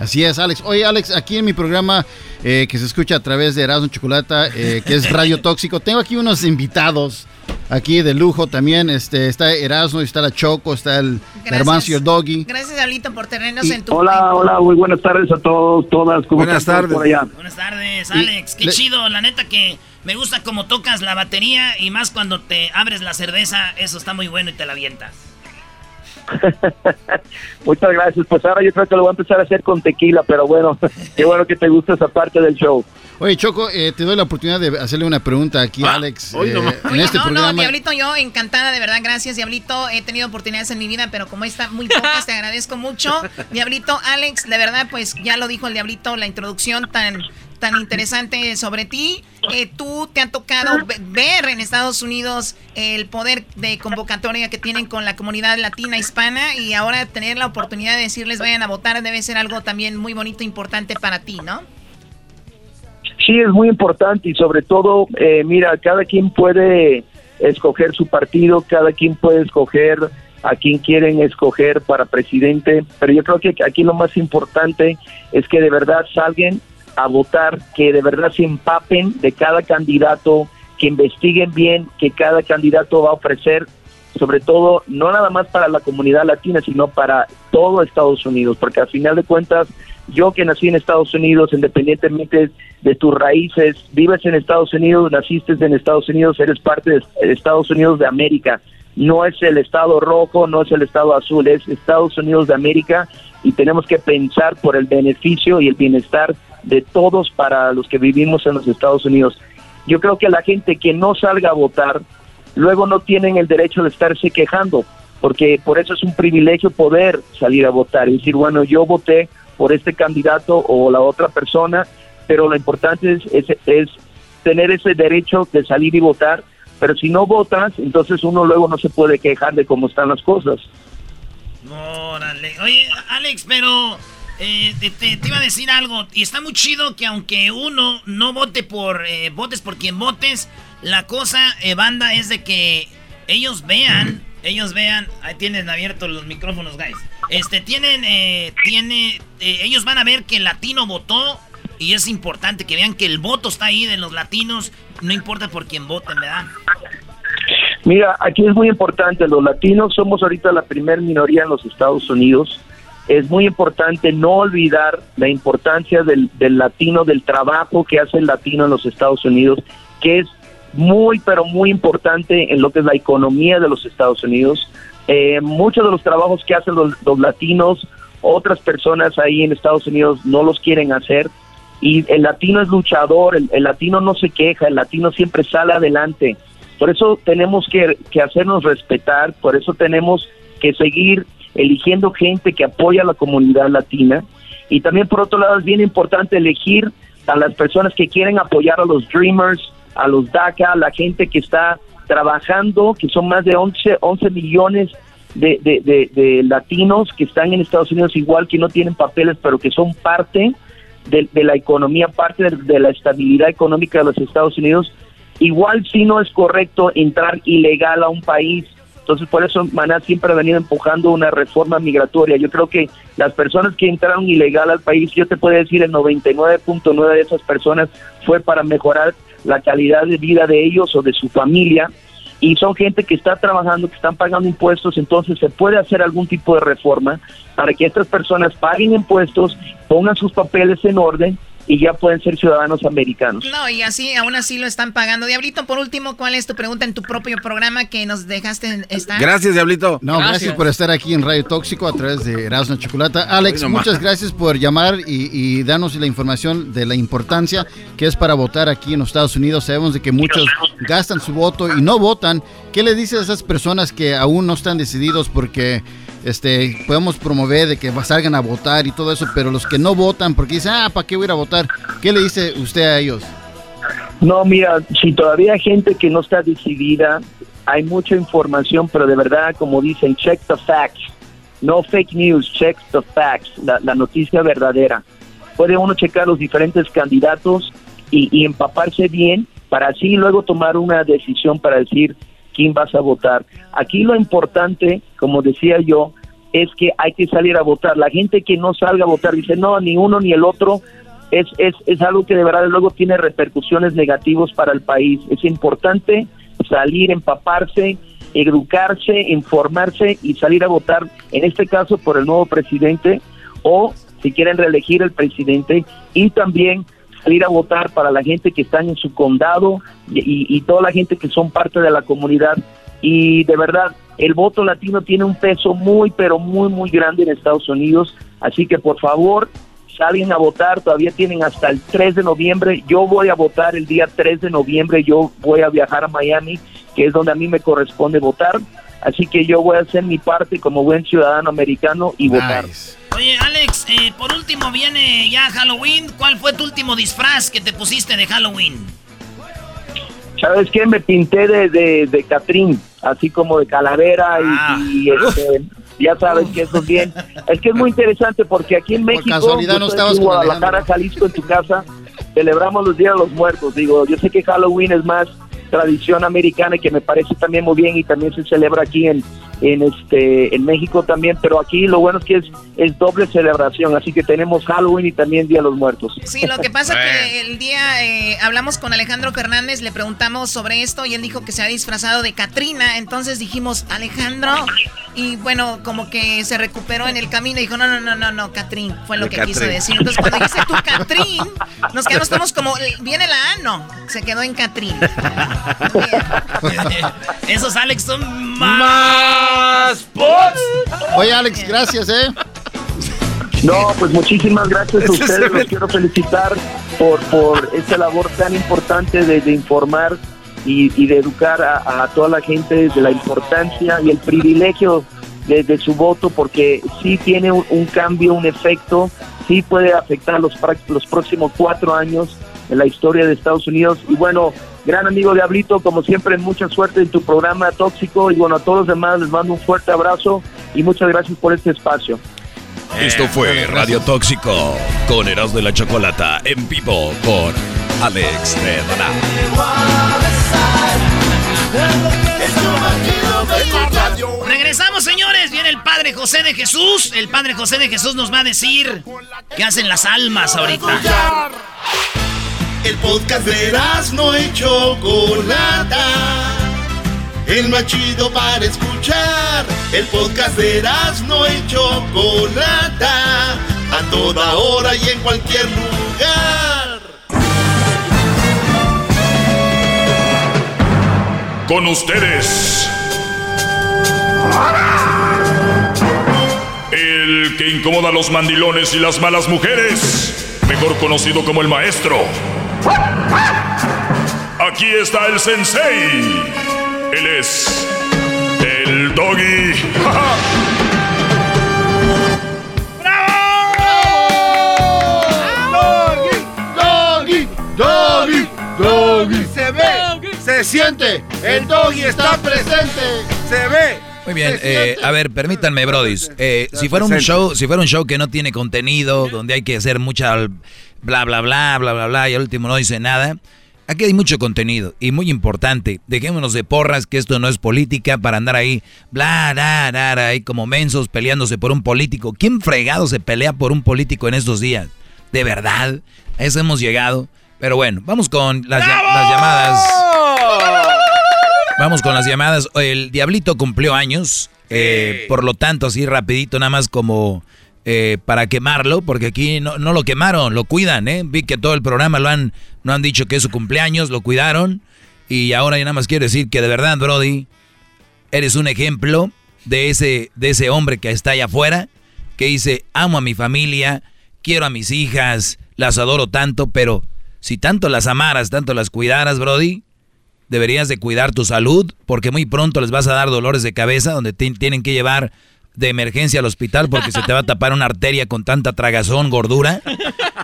Así es, Alex. Oye, Alex, aquí en mi programa eh, que se escucha a través de Erasmo Chocolata, eh, que es Radio Tóxico, tengo aquí unos invitados aquí de lujo también. Este, está Erasmo, está la Choco, está el Hermancio Doggy. Gracias, Diablito, por tenernos en tu... Hola, hola, muy buenas tardes a todos, todas. ¿Cómo buenas tardes. Por allá? Buenas tardes, Alex. Qué chido, la neta que me gusta como tocas la batería y más cuando te abres la cerveza, eso está muy bueno y te la avientas. Muchas gracias. Pues ahora yo creo que lo voy a empezar a hacer con tequila, pero bueno, qué bueno que te gusta esa parte del show. Oye, Choco, eh, te doy la oportunidad de hacerle una pregunta aquí a ah, Alex. Eh, en este no, programa. no, Diablito, yo encantada, de verdad, gracias, Diablito. He tenido oportunidades en mi vida, pero como está muy pocas, te agradezco mucho. Diablito, Alex, de verdad, pues ya lo dijo el Diablito, la introducción tan tan interesante sobre ti. Eh, tú te ha tocado ver en Estados Unidos el poder de convocatoria que tienen con la comunidad latina hispana y ahora tener la oportunidad de decirles vayan a votar debe ser algo también muy bonito, importante para ti, ¿no? Sí, es muy importante y sobre todo, eh, mira, cada quien puede escoger su partido, cada quien puede escoger a quien quieren escoger para presidente, pero yo creo que aquí lo más importante es que de verdad salgan a votar, que de verdad se empapen de cada candidato, que investiguen bien que cada candidato va a ofrecer, sobre todo no nada más para la comunidad latina, sino para todo Estados Unidos, porque al final de cuentas, yo que nací en Estados Unidos, independientemente de tus raíces, vives en Estados Unidos, naciste en Estados Unidos, eres parte de Estados Unidos de América. No es el estado rojo, no es el estado azul, es Estados Unidos de América y tenemos que pensar por el beneficio y el bienestar de todos para los que vivimos en los Estados Unidos. Yo creo que la gente que no salga a votar, luego no tienen el derecho de estarse quejando, porque por eso es un privilegio poder salir a votar y decir, bueno, yo voté por este candidato o la otra persona, pero lo importante es, es, tener ese derecho de salir y votar, pero si no votas, entonces uno luego no se puede quejar de cómo están las cosas. Órale. Oye, Alex, pero eh, te, iba a decir algo. Y está muy chido que aunque uno no vote por, eh, votes por quien votes, la cosa, eh, banda, es de que ellos vean, ellos vean, ahí tienen abiertos los micrófonos, guys. Este, tienen, tiene, ellos van a ver que el latino votó y es importante que vean que el voto está ahí de los latinos, no importa por quién voten, ¿verdad? Mira, aquí es muy importante, los latinos somos ahorita la primer minoría en los Estados Unidos es muy importante no olvidar la importancia del, latino, del trabajo que hace el latino en los Estados Unidos, que es muy, pero muy importante en lo que es la economía de los Estados Unidos. Eh, muchos de los trabajos que hacen los, latinos, otras personas ahí en Estados Unidos no los quieren hacer. Y el latino es luchador, el, latino no se queja, el latino siempre sale adelante. Por eso tenemos que, que hacernos respetar, por eso tenemos que seguir eligiendo gente que apoya a la comunidad latina. Y también por otro lado es bien importante elegir a las personas que quieren apoyar a los Dreamers, a los DACA, a la gente que está trabajando, que son más de 11, 11 millones de, de, latinos que están en Estados Unidos igual, que no tienen papeles, pero que son parte de, la economía, parte de, la estabilidad económica de los Estados Unidos. Igual si no es correcto entrar ilegal a un país entonces, por eso Maná siempre ha venido empujando una reforma migratoria. Yo creo que las personas que entraron ilegal al país, yo te puedo decir, el 99.9 de esas personas fue para mejorar la calidad de vida de ellos o de su familia. Y son gente que está trabajando, que están pagando impuestos, entonces se puede hacer algún tipo de reforma para que estas personas paguen impuestos, pongan sus papeles en orden y ya pueden ser ciudadanos americanos. No, y así, aún así lo están pagando. Diablito, por último, ¿cuál es tu pregunta en tu propio programa que nos dejaste estar? Gracias, Diablito. No, gracias, por estar aquí en Radio Tóxico a través de Erasmo Chocolata. Alex, muchas gracias por llamar y, y, darnos la información de la importancia que es para votar aquí en los Estados Unidos. Sabemos de que muchos gastan su voto y no votan. ¿Qué le dices a esas personas que aún no están decididos porque este, podemos promover de que salgan a votar y todo eso, pero los que no votan porque dicen, ah, ¿para qué voy a ir a votar? ¿Qué le dice usted a ellos? No, mira, si todavía hay gente que no está decidida, hay mucha información, pero de verdad, como dicen, check the facts. No fake news, check the facts, la, noticia verdadera. Puede uno checar los diferentes candidatos y, y empaparse bien para así luego tomar una decisión para decir, quién vas a votar. Aquí lo importante, como decía yo, es que hay que salir a votar. La gente que no salga a votar dice, no, ni uno ni el otro, es, es, es algo que de verdad luego tiene repercusiones negativas para el país. Es importante salir, empaparse, educarse, informarse y salir a votar, en este caso por el nuevo presidente o si quieren reelegir el presidente y también salir a votar para la gente que está en su condado y, toda la gente que son parte de la comunidad. Y de verdad, el voto latino tiene un peso muy, pero muy, muy grande en Estados Unidos. Así que por favor, salgan a votar. Todavía tienen hasta el 3 de noviembre. Yo voy a votar el día 3 de noviembre. Yo voy a viajar a Miami, que es donde a mí me corresponde votar. Así que yo voy a hacer mi parte como buen ciudadano americano y votar. Oye, Alex, eh, por último viene ya Halloween. ¿Cuál fue tu último disfraz que te pusiste de Halloween? ¿Sabes qué? Me pinté de, de, Catrín, así como de calavera y, ah. este, ya sabes que eso es bien. Es que es muy interesante porque aquí en México, casualidad no estabas en Guadalajara, Jalisco, en tu casa, celebramos los Días de los Muertos. Digo, yo sé que Halloween es más tradición americana que me parece también muy bien y también se celebra aquí en, en este en México también, pero aquí lo bueno es que es, es doble celebración, así que tenemos Halloween y también Día de los Muertos. Sí, lo que pasa que el día eh, hablamos con Alejandro Fernández, le preguntamos sobre esto y él dijo que se ha disfrazado de Katrina, entonces dijimos, Alejandro, y bueno, como que se recuperó en el camino y dijo, no, no, no, no, no, Catrín, fue lo que quiso decir. Entonces cuando dice tú Catrín, nos quedamos estamos como, viene la A, no, se quedó en Catrín. Esos Alex son más Oye, Alex, gracias, ¿eh? No, pues muchísimas gracias a ustedes. Los quiero felicitar por, por esta labor tan importante de, informar y, de educar a, toda la gente de la importancia y el privilegio de, su voto, porque sí tiene un, cambio, un efecto, sí puede afectar los, los próximos cuatro años en la historia de Estados Unidos. Y bueno, gran amigo Diablito, como siempre, mucha suerte en tu programa tóxico. Y bueno, a todos los demás les mando un fuerte abrazo y muchas gracias por este espacio. Esto fue Radio Tóxico con Eras de la Chocolata en vivo por Alex de Regresamos, señores. Viene el Padre José de Jesús. El Padre José de Jesús nos va a decir qué hacen las almas ahorita. El podcast de no y Chocolata. El más chido para escuchar. El podcast de no y Chocolata. A toda hora y en cualquier lugar. Con ustedes. El que incomoda a los mandilones y las malas mujeres. Mejor conocido como el maestro. Aquí está el sensei. Él es el doggy. Doggy, doggy, doggy. Se ve, se siente. El doggy está presente. Se ve. Muy bien, eh, a ver, permítanme, brodis. Eh, si fuera un show, si fuera un show que no tiene contenido, donde hay que hacer mucha bla, bla, bla, bla, bla, bla, y al último no dice nada. Aquí hay mucho contenido y muy importante. Dejémonos de porras, que esto no es política para andar ahí, bla, bla, bla, ahí como mensos peleándose por un político. ¿Quién fregado se pelea por un político en estos días? ¿De verdad? A eso hemos llegado. Pero bueno, vamos con las, las llamadas. Vamos con las llamadas. El Diablito cumplió años. Eh, por lo tanto, así rapidito, nada más como eh, para quemarlo, porque aquí no, no, lo quemaron, lo cuidan, ¿eh? Vi que todo el programa lo han, no han dicho que es su cumpleaños, lo cuidaron. Y ahora ya nada más quiero decir que de verdad, Brody, eres un ejemplo de ese, de ese hombre que está allá afuera, que dice, amo a mi familia, quiero a mis hijas, las adoro tanto, pero si tanto las amaras, tanto las cuidaras, Brody, deberías de cuidar tu salud, porque muy pronto les vas a dar dolores de cabeza donde tienen que llevar de emergencia al hospital porque se te va a tapar una arteria con tanta tragazón, gordura.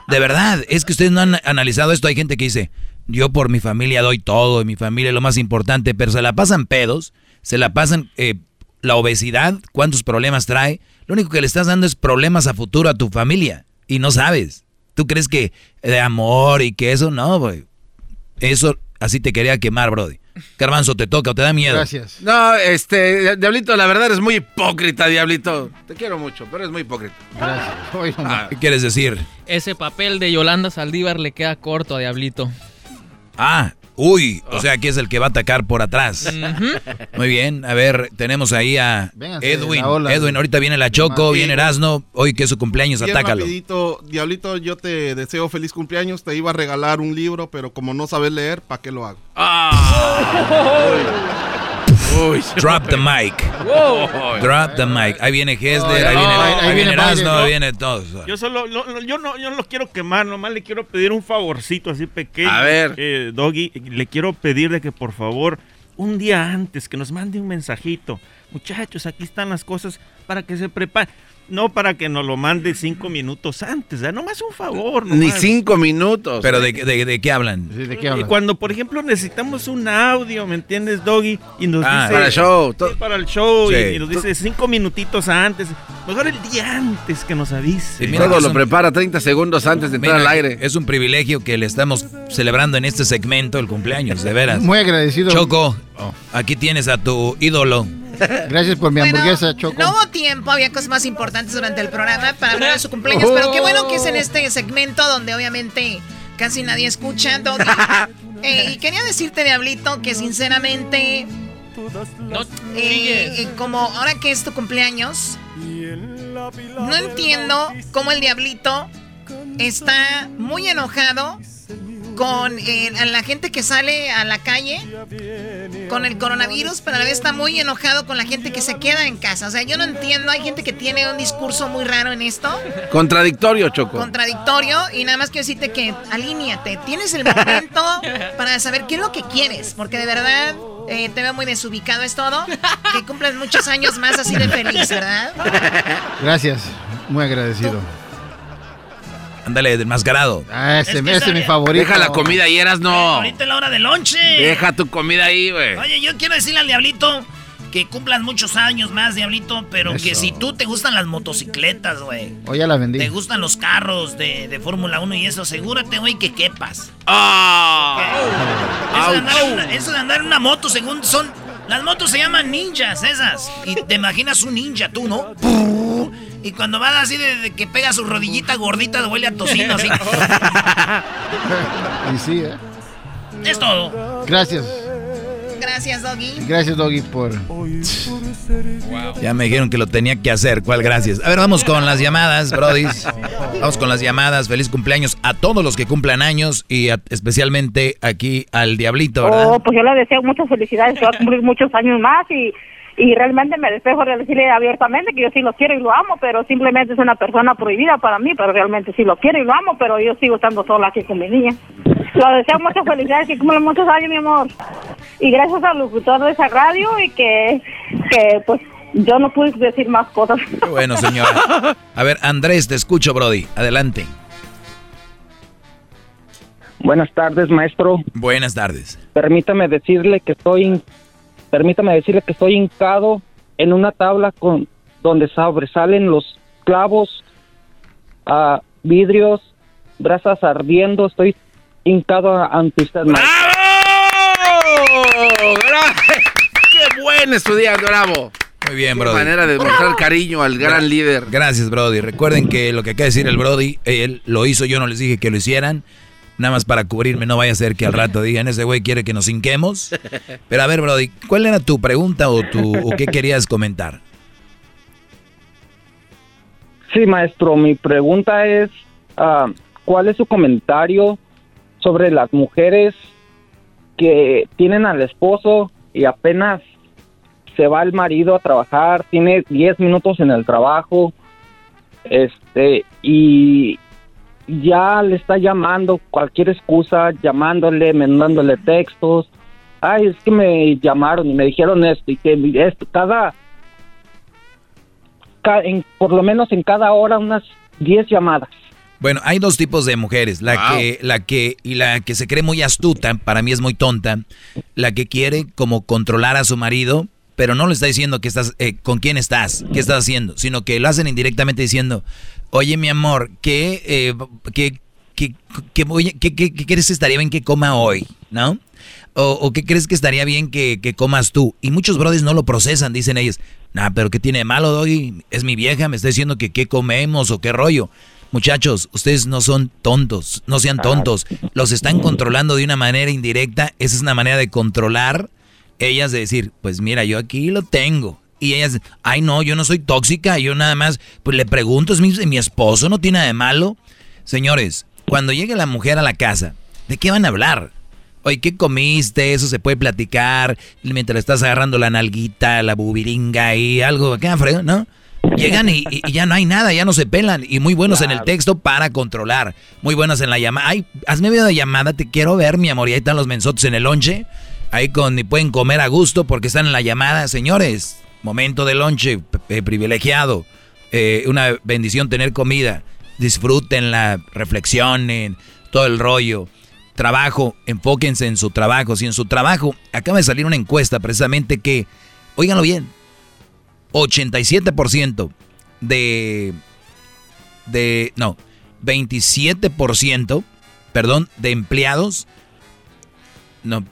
De verdad, es que ustedes no han analizado esto. Hay gente que dice, yo por mi familia doy todo, y mi familia es lo más importante, pero se la pasan pedos, se la pasan eh, la obesidad, cuántos problemas trae. Lo único que le estás dando es problemas a futuro a tu familia y no sabes. ¿Tú crees que de amor y que eso? No, güey. Eso así te quería quemar, Brody. Garbanzo, te toca o te da miedo. Gracias. No, este, Diablito, la verdad es muy hipócrita, Diablito. Te quiero mucho, pero es muy hipócrita. Gracias. Ah, ¿Qué quieres decir? Ese papel de Yolanda Saldívar le queda corto a Diablito. Ah, Uy, o sea, aquí es el que va a atacar por atrás. Muy bien, a ver, tenemos ahí a Edwin. Edwin, ahorita viene la Choco, viene Erasno. Hoy que es su cumpleaños, atácalo. Diablito, yo te deseo feliz cumpleaños. Te iba a regalar un libro, pero como no sabes leer, ¿para qué lo hago? Ah. Drop the mic. Drop the mic. Ahí viene Hesler, ahí viene, ahí viene Erasno, ahí viene todo. Yo solo, yo no, yo no lo quiero quemar, nomás le quiero pedir un favorcito así pequeño. A ver. Eh, Doggy, le quiero pedir de que por favor, un día antes, que nos mande un mensajito. Muchachos, aquí están las cosas para que se preparen. No para que nos lo mande cinco minutos antes, ¿eh? nomás un favor. Ni cinco minutos. ¿Pero de, de, qué hablan? ¿de qué hablan? Cuando, por ejemplo, necesitamos un audio, ¿me entiendes, Doggy? Y nos ah, dice... Para el show. para el show. Y, nos dice cinco minutitos antes. Mejor el día antes que nos avise. todo lo prepara 30 segundos antes de entrar al aire. Es un privilegio que le estamos celebrando en este segmento el cumpleaños, de veras. Muy agradecido. Choco, aquí tienes a tu ídolo. Gracias por mi hamburguesa, Choco. No hubo tiempo, había cosas más importantes durante el programa para hablar de su cumpleaños, pero qué bueno que es en este segmento donde obviamente casi nadie escucha. Eh, y quería decirte, Diablito, que sinceramente, eh, eh, como ahora que es tu cumpleaños, no entiendo cómo el Diablito está muy enojado con eh, la gente que sale a la calle con el coronavirus, pero a la vez está muy enojado con la gente que se queda en casa. O sea, yo no entiendo, hay gente que tiene un discurso muy raro en esto. Contradictorio, Choco. Contradictorio, y nada más quiero decirte que alíñate, tienes el momento para saber qué es lo que quieres, porque de verdad... Eh, te veo muy desubicado, es todo. Que cumplas muchos años más así de feliz, ¿verdad? Gracias, muy agradecido. Ándale, desmascarado. Ah, ese, es mi favorito. Deja la comida ahí, eras no. ahorita es la hora del lonche. Deja tu comida ahí, güey. Oye, yo quiero decirle al diablito que cumplas muchos años más, diablito, pero que si tú te gustan las motocicletas, güey. O ya la vendí. Te gustan los carros de, de Fórmula 1 y eso, asegúrate, güey, que quepas. ¡Ah! eso, de andar en una moto, según son... Las motos se llaman ninjas, esas. Y te imaginas un ninja tú, ¿no? Y cuando va así de, que pega su rodillita gordita, huele a tocino así. y sí, ¿eh? Es todo. Gracias. Gracias, Doggy. Gracias, Doggy, por. Ya me dijeron que lo tenía que hacer. ¿Cuál gracias? A ver, vamos con las llamadas, Brody. Vamos con las llamadas. Feliz cumpleaños a todos los que cumplan años y especialmente aquí al Diablito, ¿verdad? Oh, pues yo le deseo muchas felicidades. Que va a cumplir muchos años más y y realmente me despejo de decirle abiertamente que yo sí lo quiero y lo amo, pero simplemente es una persona prohibida para mí, pero realmente sí lo quiero y lo amo, pero yo sigo estando sola aquí con mi niña. Lo deseo muchas felicidades, que cumplan muchos años, mi amor. Y gracias al locutor de esa radio y que, que pues yo no pude decir más cosas. bueno, señora. A ver, Andrés, te escucho, Brody. Adelante. Buenas tardes, maestro. Buenas tardes. Permítame decirle que estoy Permítame decirle que estoy hincado en una tabla con donde sobresalen los clavos, uh, vidrios, brasas ardiendo. Estoy hincado ante usted. ¡Bravo! ¡Qué buen estudiante, bravo! Muy bien, Brody. manera de mostrar cariño al gran líder. Gracias, Brody. Recuerden que lo que acaba de decir el Brody, él lo hizo, yo no les dije que lo hicieran nada más para cubrirme, no vaya a ser que al rato digan, ese güey quiere que nos hinquemos. Pero a ver, Brody, ¿cuál era tu pregunta o, tu, o qué querías comentar? Sí, maestro, mi pregunta es, ah, ¿cuál es su comentario sobre las mujeres que tienen al esposo y apenas se va el marido a trabajar, tiene 10 minutos en el trabajo, este, y ya le está llamando cualquier excusa, llamándole, mandándole textos. Ay, es que me llamaron y me dijeron esto y que esto, cada, ca- en, por lo menos en cada hora unas 10 llamadas. Bueno, hay dos tipos de mujeres, la que la que y la que se cree muy astuta, para mí es muy tonta, la que quiere como controlar a su marido, pero no le está diciendo que estás eh, con quién estás, qué estás haciendo, sino que lo hacen indirectamente diciendo, "Oye, mi amor, ¿qué eh, qué qué qué, voy- qué- crees que estaría bien que coma hoy?", ¿no? O, o qué crees que estaría bien que, que comas tú. Y muchos brothers no lo procesan, dicen ellos. Nah, pero ¿qué tiene de malo hoy? Es mi vieja, me está diciendo que qué comemos o qué rollo. Muchachos, ustedes no son tontos, no sean tontos. Los están controlando de una manera indirecta. Esa es una manera de controlar. Ellas de decir, pues mira, yo aquí lo tengo. Y ellas, ay no, yo no soy tóxica, yo nada más, pues le pregunto, es mi, mi esposo, no tiene nada de malo. Señores, cuando llegue la mujer a la casa, ¿de qué van a hablar? Oye, ¿qué comiste? Eso se puede platicar mientras estás agarrando la nalguita, la bubiringa y algo acá, fregón, ¿no? Llegan y, y- y ya no hay nada, ya no se pelan. Y muy buenos en el texto para controlar. Muy buenos en la llamada. Ay, hazme video de llamada, te quiero ver, mi amor. Y ahí están los mensotes en el lonche. Ahí con, y pueden comer a gusto porque están en la llamada. Señores, momento de lonche eh, privilegiado. Eh, una bendición tener comida. Disfrútenla, reflexionen, todo el rollo. Trabajo, enfóquense en su trabajo. Si en su trabajo acaba de salir una encuesta precisamente que, óiganlo bien, 87% de, de, no, 27%, perdón, de empleados, no,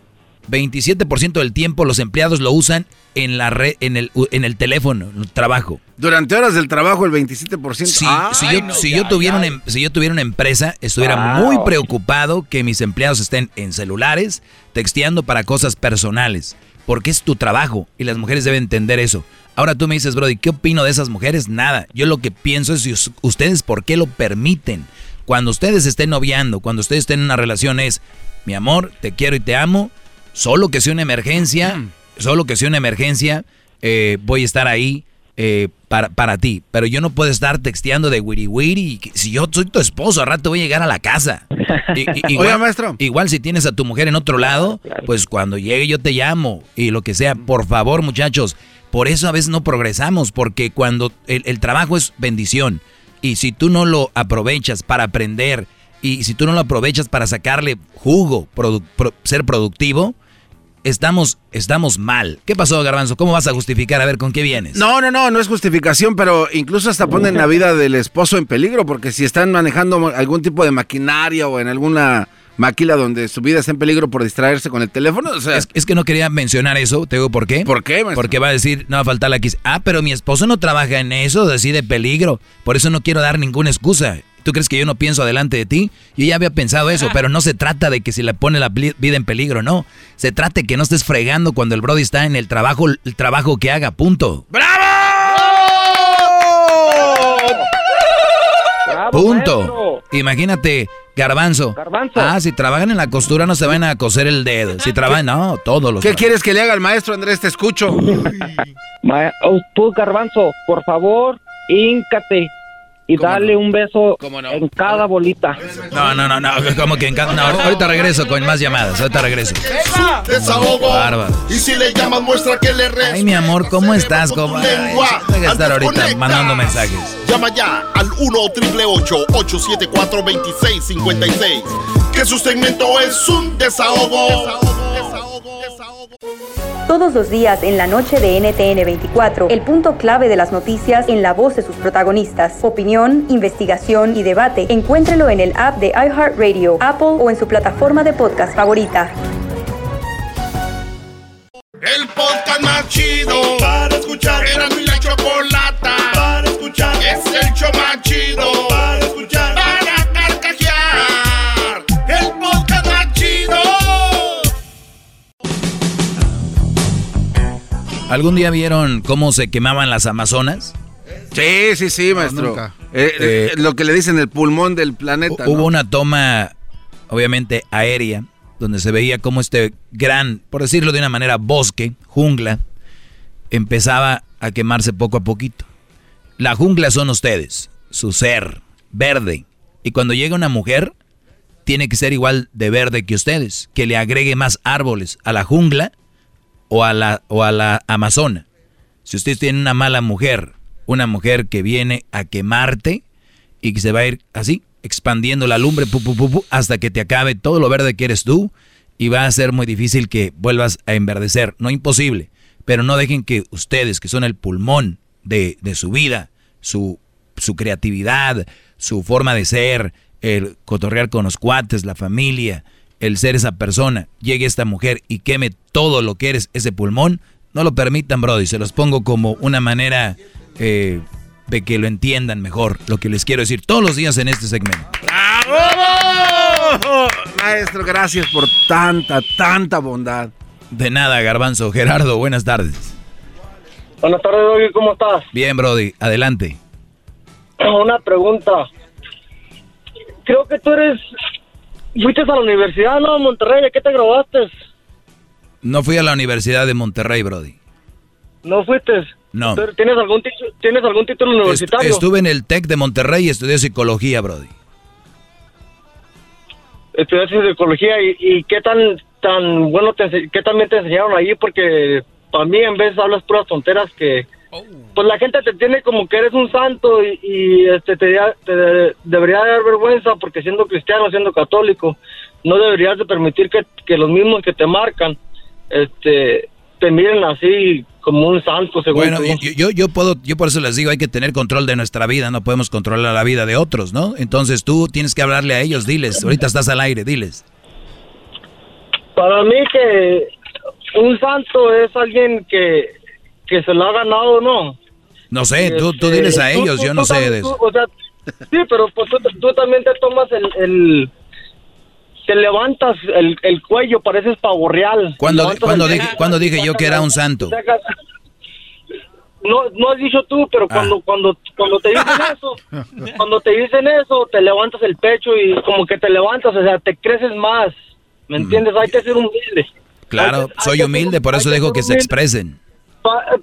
27% del tiempo los empleados lo usan en la red, en el, en el teléfono, en el trabajo. Durante horas del trabajo, el 27%. Si, Ay, si yo, no, si ya, yo tuviera una, em- si yo tuviera una empresa, estuviera Wow. muy preocupado que mis empleados estén en celulares, texteando para cosas personales, porque es tu trabajo y las mujeres deben entender eso. Ahora tú me dices, Brody, ¿qué opino de esas mujeres? Nada. Yo lo que pienso es si ustedes por qué lo permiten. Cuando ustedes estén noviando, cuando ustedes estén en una relación es, mi amor, te quiero y te amo, solo que sea una emergencia, solo que sea una emergencia, eh, voy a estar ahí eh, para, para ti. Pero yo no puedo estar texteando de wiri wiri. Si yo soy tu esposo, al rato voy a llegar a la casa. I- i- igual, Oiga, maestro. Igual si tienes a tu mujer en otro lado, pues cuando llegue yo te llamo y lo que sea. Por favor, muchachos, por eso a veces no progresamos, porque cuando el, el trabajo es bendición y si tú no lo aprovechas para aprender y si tú no lo aprovechas para sacarle jugo, produ- pro- ser productivo, estamos, estamos mal. ¿Qué pasó, Garbanzo? ¿Cómo vas a justificar? A ver, ¿con qué vienes? No, no, no, no es justificación, pero incluso hasta ponen la vida del esposo en peligro, porque si están manejando algún tipo de maquinaria o en alguna maquila donde su vida está en peligro por distraerse con el teléfono, o sea, Es, es que no quería mencionar eso, te digo por qué. ¿Por qué, maestro? Porque va a decir, no va a faltar la quiz. Ah, pero mi esposo no trabaja en eso, así de peligro. Por eso no quiero dar ninguna excusa. ¿Tú crees que yo no pienso adelante de ti? Yo ya había pensado eso, pero no se trata de que si le pone la vida en peligro, no. Se trata de que no estés fregando cuando el Brody está en el trabajo, el trabajo que haga, punto. Punto. Imagínate, garbanzo. Garbanzo. Ah, si trabajan en la costura no se van a coser el dedo. Si trabajan, no, todos los. ¿qué quieres que le haga al maestro Andrés? Te escucho. Ma- oh, tú, Garbanzo, por favor, híncate y dale un beso en cada bolita. No, no, no, no, como que en cada- no, ahorita regreso con más llamadas, ahorita regreso. Desahogo. Bárbaro. Y si le llamas, muestra que le. Ay, mi amor, ¿cómo estás? ¿Cómo? Deja de estar ahorita mandando mensajes. Llama ya al 1 888 874 2656 Que su segmento es un desahogo. Todos los días en la noche de NTN 24, el punto clave de las noticias en la voz de sus protagonistas. Opinión, investigación y debate. Encuéntrelo en el app de iHeartRadio, Apple o en su plataforma de podcast favorita. El podcast más chido para escuchar. Era mi la chocolata para escuchar. Es el show más chido para escuchar. ¿Algún día vieron cómo se quemaban las Amazonas? Sí, sí, sí, maestro. Eh, eh, lo que le dicen el pulmón del planeta. Hubo una toma, obviamente, aérea, donde se veía como este gran, por decirlo de una manera, bosque, jungla, empezaba a quemarse poco a poquito. La jungla son ustedes, su ser, verde. Y cuando llega una mujer, tiene que ser igual de verde que ustedes, que le agregue más árboles a la jungla o a la, o a la Amazona. Si ustedes tienen una mala mujer, una mujer que viene a quemarte y que se va a ir así, expandiendo la lumbre hasta que te acabe todo lo verde que eres tú y va a ser muy difícil que vuelvas a enverdecer. No imposible, pero no dejen que ustedes, que son el pulmón de, de su vida, su, su creatividad, su forma de ser, el cotorrear con los cuates, la familia, el ser esa persona, llegue esta mujer y queme todo lo que eres, ese pulmón, no lo permitan, Brody. Se los pongo como una manera eh, de que lo entiendan mejor, lo que les quiero decir todos los días en este segmento. ¡Bravo! Maestro, gracias por tanta, tanta bondad. De nada, Garbanzo. Gerardo, buenas tardes. Buenas tardes, Brody. ¿Cómo estás? Bien, Brody. Adelante. Una pregunta. Creo que tú eres... Fuiste a la universidad, ¿no? Monterrey. ¿A qué te graduaste? No fui a la Universidad de Monterrey, Brody. ¿No fuiste? No. ¿Tienes algún, ¿Tienes algún título universitario? Estuve en el TEC de Monterrey y estudié psicología, Brody. Estudiaste psicología y, y qué tan tan bueno te, qué también te enseñaron ahí porque para mí en vez hablas puras tonteras que pues la gente te tiene como que eres un santo y, este te, debería dar vergüenza porque siendo cristiano, siendo católico, no deberías de permitir que, que los mismos que te marcan este te miren así como un santo según bueno yo, yo puedo yo por eso les digo hay que tener control de nuestra vida no podemos controlar la vida de otros no entonces tú tienes que hablarle a ellos diles ahorita estás al aire diles. Para mí que un santo es alguien que, que se lo ha ganado no no sé tú, tú este, diles a ellos yo no sé de eso sí pero pues tú, también te tomas el te levantas el, el cuello, pareces pavo real. ¿Cuándo, cuando dije, cuando dije yo que era un santo? No, no has dicho tú, pero cuando, ah. cuando, cuando te dicen eso, cuando te dicen eso, te levantas el pecho y como que te levantas, o sea, te creces más. ¿Me entiendes? Hay que ser humilde. Claro, soy humilde, por eso dejo que se expresen.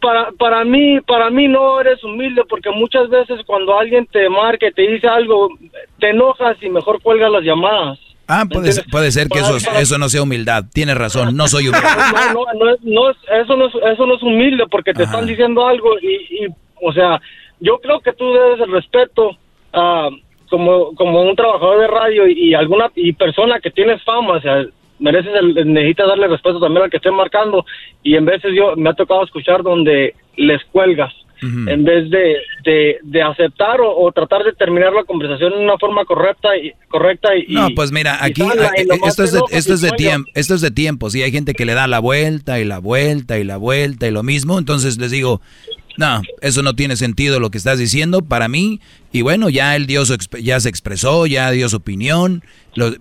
Para, para mí, para mí no eres humilde porque muchas veces cuando alguien te marca y te dice algo, te enojas y mejor cuelgas las llamadas. Ah, puede, ser, puede ser que eso, eso no sea humildad. Tienes razón, no soy humilde. No, no, no, eso, no es, eso no es humilde porque te están diciendo algo y, o sea, yo creo que tú debes el respeto uh, como, como un trabajador de radio y, alguna y persona que tienes fama, o sea, mereces el, necesitas darle respeto también al que esté marcando. Y en veces yo me ha tocado escuchar donde les cuelgas. En vez de, de, aceptar o, tratar de terminar la conversación en una forma correcta y correcta y no pues mira aquí esto es de, esto es de tiempo esto es de tiempo sí hay gente que le da la vuelta y la vuelta y la vuelta y lo mismo entonces les digo no, eso no tiene sentido lo que estás diciendo para mí. Y bueno, ya él dio ya se expresó, ya dio su opinión.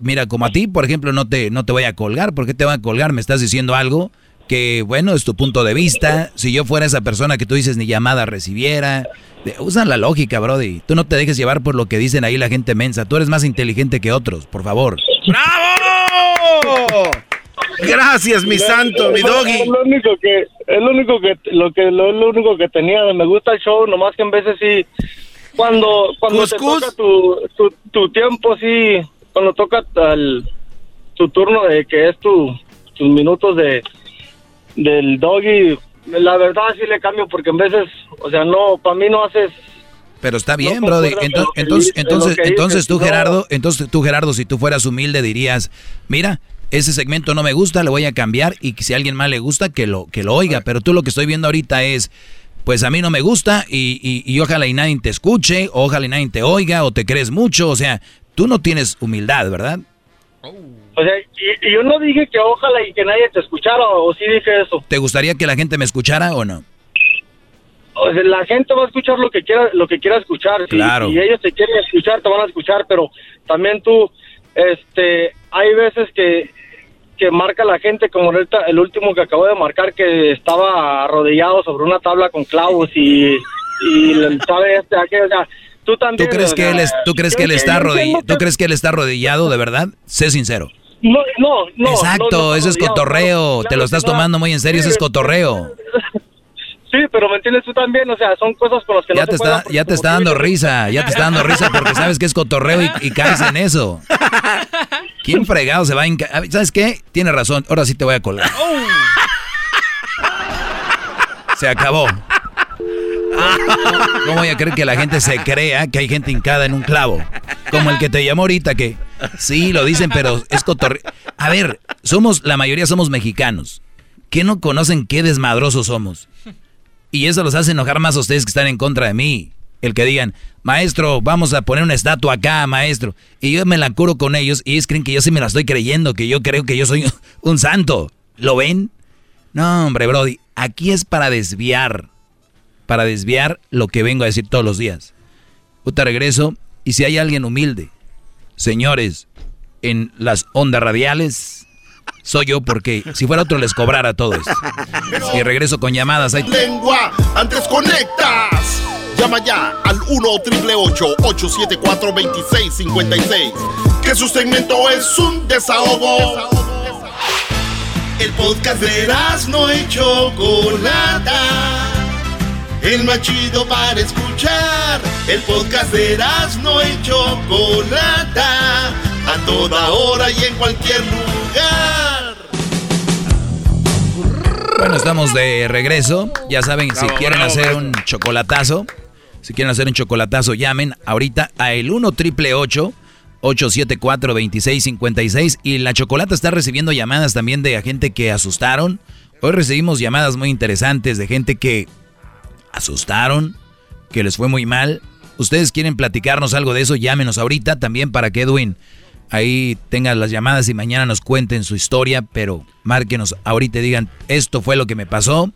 mira, como a ti, por ejemplo, no te, no te voy a colgar. ¿Por qué te voy a colgar? Me estás diciendo algo que bueno, es tu punto de vista. Si yo fuera esa persona que tú dices ni llamada recibiera, usan la lógica, Brody. Tú no te dejes llevar por lo que dicen ahí la gente mensa. Tú eres más inteligente que otros, por favor. ¡Bravo! Gracias, mi santo, mi doggy. Es lo único que, es lo único que, lo que, lo, único que tenía. Me gusta el show, nomás que en veces sí, cuando, cuando te toca tu, tu, tiempo, sí, cuando toca el, tu turno de que es tu, tus minutos de, del doggy, la verdad sí le cambio porque en veces, o sea, no, para mí no haces pero está bien, Brody. Entonces, entonces, entonces, entonces tú, Gerardo, entonces tú, Gerardo, si tú fueras humilde, dirías, mira, ese segmento no me gusta, le voy a cambiar y si a alguien más le gusta, que lo, que lo oiga. Pero tú lo que estoy viendo ahorita es, pues a mí no me gusta y, y, ojalá y nadie te escuche, ojalá y nadie te oiga o te crees mucho. O sea, tú no tienes humildad, ¿verdad? Oh. O sea, y, yo no dije que ojalá y que nadie te escuchara, o sí dije eso. ¿Te gustaría que la gente me escuchara o no? O sea, la gente va a escuchar lo que quiera, lo que quiera escuchar. Claro. Si, ellos te quieren escuchar, te van a escuchar, pero también tú, este, hay veces que que marca la gente, como el último que acabo de marcar, que estaba arrodillado sobre una tabla con clavos y, y sabe este, aquello, o sea, tú también. ¿Tú crees que él, es, ¿tú crees que él está arrodillado? ¿Tú crees que él está arrodillado de verdad? Sé sincero. No, no, no. Exacto, no, no, eso es cotorreo. Te lo estás tomando muy en serio, eso es cotorreo. Sí, pero me entiendes tú también, o sea, son cosas con las que Ya no te puede está, ya te está dando risa, ya te está dando risa porque sabes que es cotorreo y, y caes en eso. ¿Quién fregado se va a ¿Sabes qué? Tienes razón, ahora sí te voy a colgar. Se acabó. ¿Cómo voy a creer que la gente se crea que hay gente hincada en un clavo? Como el que te llamó ahorita que sí lo dicen, pero es cotorreo. A ver, somos, la mayoría somos mexicanos. ¿Qué no conocen qué desmadrosos somos? Y eso los hace enojar más a ustedes que están en contra de mí. El que digan, maestro, vamos a poner una estatua acá, maestro. Y yo me la curo con ellos y ellos creen que yo sí me la estoy creyendo, que yo creo que yo soy un santo. ¿Lo ven? No, hombre, Brody, aquí es para desviar. Para desviar lo que vengo a decir todos los días. Puta, regreso. Y si hay alguien humilde, señores, en las ondas radiales, soy yo porque si fuera otro les cobrara a todos. Y regreso con llamadas. Ahí. Lengua, antes conectas. Llama ya al 1-888-874-2656. Que su segmento es un desahogo. El podcast de no y Chocolata. El más chido para escuchar. El podcast de no y Chocolata. A toda hora y en cualquier lugar. Bueno, estamos de regreso. Ya saben, si Bravo, quieren bravo, hacer maestro. un chocolatazo, si quieren hacer un chocolatazo, llamen ahorita a el 1 triple 874 2656 y la chocolata está recibiendo llamadas también de gente que asustaron. Hoy recibimos llamadas muy interesantes de gente que asustaron, que les fue muy mal. Ustedes quieren platicarnos algo de eso, llámenos ahorita también para que Edwin ahí tenga las llamadas y mañana nos cuenten su historia, pero márquenos ahorita y digan, esto fue lo que me pasó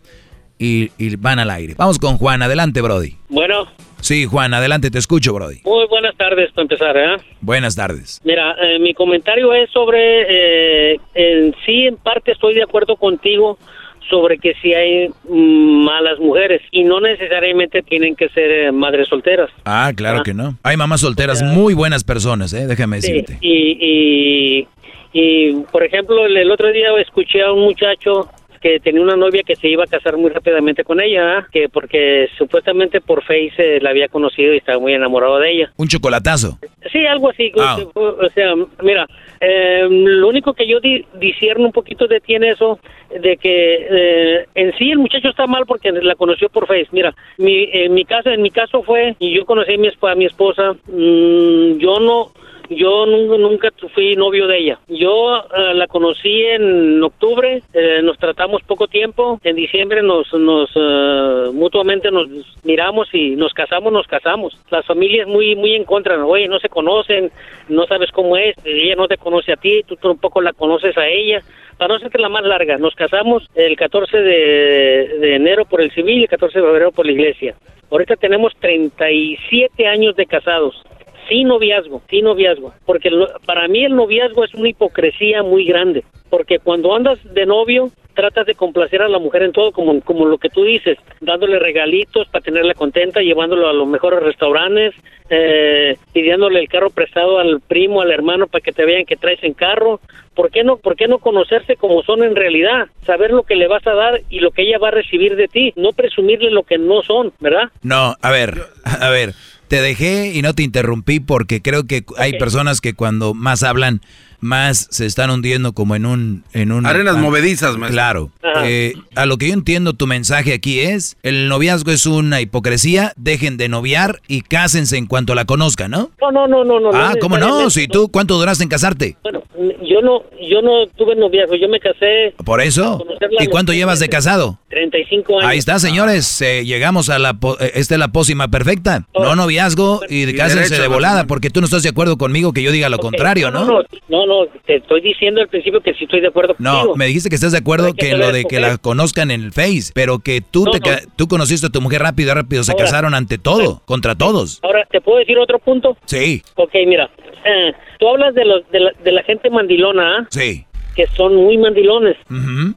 y, y van al aire. Vamos con Juan, adelante Brody. Bueno, Sí, Juan, adelante, te escucho Brody. muy buenas tardes para empezar, ¿eh? Buenas tardes. Mira, eh, mi comentario es sobre, eh, en sí, en parte estoy de acuerdo contigo sobre que sí hay mm, malas mujeres y no necesariamente tienen que ser eh, madres solteras. Ah, claro Ah. que no. Hay mamás solteras muy buenas personas, ¿eh? Déjame Sí, decirte. y, y, y, por ejemplo, el, el otro día escuché a un muchacho que tenía una novia que se iba a casar muy rápidamente con ella, ¿ah? que porque supuestamente por Face eh, la había conocido y estaba muy enamorado de ella. Un chocolatazo. Sí, algo así. Ah. O sea, mira, eh, lo único que yo di, discierno un poquito de ti en eso, de que eh, en sí el muchacho está mal porque la conoció por Face. Mira, mi, en mi caso, en mi caso fue, y yo conocí a mi, esp- a mi esposa, mm, yo no, yo nunca, nunca fui novio de ella. Yo eh, la conocí en octubre, eh, nos tratamos poco tiempo, en diciembre nos, nos eh, mutuamente nos miramos y nos casamos, nos casamos. Las familias muy, muy en contra, oye, no se conocen, no sabes cómo es, ella no te conoce a ti, tú tampoco la conoces a ella. Para no hacerte la más larga, nos casamos el 14 de, de enero por el civil y el 14 de febrero por la iglesia. Ahorita tenemos 37 años de casados sin noviazgo, sin noviazgo, porque para mí el noviazgo es una hipocresía muy grande, porque cuando andas de novio tratas de complacer a la mujer en todo, como, como lo que tú dices, dándole regalitos para tenerla contenta, llevándolo a los mejores restaurantes, eh, pidiéndole el carro prestado al primo, al hermano para que te vean que traes en carro. ¿Por qué no, por qué no conocerse como son en realidad? Saber lo que le vas a dar y lo que ella va a recibir de ti, no presumirle lo que no son, ¿verdad? No, a ver, a ver, te dejé y no te interrumpí porque creo que hay personas que cuando más hablan, más se están hundiendo como en un... En un Arenas ah, movedizas, maestro. Claro. Eh, a lo que yo entiendo, tu mensaje aquí es, el noviazgo es una hipocresía, dejen de noviar y cásense en cuanto la conozcan, ¿no? No, no, no, no, no. ah, ¿cómo no? Si tú, ¿cuánto duraste en casarte? Bueno, yo no, yo no tuve noviazgo, yo me casé Por eso. ¿Y cuánto llevas de casado? 35 años. Ahí está, señores. eh, llegamos a la. po- eh, esta es la pócima perfecta. No noviazgo y cásense derecho, de volada, porque tú no estás de acuerdo conmigo que yo diga lo contrario, ¿no? No, no, no, te estoy diciendo al principio que sí estoy de acuerdo No, contigo. me dijiste que estás de acuerdo que lo de que la conozcan en el Face, pero que tú No, te no. tú conociste a tu mujer rápido, rápido, se Ahora. casaron ante todo, contra todos. Ahora, ¿te puedo decir otro punto? Sí, Ok, mira, eh, tú hablas de, los, de, la, de la gente mandilona, ¿ah? sí. Que son muy mandilones.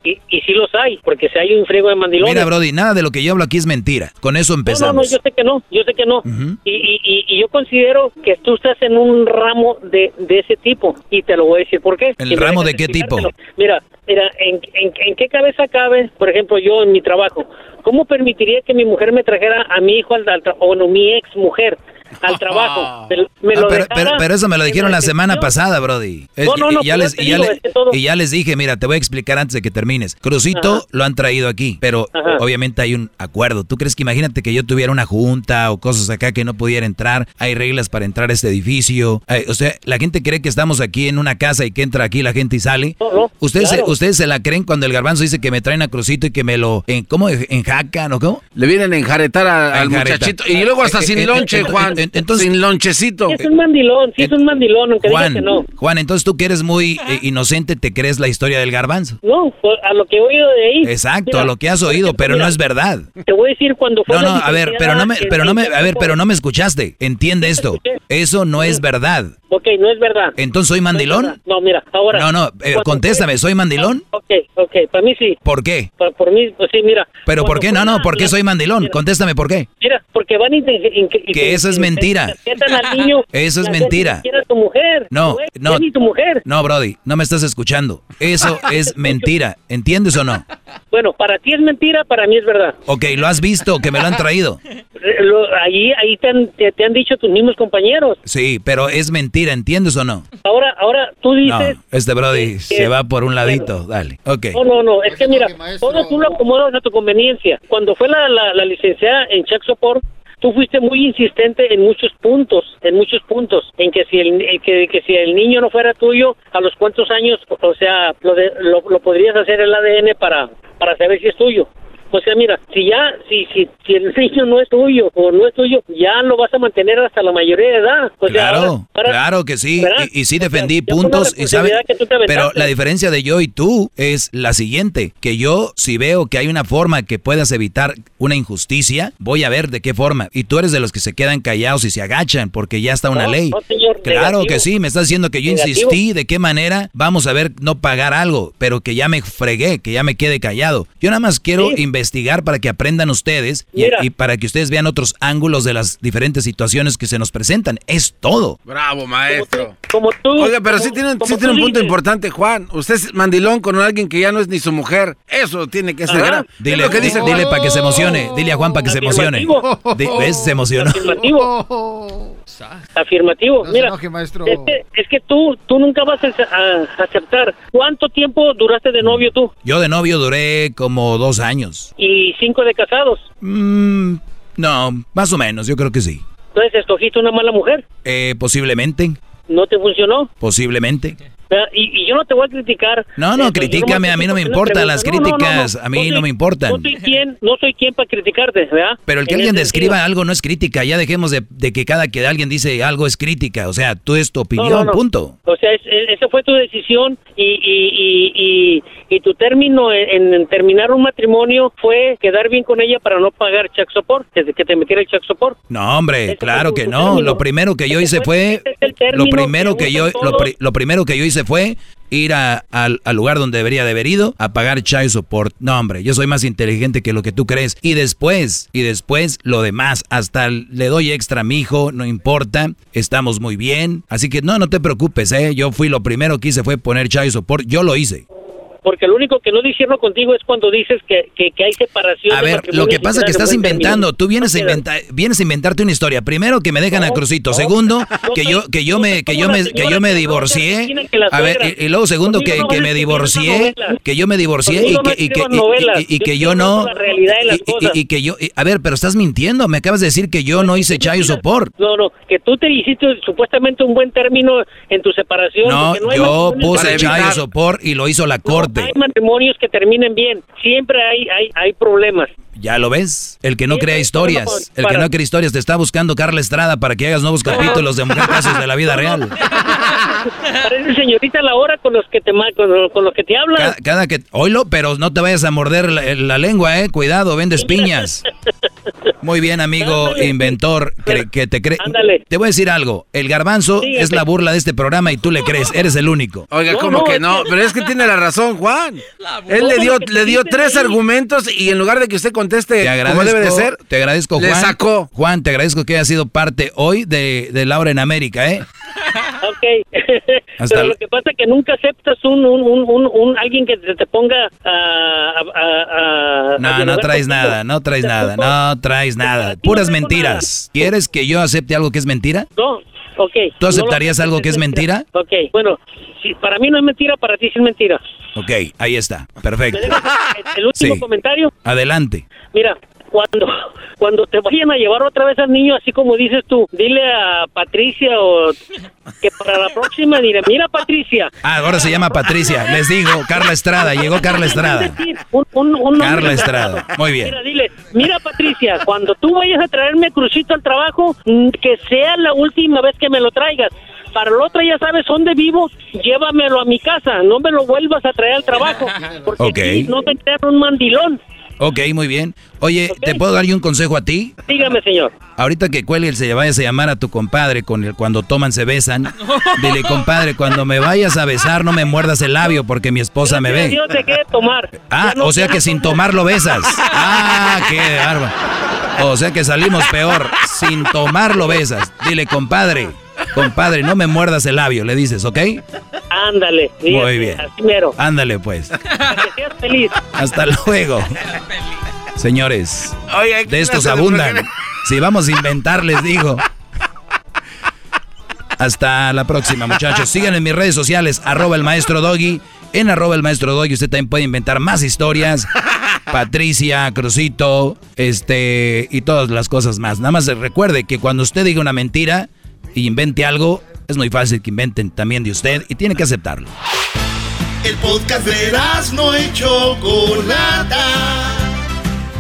y, y sí los hay, porque si hay un friego de mandilones. Mira, Brody, nada de lo que yo hablo aquí es mentira. Con eso empezamos. No, no, yo sé que no, yo sé que no. y, y, y, yo considero que tú estás en un ramo de, de ese tipo. Y te lo voy a decir por qué. ¿El ramo de qué tipo? Mira, mira, ¿en, en, en qué cabeza cabe, por ejemplo, yo en mi trabajo? ¿Cómo permitiría que mi mujer me trajera a mi hijo al, al o no, mi ex mujer al trabajo. Me, lo pero, pero, pero, eso me lo dijeron la semana pasada, Brody. No, no, no, y, ya les, y, ya les, y, ya les, dije, mira, te voy a explicar antes de que termines. Crucito Ajá. lo han traído aquí, pero Ajá. obviamente hay un acuerdo. ¿Tú crees que imagínate que yo tuviera una junta o cosas acá que no pudiera entrar? Hay reglas para entrar a este edificio. Hay, o sea, la gente cree que estamos aquí en una casa y que entra aquí la gente y sale. No, ¿Ustedes, claro. se, ¿Ustedes se la creen cuando el garbanzo dice que me traen a Crucito y que me lo... En, ¿Cómo? ¿Enjacan o cómo? Le vienen a enjaretar a, al Enjareta. muchachito. Y luego hasta Eh, sin eh, lonche, eh, Juan. eh, entonces- sin lonchecito. Es un mandilón, sí es un mandilón, aunque Juan, diga que no. Juan, entonces tú que eres muy eh, inocente, ¿te crees la historia del garbanzo? No, pues, a lo que he oído de ahí. Exacto, Mira, a lo que has oído, pero mira, no es verdad. Te voy a decir cuando fue No, no, a ver, pero no me, pero no me, a ver, pero no me escuchaste. Entiende esto. Eso no es verdad. Ok, no es verdad. Entonces soy mandilón. No, mira, ahora. No, no, eh, contéstame, ¿soy mandilón? Ok, ok, para mí sí. ¿Por qué? Por, por mí, pues sí, mira. Pero ¿por cuando qué? No, no, ¿por qué soy mandilón? Contéstame por qué. Mira, porque van in- Que eso es mentira. interpretan al niño. Eso es mentira. Tu mujer. No, no. tu mujer. No, Brody, no me estás escuchando. Eso es mentira. ¿Entiendes o no? Bueno, para ti es mentira, para mí es verdad. Ok, ¿lo has visto que me lo han traído? Eh, lo- ahí ahí te han, te, te han dicho tus mismos compañeros. Sí, pero es mentira, ¿entiendes o no? Ahora, ahora tú No, dices. este Brody se va por un ladito. Dale, ok. No, no, no, es que mira, todo tú lo acomodas a tu conveniencia. Cuando fue la, la, la licenciada en Check Support, tú fuiste muy insistente en muchos puntos, en muchos puntos, en que si el, que, que si el niño no fuera tuyo, a los cuántos años, o sea, lo, de, lo, lo podrías hacer el ADN para, para saber si es tuyo. O sea, mira, si ya, si, si, si el niño no es tuyo o no es tuyo, ya lo vas a mantener hasta la mayoría de edad. O sea, Claro, ahora- claro que sí. Y, y sí defendí es una puntos y sabe, pero la diferencia de yo y tú es la siguiente, que yo si veo que hay una forma que puedas evitar una injusticia, voy a ver de qué forma. Y tú eres de los que se quedan callados y se agachan porque ya está una No, ley. no, señor, claro negativo. que sí, me estás diciendo que yo Negativo. insistí, de qué manera vamos a ver no pagar algo, pero que ya me fregué, que ya me quede callado. Yo nada más quiero investigar para que aprendan ustedes y, para que ustedes vean otros ángulos de las diferentes situaciones que se nos presentan. Es todo. Bravo, maestro. Como tú. Oiga, pero como- sí tiene, como sí tiene un punto dices. importante, Juan. Usted es mandilón con alguien que ya no es ni su mujer. Eso tiene que ser grave. Dile, lo que dice dile Juan. para que se emocione. Dile a Juan para que se emocione. ¿Ves? Se emocionó. Afirmativo. Afirmativo. No Mira, enoje, maestro. es que, es que tú, tú nunca vas a, a aceptar. ¿Cuánto tiempo duraste de novio tú? Yo de novio duré como dos años. Y cinco de casados. Mm, no, más o menos, yo creo que sí. Entonces escogiste una mala mujer. Eh, posiblemente, No te funcionó. posiblemente. ¿verdad? Y, y yo no te voy a criticar. No, no, Eso, yo critícame, a mí no me importan las pregunto. No, no, no, críticas, no. a mí No me importan. No soy quien, no soy quien para criticarte, ¿verdad? Pero el que En alguien describa sentido. algo no es crítica, ya dejemos de, de que cada que alguien dice algo es crítica, o sea, tú es tu opinión, punto. O sea, es- esa fue tu decisión y, y, y, y, tu término en, en terminar un matrimonio fue quedar bien con ella para no pagar check support, desde que te metiera el check support. No, hombre, Ese claro que no. término. Lo primero que yo hice fue- es lo primero que que yo, lo, pri- lo primero que yo hice fue ir a- al, al lugar donde debería de haber ido a pagar child support. No, hombre, yo soy más inteligente que lo que tú crees. Y después, y después lo demás, hasta le doy extra a mi hijo, no importa, estamos muy bien. Así que no, no te preocupes, eh. Yo fui lo primero que hice fue poner child support, yo lo hice. Porque lo único que no disierno contigo es cuando dices que, que, que hay separación. A ver, lo que pasa es que estás inventando. Tú vienes a No inventar, vienes a inventarte una historia. Primero que me dejan a Crucito. Segundo que yo que yo me que yo me que yo me divorcié. A ver, y, y luego segundo que, que me divorcié, que yo me divorcié y que y que y- y- y que yo no La realidad de las y- y- cosas. y que yo y- a ver, pero estás mintiendo. Me acabas de decir que yo no hice child support. No, no, que tú te hiciste supuestamente un buen término en tu separación. No, yo puse que- child support y lo hizo la corte. Hay matrimonios que terminen bien. Siempre hay, hay, hay problemas. Ya lo ves, el que no crea historias, el que no crea historias te está buscando Carla Estrada para que hagas nuevos capítulos de Mujer Casos de la vida real. Parece señorita la hora con los que te ma- con, con los que te hablan. Cada, cada que, oílo, pero no te vayas a morder la, la lengua, eh, cuidado, vendes piñas. Muy bien, amigo Ándale. inventor, cre- que te cree. Ándale. Te voy a decir algo. El garbanzo Sí, es la burla de este programa y tú le crees. Eres el único. Oiga, No, ¿cómo no, que no? que- Pero es que tiene la razón, Juan. Él le dio, que le dio tres ahí. argumentos y en lugar de que usted conteste Te agradezco, como debe de ser, te agradezco, le Juan. sacó. Juan, te agradezco que hayas sido parte hoy de, de Laura en América, ¿eh? Ok. Hasta Pero lo que pasa es que nunca aceptas un, un, un, un, un- alguien que te, te ponga a... a, a- a No, no dialogar traes contigo. nada, no traes nada, no traes nada. Puras mentiras. ¿Quieres que yo acepte algo que es mentira? No, ok. ¿Tú No aceptarías lo- algo que es mentira? Ok, bueno, si para mí no es mentira, para ti sí es mentira. Ok, ahí está. Perfecto. ¿Me dejas el último Sí. comentario? Adelante. Mira, cuando cuando te vayan a llevar otra vez al niño, así como dices tú, dile a Patricia o que para la próxima dile, mira Patricia. Ah, ahora se llama Patricia. Les digo, Carla Estrada. Llegó Carla Estrada. Un, un, un nombre Carla. Estrada. Muy bien. Mira, dile, mira Patricia, cuando tú vayas a traerme crucito al trabajo, mm, que sea la última vez que me lo traigas. Para la otra ya sabes dónde vivo, llévamelo a mi casa, no me lo vuelvas a traer al trabajo, porque Ok. aquí no te un mandilón. Ok, muy bien. Oye, ¿te puedo dar yo un consejo a ti? Dígame, señor. Ahorita que cuelgue se vayas a llamar a tu compadre con el cuando toman se besan. Dile, compadre, cuando me vayas a besar no me muerdas el labio porque mi esposa me ve. Te quiere tomar. Ah, o sea que sin tomar lo besas. Ah, qué barba. O sea que salimos peor. Sin tomar lo besas. Dile, compadre, compadre, no me muerdas el labio, le dices, ¿ok? Ándale. fíjate, Muy bien. Así mero. Ándale pues. Para que seas feliz. Hasta luego. Señores, Oye, ¿qué de estos de abundan. Si vamos a inventar, les digo. Hasta la próxima, muchachos. Sigan en mis redes sociales, arroba el maestro Doggy. En arroba el maestro Doggy usted también puede inventar más historias. Patricia, Crucito, este, y todas las cosas más. Nada más recuerde que cuando usted diga una mentira y invente algo, es muy fácil que inventen también de usted y tiene que aceptarlo. El podcast de no y Chocolata.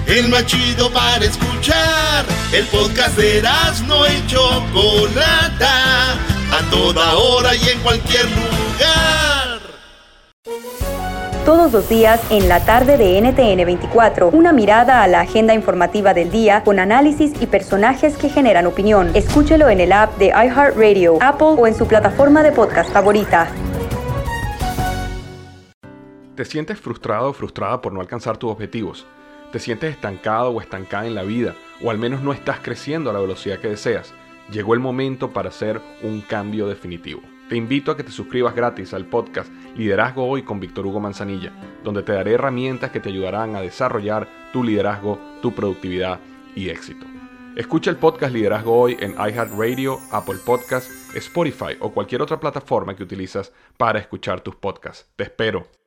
El más chido para escuchar. El podcast de no y Chocolata. A toda hora y en cualquier lugar. Todos los días en la tarde de NTN 24, una mirada a la agenda informativa del día con análisis y personajes que generan opinión. Escúchelo en el app de iHeartRadio, Apple o en su plataforma de podcast favorita. ¿Te sientes frustrado o frustrada por no alcanzar tus objetivos? ¿Te sientes estancado o estancada en la vida? ¿O al menos no estás creciendo a la velocidad que deseas? Llegó el momento para hacer un cambio definitivo. Te invito a que te suscribas gratis al podcast Liderazgo Hoy con Víctor Hugo Manzanilla, donde te daré herramientas que te ayudarán a desarrollar tu liderazgo, tu productividad y éxito. Escucha el podcast Liderazgo Hoy en iHeartRadio, Apple Podcasts, Spotify o cualquier otra plataforma que utilizas para escuchar tus podcasts. Te espero.